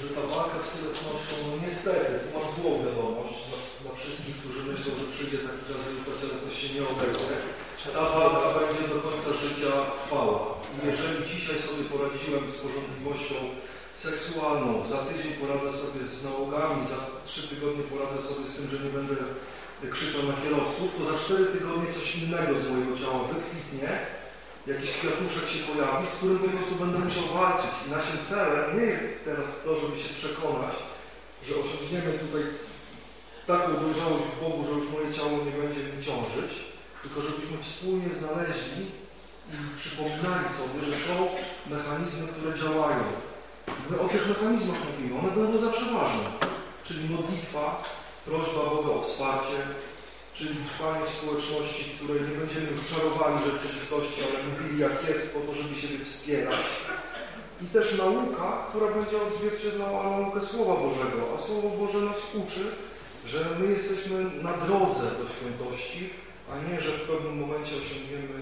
że ta walka z cielesnością, no niestety, mam złą wiadomość dla, dla wszystkich, którzy myślą, że przyjdzie taki czas, że ta cielesność się nie obecnie. Ta walka będzie do końca życia trwała. I jeżeli dzisiaj sobie poradziłem z porządliwością seksualną, za tydzień poradzę sobie z nałogami, za trzy tygodnie poradzę sobie z tym, że nie będę krzyczał na kierowców, to za cztery tygodnie coś innego z mojego ciała wykwitnie, jakiś kwiatuszek się pojawi, z którym po prostu będę musiał walczyć. I naszym celem nie jest teraz to, żeby się przekonać, że osiągniemy tutaj taką dojrzałość w Bogu, że już moje ciało nie będzie mi ciążyć, tylko żebyśmy wspólnie znaleźli i przypominali sobie, że są mechanizmy, które działają. My o tych mechanizmach mówimy, one będą zawsze ważne. Czyli modlitwa, prośba Boga o wsparcie, czyli trwanie w społeczności, w której nie będziemy już czarowali rzeczywistości, ale mówili jak jest po to, żeby siebie wspierać. I też nauka, która będzie odzwierciedlała naukę Słowa Bożego, a Słowo Boże nas uczy, że my jesteśmy na drodze do świętości, a nie, że w pewnym momencie osiągniemy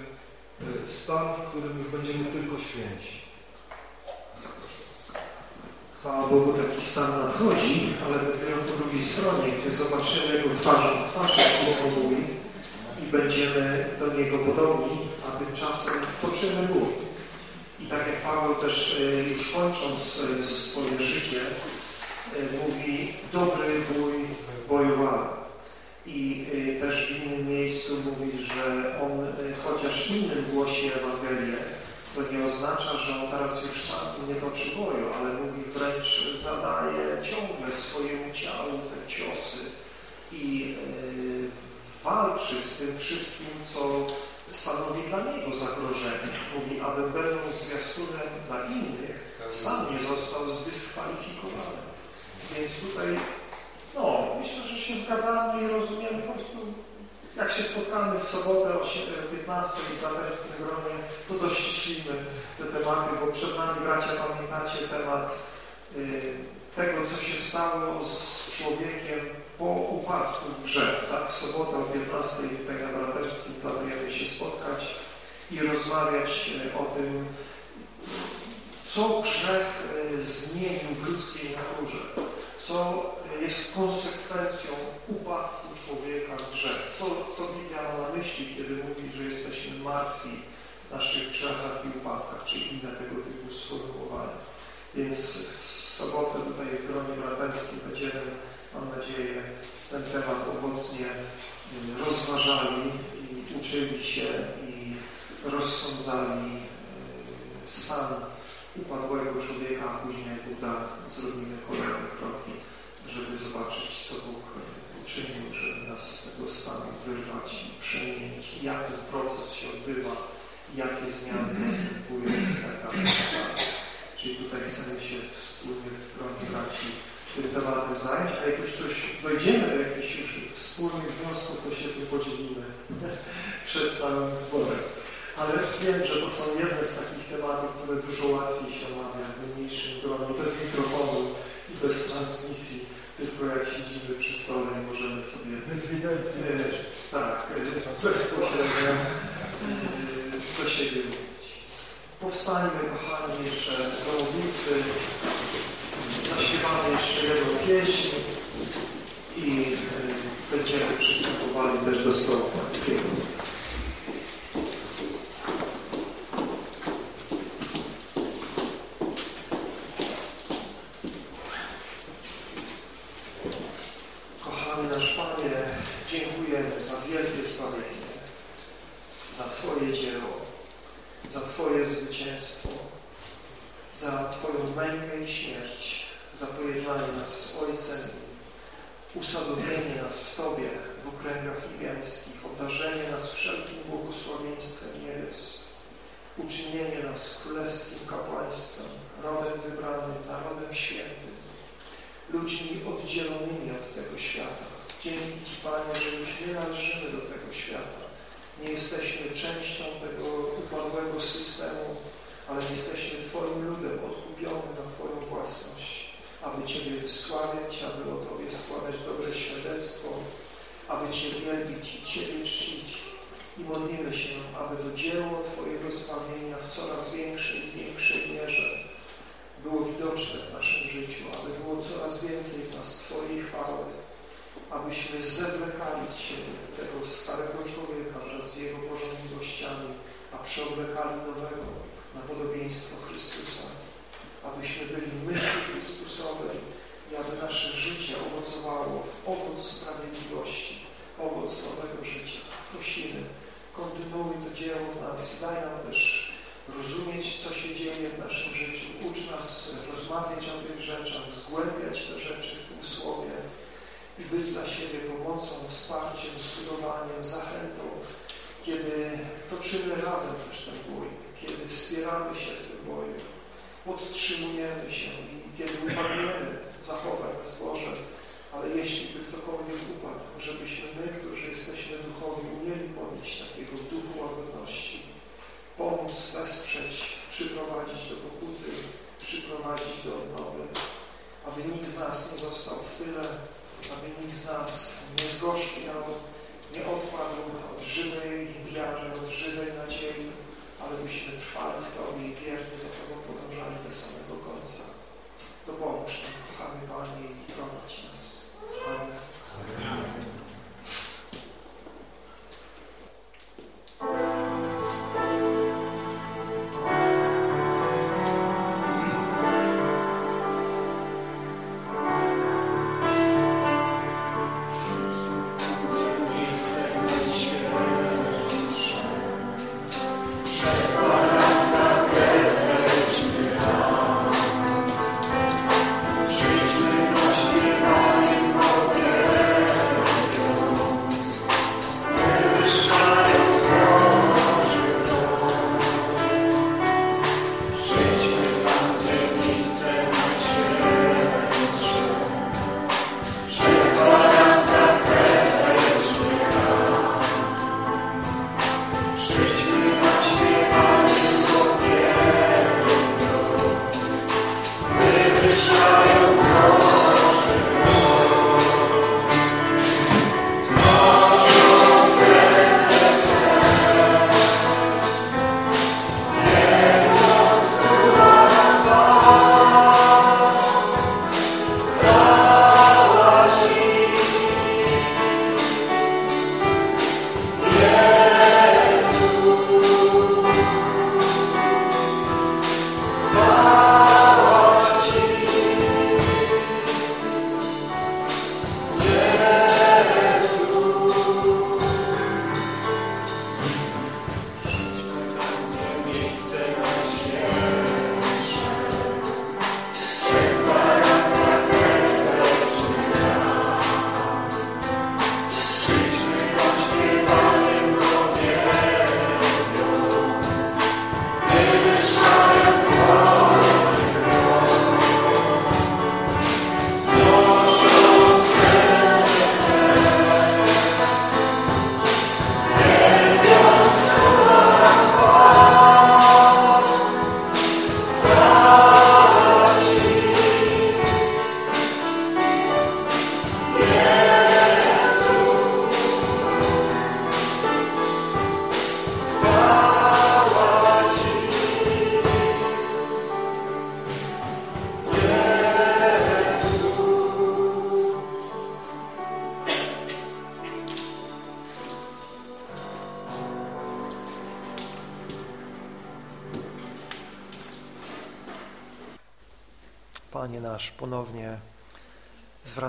e, stan, w którym już będziemy tylko święci. Chwała Bogu, taki stan nadchodzi, ale dopiero po drugiej stronie, gdy zobaczymy Jego twarzą twarz, jak mówi i będziemy do Niego podobni, a tymczasem toczymy bój. I tak jak Paweł też e, już kończąc e, swoje życie, e, mówi, dobry bój bojowany. I też w innym miejscu mówi, że on chociaż innym głosi Ewangelię, to nie oznacza, że on teraz już sam nie toczy boju, ale mówi wręcz zadaje ciągle swojemu ciału te ciosy i yy, walczy z tym wszystkim, co stanowi dla niego zagrożenie. Mówi, aby będąc zwiastunem dla innych, sam nie został zdyskwalifikowany. Więc tutaj, no, myślę, że się zgadzamy i rozumiemy po prostu jak się spotkamy w sobotę o 15 w braterskim gronie, to dościślimy te tematy, bo przed nami, bracia, pamiętacie temat y, tego, co się stało z człowiekiem po upadku w grzech. Tak, w sobotę o 15 tutaj na braterskim planujemy się spotkać i rozmawiać y, o tym, co grzech y, zmienił w ludzkiej naturze, co jest konsekwencją upadku człowieka w grzech. Co, co Biblia ma na myśli, kiedy mówi, że jesteśmy martwi w naszych grzechach i upadkach, czy inne tego typu sformułowania. Więc w sobotę tutaj w gronie braterskim będziemy, mam nadzieję, ten temat owocnie mm, rozważali i uczyli się i rozsądzali mm, stan upadłego człowieka, a później jak uda, zrobimy kolejne kroki żeby zobaczyć, co Bóg uczynił, żeby nas z tego stanu wyrwać i przemienić, jak ten proces się odbywa, jakie zmiany następują i tak dalej. Czyli tutaj chcemy się wspólnie w gronie braci tym tematem zająć, a jak już coś dojdziemy do jakichś już wspólnych wniosków, to się tym podzielimy przed całym zborem. Ale wiem, że to są jedne z takich tematów, które dużo łatwiej się omawia w mniejszym gronie, bez mikrofonu i bez transmisji tylko jak siedzimy przy stole i możemy sobie bez tak, bezpośrednio do siebie mówić. Powstańmy, kochani, jeszcze do modlitwy, zaśpiewamy jeszcze jedną pieśń i będziemy przystępowali też do stołu pańskiego. Kochany nasz Panie, dziękujemy za wielkie zbawienie, za Twoje dzieło, za Twoje zwycięstwo, za Twoją mękę i śmierć, za pojednanie nas z Ojcem, usadowienie nas w Tobie w okręgach niebiańskich, obdarzenie nas wszelkim błogosławieństwem niebios, uczynienie nas królewskim kapłaństwem, rodem wybranym, narodem świętym, ludźmi oddzielonymi od tego świata. Dzięki Panie, że już nie należymy do tego świata. Nie jesteśmy częścią tego upadłego systemu, ale jesteśmy Twoim ludem odkupionym na Twoją własność, aby Ciebie wysławiać, aby o Tobie składać dobre świadectwo, aby Cię wielbić i Ciebie czcić. I modlimy się, aby to dzieło Twojego zbawienia w coraz większej i większej mierze było widoczne w naszym życiu, aby było coraz więcej w nas Twojej chwały, abyśmy zewlekali się tego starego człowieka wraz z jego porządliwościami, a przeoblekali nowego na podobieństwo Chrystusa, abyśmy byli myśli Chrystusowej i aby nasze życie owocowało w owoc sprawiedliwości, owoc nowego życia. Prosimy, kontynuuj to dzieło w nas i daj nam też rozumieć, co się dzieje w naszym życiu. Ucz nas rozmawiać o tych rzeczach, zgłębiać te rzeczy w tym Słowie i być dla siebie pomocą, wsparciem, zbudowaniem, zachętą, kiedy toczymy razem też ten bój, kiedy wspieramy się w tym boju, podtrzymujemy się i kiedy upadniemy, zachowaj nas Boże, ale jeśli by ktokolwiek upadł, żebyśmy my, którzy jesteśmy duchowi, umieli podnieść takiego duchu łagodności, pomóc, wesprzeć, przyprowadzić do pokuty, przyprowadzić do odnowy, aby nikt z nas nie został w tyle, aby nikt z nas nie zgorzkniał, nie odpadł od żywej wiary, od żywej nadziei, ale byśmy trwali w Tobie i wiernie za Tobą podążali do samego końca. Dopomóż nam, kochamy Panie, i prowadź nas. Amen. Amen.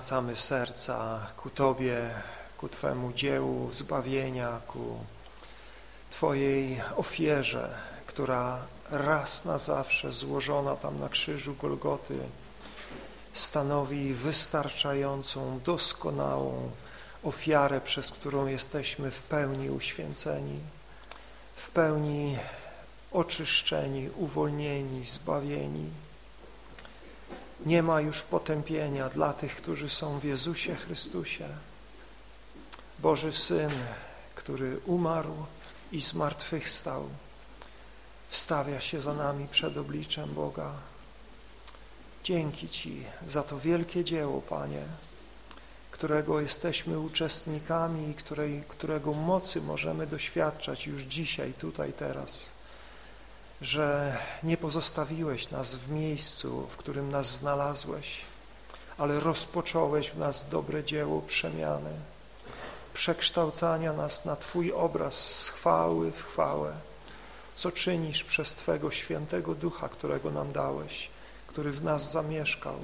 Zwracamy serca ku Tobie, ku Twemu dziełu zbawienia, ku Twojej ofierze, która raz na zawsze złożona tam na krzyżu Golgoty stanowi wystarczającą, doskonałą ofiarę, przez którą jesteśmy w pełni uświęceni, w pełni oczyszczeni, uwolnieni, zbawieni. Nie ma już potępienia dla tych, którzy są w Jezusie Chrystusie. Boży Syn, który umarł i zmartwychwstał, wstawia się za nami przed obliczem Boga. Dzięki Ci za to wielkie dzieło, Panie, którego jesteśmy uczestnikami i której, którego mocy możemy doświadczać już dzisiaj, tutaj, teraz że nie pozostawiłeś nas w miejscu, w którym nas znalazłeś, ale rozpocząłeś w nas dobre dzieło przemiany, przekształcania nas na Twój obraz z chwały w chwałę, co czynisz przez Twego świętego Ducha, którego nam dałeś, który w nas zamieszkał.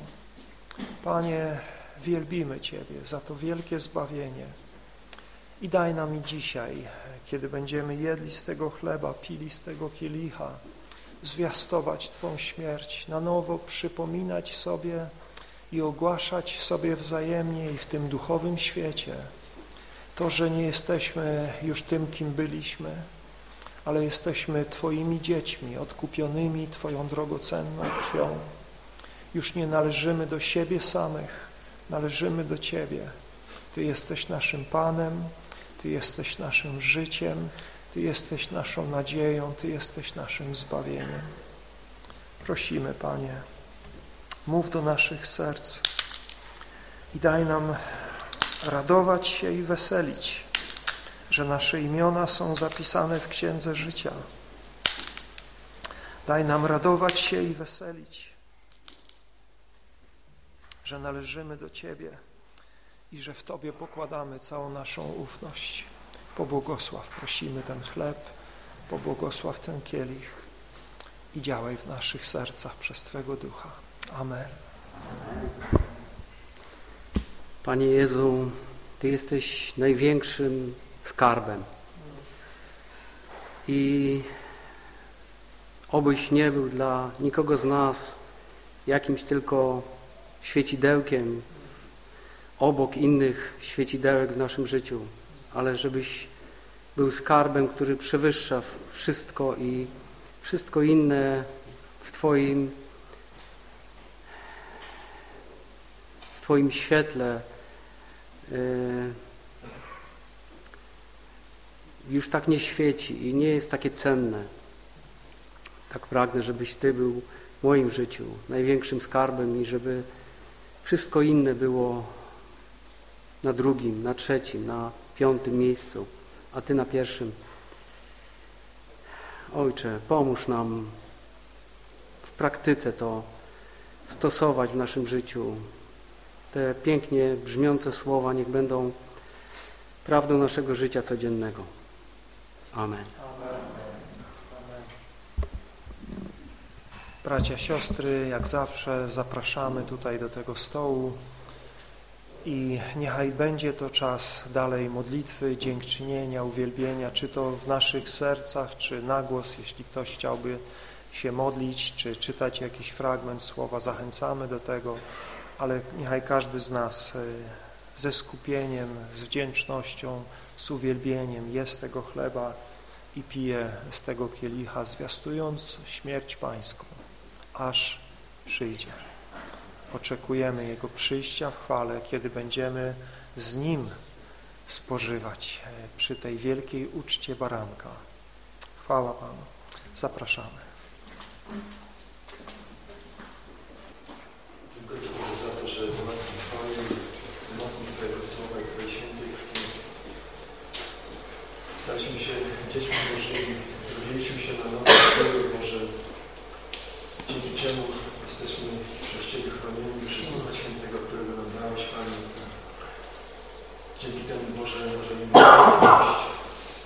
Panie, wielbimy Ciebie za to wielkie zbawienie i daj nam i dzisiaj, kiedy będziemy jedli z tego chleba, pili z tego kielicha, zwiastować Twą śmierć, na nowo przypominać sobie i ogłaszać sobie wzajemnie i w tym duchowym świecie to, że nie jesteśmy już tym, kim byliśmy, ale jesteśmy Twoimi dziećmi, odkupionymi Twoją drogocenną krwią. Już nie należymy do siebie samych, należymy do Ciebie. Ty jesteś naszym Panem, Ty jesteś naszym życiem, Ty jesteś naszą nadzieją, Ty jesteś naszym zbawieniem. Prosimy, Panie, mów do naszych serc i daj nam radować się i weselić, że nasze imiona są zapisane w Księdze Życia. Daj nam radować się i weselić, że należymy do Ciebie i że w Tobie pokładamy całą naszą ufność. Pobłogosław, prosimy ten chleb, pobłogosław ten kielich i działaj w naszych sercach przez Twego Ducha. Amen. Panie Jezu, Ty jesteś największym skarbem i obyś nie był dla nikogo z nas jakimś tylko świecidełkiem obok innych świecidełek w naszym życiu, ale żebyś był skarbem, który przewyższa wszystko i wszystko inne w Twoim w Twoim świetle yy, już tak nie świeci i nie jest takie cenne. Tak pragnę, żebyś Ty był w moim życiu największym skarbem i żeby wszystko inne było na drugim, na trzecim, na piątym miejscu, a Ty na pierwszym. Ojcze, pomóż nam w praktyce to stosować w naszym życiu. Te pięknie brzmiące słowa niech będą prawdą naszego życia codziennego. Amen. Bracia, siostry, jak zawsze zapraszamy tutaj do tego stołu i niechaj będzie to czas dalej modlitwy, dziękczynienia, uwielbienia, czy to w naszych sercach, czy na głos, jeśli ktoś chciałby się modlić, czy czytać jakiś fragment słowa, zachęcamy do tego, ale niechaj każdy z nas e, ze skupieniem, z wdzięcznością, z uwielbieniem jest tego chleba i pije z tego kielicha, zwiastując śmierć Pańską, aż przyjdzie. Oczekujemy Jego przyjścia w chwale, kiedy będziemy z Nim spożywać e, przy tej wielkiej uczcie baranka. Chwała Panu. Zapraszamy. Dziękuję za to, że Słowa staliśmy się dziećmi Bożymi, zrodziliśmy się na nowo, Boże, dzięki czemu jesteśmy przez Ciebie chronieni przez Ducha Świętego, którego nam Dzięki temu, Boże, mieć pewność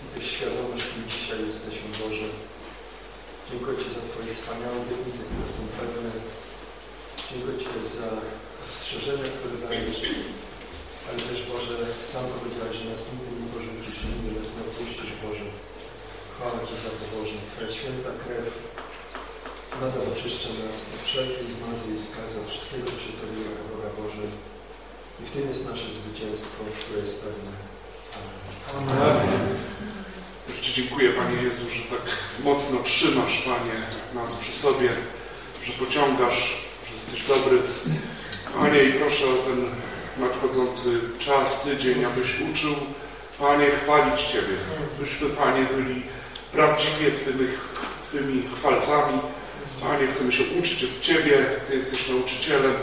i też świadomość, kim dzisiaj jesteśmy, Boże. Dziękuję Ci za Twoje wspaniałe obietnice, które są pewne. Dziękuję Ci za ostrzeżenia, które dajesz, ale też Boże, sam powiedziałeś, że nas nigdy nie porzucisz, nigdy nas nie opuścisz, Boże. Chwała Ci za to, Boże. Twoja święta krew nadal oczyszcza nas od wszelkiej zmazy i skazy, od wszystkiego, Tobie Boga Boże. I w tym jest nasze zwycięstwo, które jest pewne. Amen. Amen. Też Ci dziękuję, Panie Jezu, że tak mocno trzymasz, Panie, nas przy sobie, że pociągasz, że jesteś dobry. Panie, i proszę o ten nadchodzący czas, tydzień, abyś uczył, Panie, chwalić Ciebie. Byśmy, Panie, byli prawdziwie Twymi, Twymi chwalcami. Panie, chcemy się uczyć od Ciebie. Ty jesteś nauczycielem,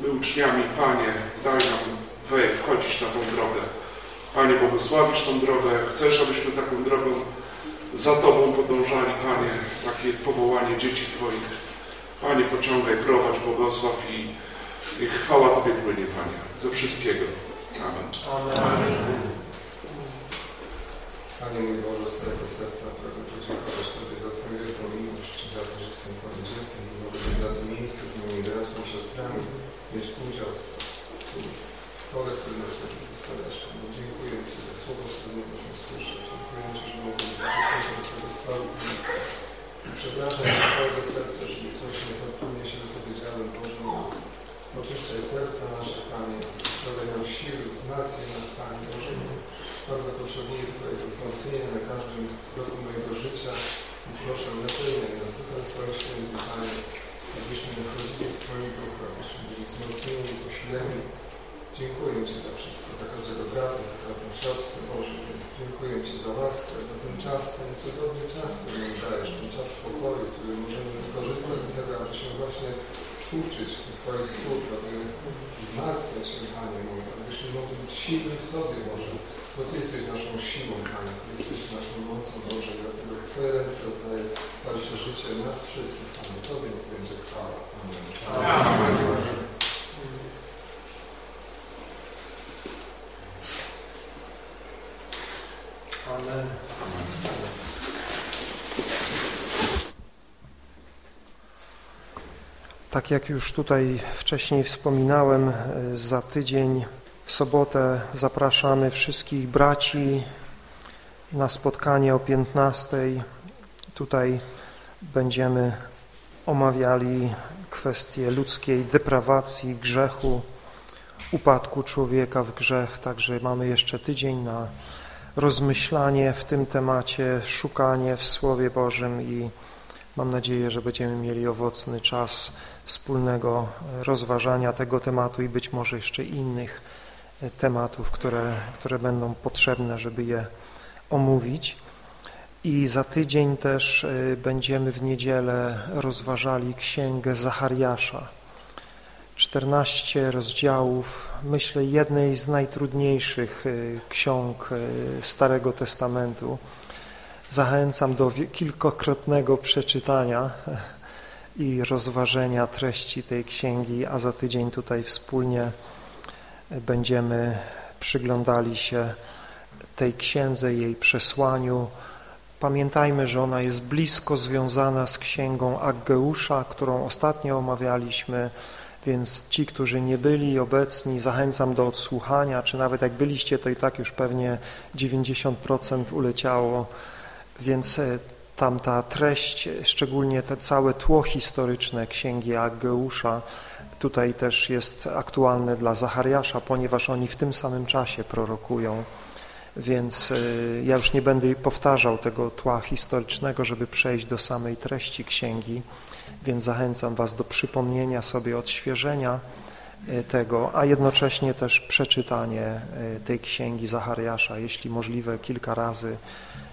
my uczniami. Panie, daj nam wej, wchodzić na tą drogę. Panie, błogosławisz tą drogę. Chcesz, abyśmy taką drogą za Tobą podążali, Panie. Takie jest powołanie dzieci Twoich. Panie, pociągaj, prowadź, błogosław i, i chwała Tobie płynie, Panie, ze wszystkiego. Amen. Amen. Panie mój Boże, z całego serca pragnę podziękować Tobie za Twoją wielką miłość, za to, że jestem Twoim dzieckiem i mogę być na tym miejscu z moimi braćmi i siostrami, mieć udział w tym stole, który nas wystawiasz. Panie, dziękuję Ci za słowo, które mogliśmy słyszeć. Dziękuję Ci, że być uczestnikiem Twojego stołu. Przepraszam z całego serca, jeżeli coś niefortunnie się wypowiedziałem. Boże, oczyszczaj serca nasze, Panie. Dodaj nam siły, wzmacnij nas, Panie. Boże, bardzo potrzebuję Twojego wzmocnienia na każdym kroku mojego życia i proszę, napełniaj nas Duchem swoim świętym, Panie, abyśmy wychodzili w Twoim duchu, abyśmy byli wzmocnieni, posileni. Dziękuję Ci za wszystko, za każdego brata, za każdą siostrę, Boże. Dziękuję Ci za łaskę, za ten czas, ten cudowny czas, który nam dajesz, ten czas spokoju, który możemy wykorzystać do tego, aby się właśnie uczyć Twoich słów, aby wzmacniać się, Panie mój, abyśmy mogli być silni w Tobie, Boże, bo Ty jesteś naszą siłą, Panie, Ty jesteś naszą mocą, Boże, i dlatego w Twoje ręce oddaję dalsze życie nas wszystkich, Niech będzie chwała. Amen. Amen. Amen. Tak jak już tutaj wcześniej wspominałem, za tydzień w sobotę zapraszamy wszystkich braci na spotkanie o 15. Tutaj będziemy omawiali kwestię ludzkiej deprawacji, grzechu, upadku człowieka w grzech. Także mamy jeszcze tydzień na rozmyślanie w tym temacie, szukanie w Słowie Bożym i mam nadzieję, że będziemy mieli owocny czas wspólnego rozważania tego tematu i być może jeszcze innych tematów, które, które będą potrzebne, żeby je omówić. I za tydzień też będziemy w niedzielę rozważali księgę Zachariasza. 14 rozdziałów, myślę, jednej z najtrudniejszych ksiąg Starego Testamentu. Zachęcam do kilkokrotnego przeczytania i rozważenia treści tej księgi, a za tydzień tutaj wspólnie będziemy przyglądali się tej księdze, jej przesłaniu. Pamiętajmy, że ona jest blisko związana z księgą Aggeusza, którą ostatnio omawialiśmy, więc ci, którzy nie byli obecni, zachęcam do odsłuchania, czy nawet jak byliście, to i tak już pewnie 90% uleciało, więc tam ta treść, szczególnie te całe tło historyczne księgi Aggeusza, tutaj też jest aktualne dla Zachariasza, ponieważ oni w tym samym czasie prorokują. Więc ja już nie będę powtarzał tego tła historycznego, żeby przejść do samej treści księgi, więc zachęcam Was do przypomnienia sobie, odświeżenia tego, a jednocześnie też przeczytanie tej księgi Zachariasza, jeśli możliwe kilka razy.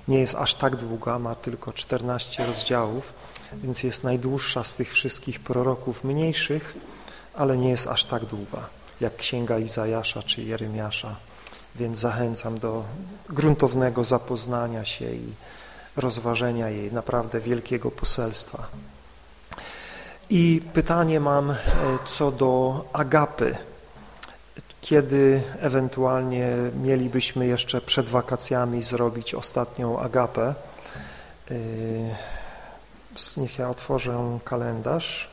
Nie jest aż tak długa, ma tylko 14 rozdziałów, więc jest najdłuższa z tych wszystkich proroków mniejszych, ale nie jest aż tak długa jak księga Izajasza czy Jeremiasza, więc zachęcam do gruntownego zapoznania się i rozważenia jej naprawdę wielkiego poselstwa. I pytanie mam co do agapy. Kiedy ewentualnie mielibyśmy jeszcze przed wakacjami zrobić ostatnią agapę? Niech ja otworzę kalendarz.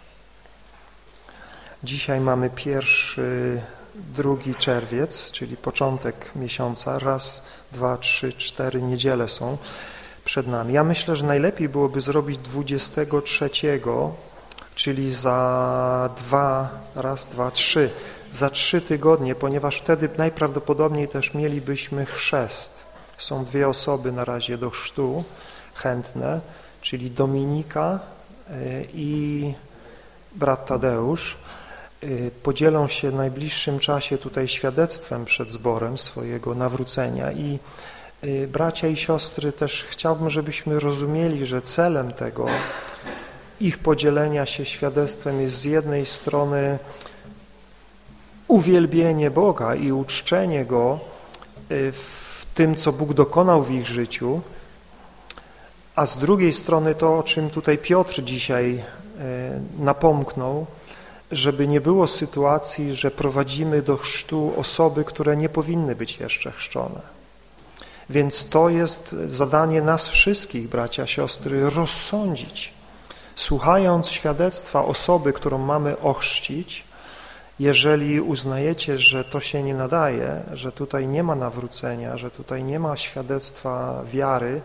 Dzisiaj mamy pierwszy, drugi czerwiec, czyli początek miesiąca. Raz, dwa, trzy, cztery niedziele są przed nami. Ja myślę, że najlepiej byłoby zrobić 23, czyli za dwa, raz, dwa, trzy, za trzy tygodnie, ponieważ wtedy najprawdopodobniej też mielibyśmy chrzest. Są dwie osoby na razie do chrztu chętne, czyli Dominika e, i brat Tadeusz. E, podzielą się w najbliższym czasie tutaj świadectwem przed zborem swojego nawrócenia i e, bracia i siostry też chciałbym, żebyśmy rozumieli, że celem tego ich podzielenia się świadectwem jest z jednej strony uwielbienie Boga i uczczenie Go w tym, co Bóg dokonał w ich życiu, a z drugiej strony to, o czym tutaj Piotr dzisiaj napomknął, żeby nie było sytuacji, że prowadzimy do chrztu osoby, które nie powinny być jeszcze chrzczone. Więc to jest zadanie nas wszystkich, bracia, siostry, rozsądzić. Słuchając świadectwa osoby, którą mamy ochrzcić, jeżeli uznajecie, że to się nie nadaje, że tutaj nie ma nawrócenia, że tutaj nie ma świadectwa wiary,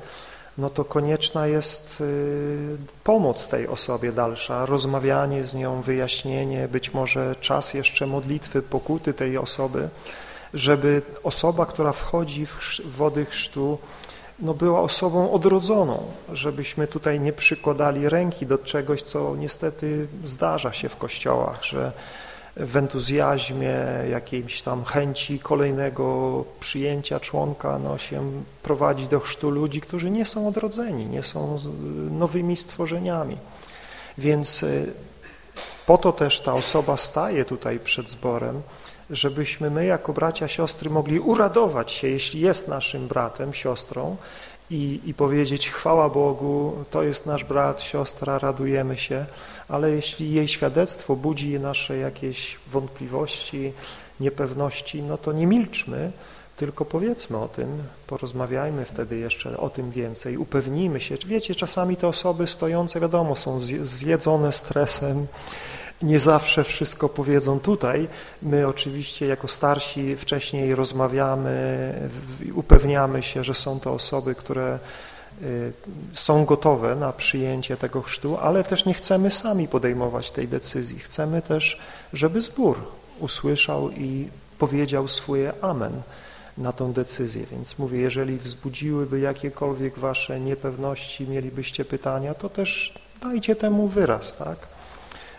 no to konieczna jest y, pomoc tej osobie dalsza, rozmawianie z nią, wyjaśnienie, być może czas jeszcze modlitwy, pokuty tej osoby, żeby osoba, która wchodzi w wody chrztu, no była osobą odrodzoną, żebyśmy tutaj nie przykładali ręki do czegoś, co niestety zdarza się w kościołach, że w entuzjazmie, jakiejś tam chęci kolejnego przyjęcia członka no, się prowadzi do chrztu ludzi, którzy nie są odrodzeni, nie są nowymi stworzeniami. Więc y, po to też ta osoba staje tutaj przed zborem, żebyśmy my jako bracia, siostry mogli uradować się, jeśli jest naszym bratem, siostrą i, i powiedzieć chwała Bogu, to jest nasz brat, siostra, radujemy się, ale jeśli jej świadectwo budzi nasze jakieś wątpliwości, niepewności, no to nie milczmy, tylko powiedzmy o tym, porozmawiajmy wtedy jeszcze o tym więcej, upewnijmy się. Wiecie, czasami te osoby stojące, wiadomo, są zjedzone stresem, nie zawsze wszystko powiedzą tutaj. My oczywiście jako starsi wcześniej rozmawiamy, upewniamy się, że są to osoby, które są gotowe na przyjęcie tego chrztu, ale też nie chcemy sami podejmować tej decyzji. Chcemy też, żeby zbór usłyszał i powiedział swoje amen na tą decyzję. Więc mówię, jeżeli wzbudziłyby jakiekolwiek wasze niepewności, mielibyście pytania, to też dajcie temu wyraz, tak?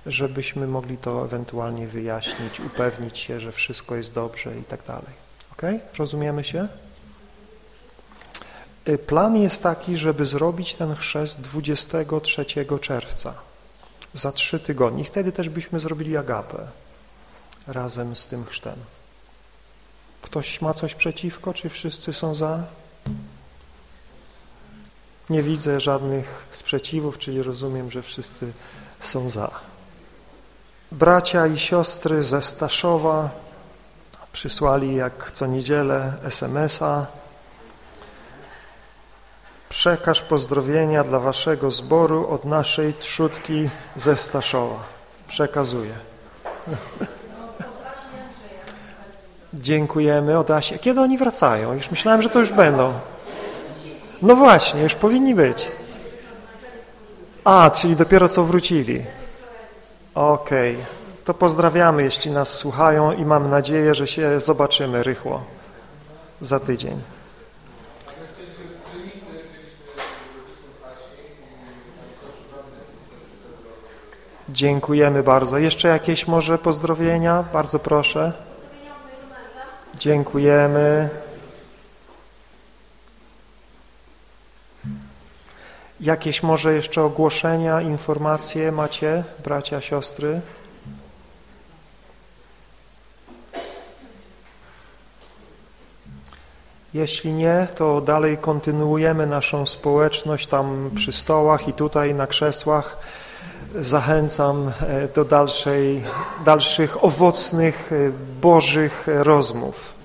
żebyśmy mogli to ewentualnie wyjaśnić, upewnić się, że wszystko jest dobrze i tak dalej. Ok? Rozumiemy się? Y, plan jest taki, żeby zrobić ten chrzest 23 czerwca, za trzy tygodnie. Wtedy też byśmy zrobili agapę razem z tym chrztem. Ktoś ma coś przeciwko, czy wszyscy są za? Nie widzę żadnych sprzeciwów, czyli rozumiem, że wszyscy są za. Bracia i siostry ze Staszowa przysłali jak co niedzielę SMS-a. Przekaż pozdrowienia dla waszego zboru od naszej trzutki ze Staszowa. Przekazuję. Dziękujemy od. Kiedy oni wracają? Już myślałem, że to już będą. No właśnie, już powinni być. A, czyli dopiero co wrócili. Okej, okay. to pozdrawiamy, jeśli nas słuchają i mam nadzieję, że się zobaczymy rychło za tydzień. Dziękujemy bardzo. Jeszcze jakieś może pozdrowienia? Bardzo proszę. Dziękujemy. Jakieś może jeszcze ogłoszenia, informacje macie, bracia, siostry? Jeśli nie, to dalej kontynuujemy naszą społeczność tam przy stołach i tutaj na krzesłach. Zachęcam e, do dalszej, dalszych owocnych, e, bożych rozmów.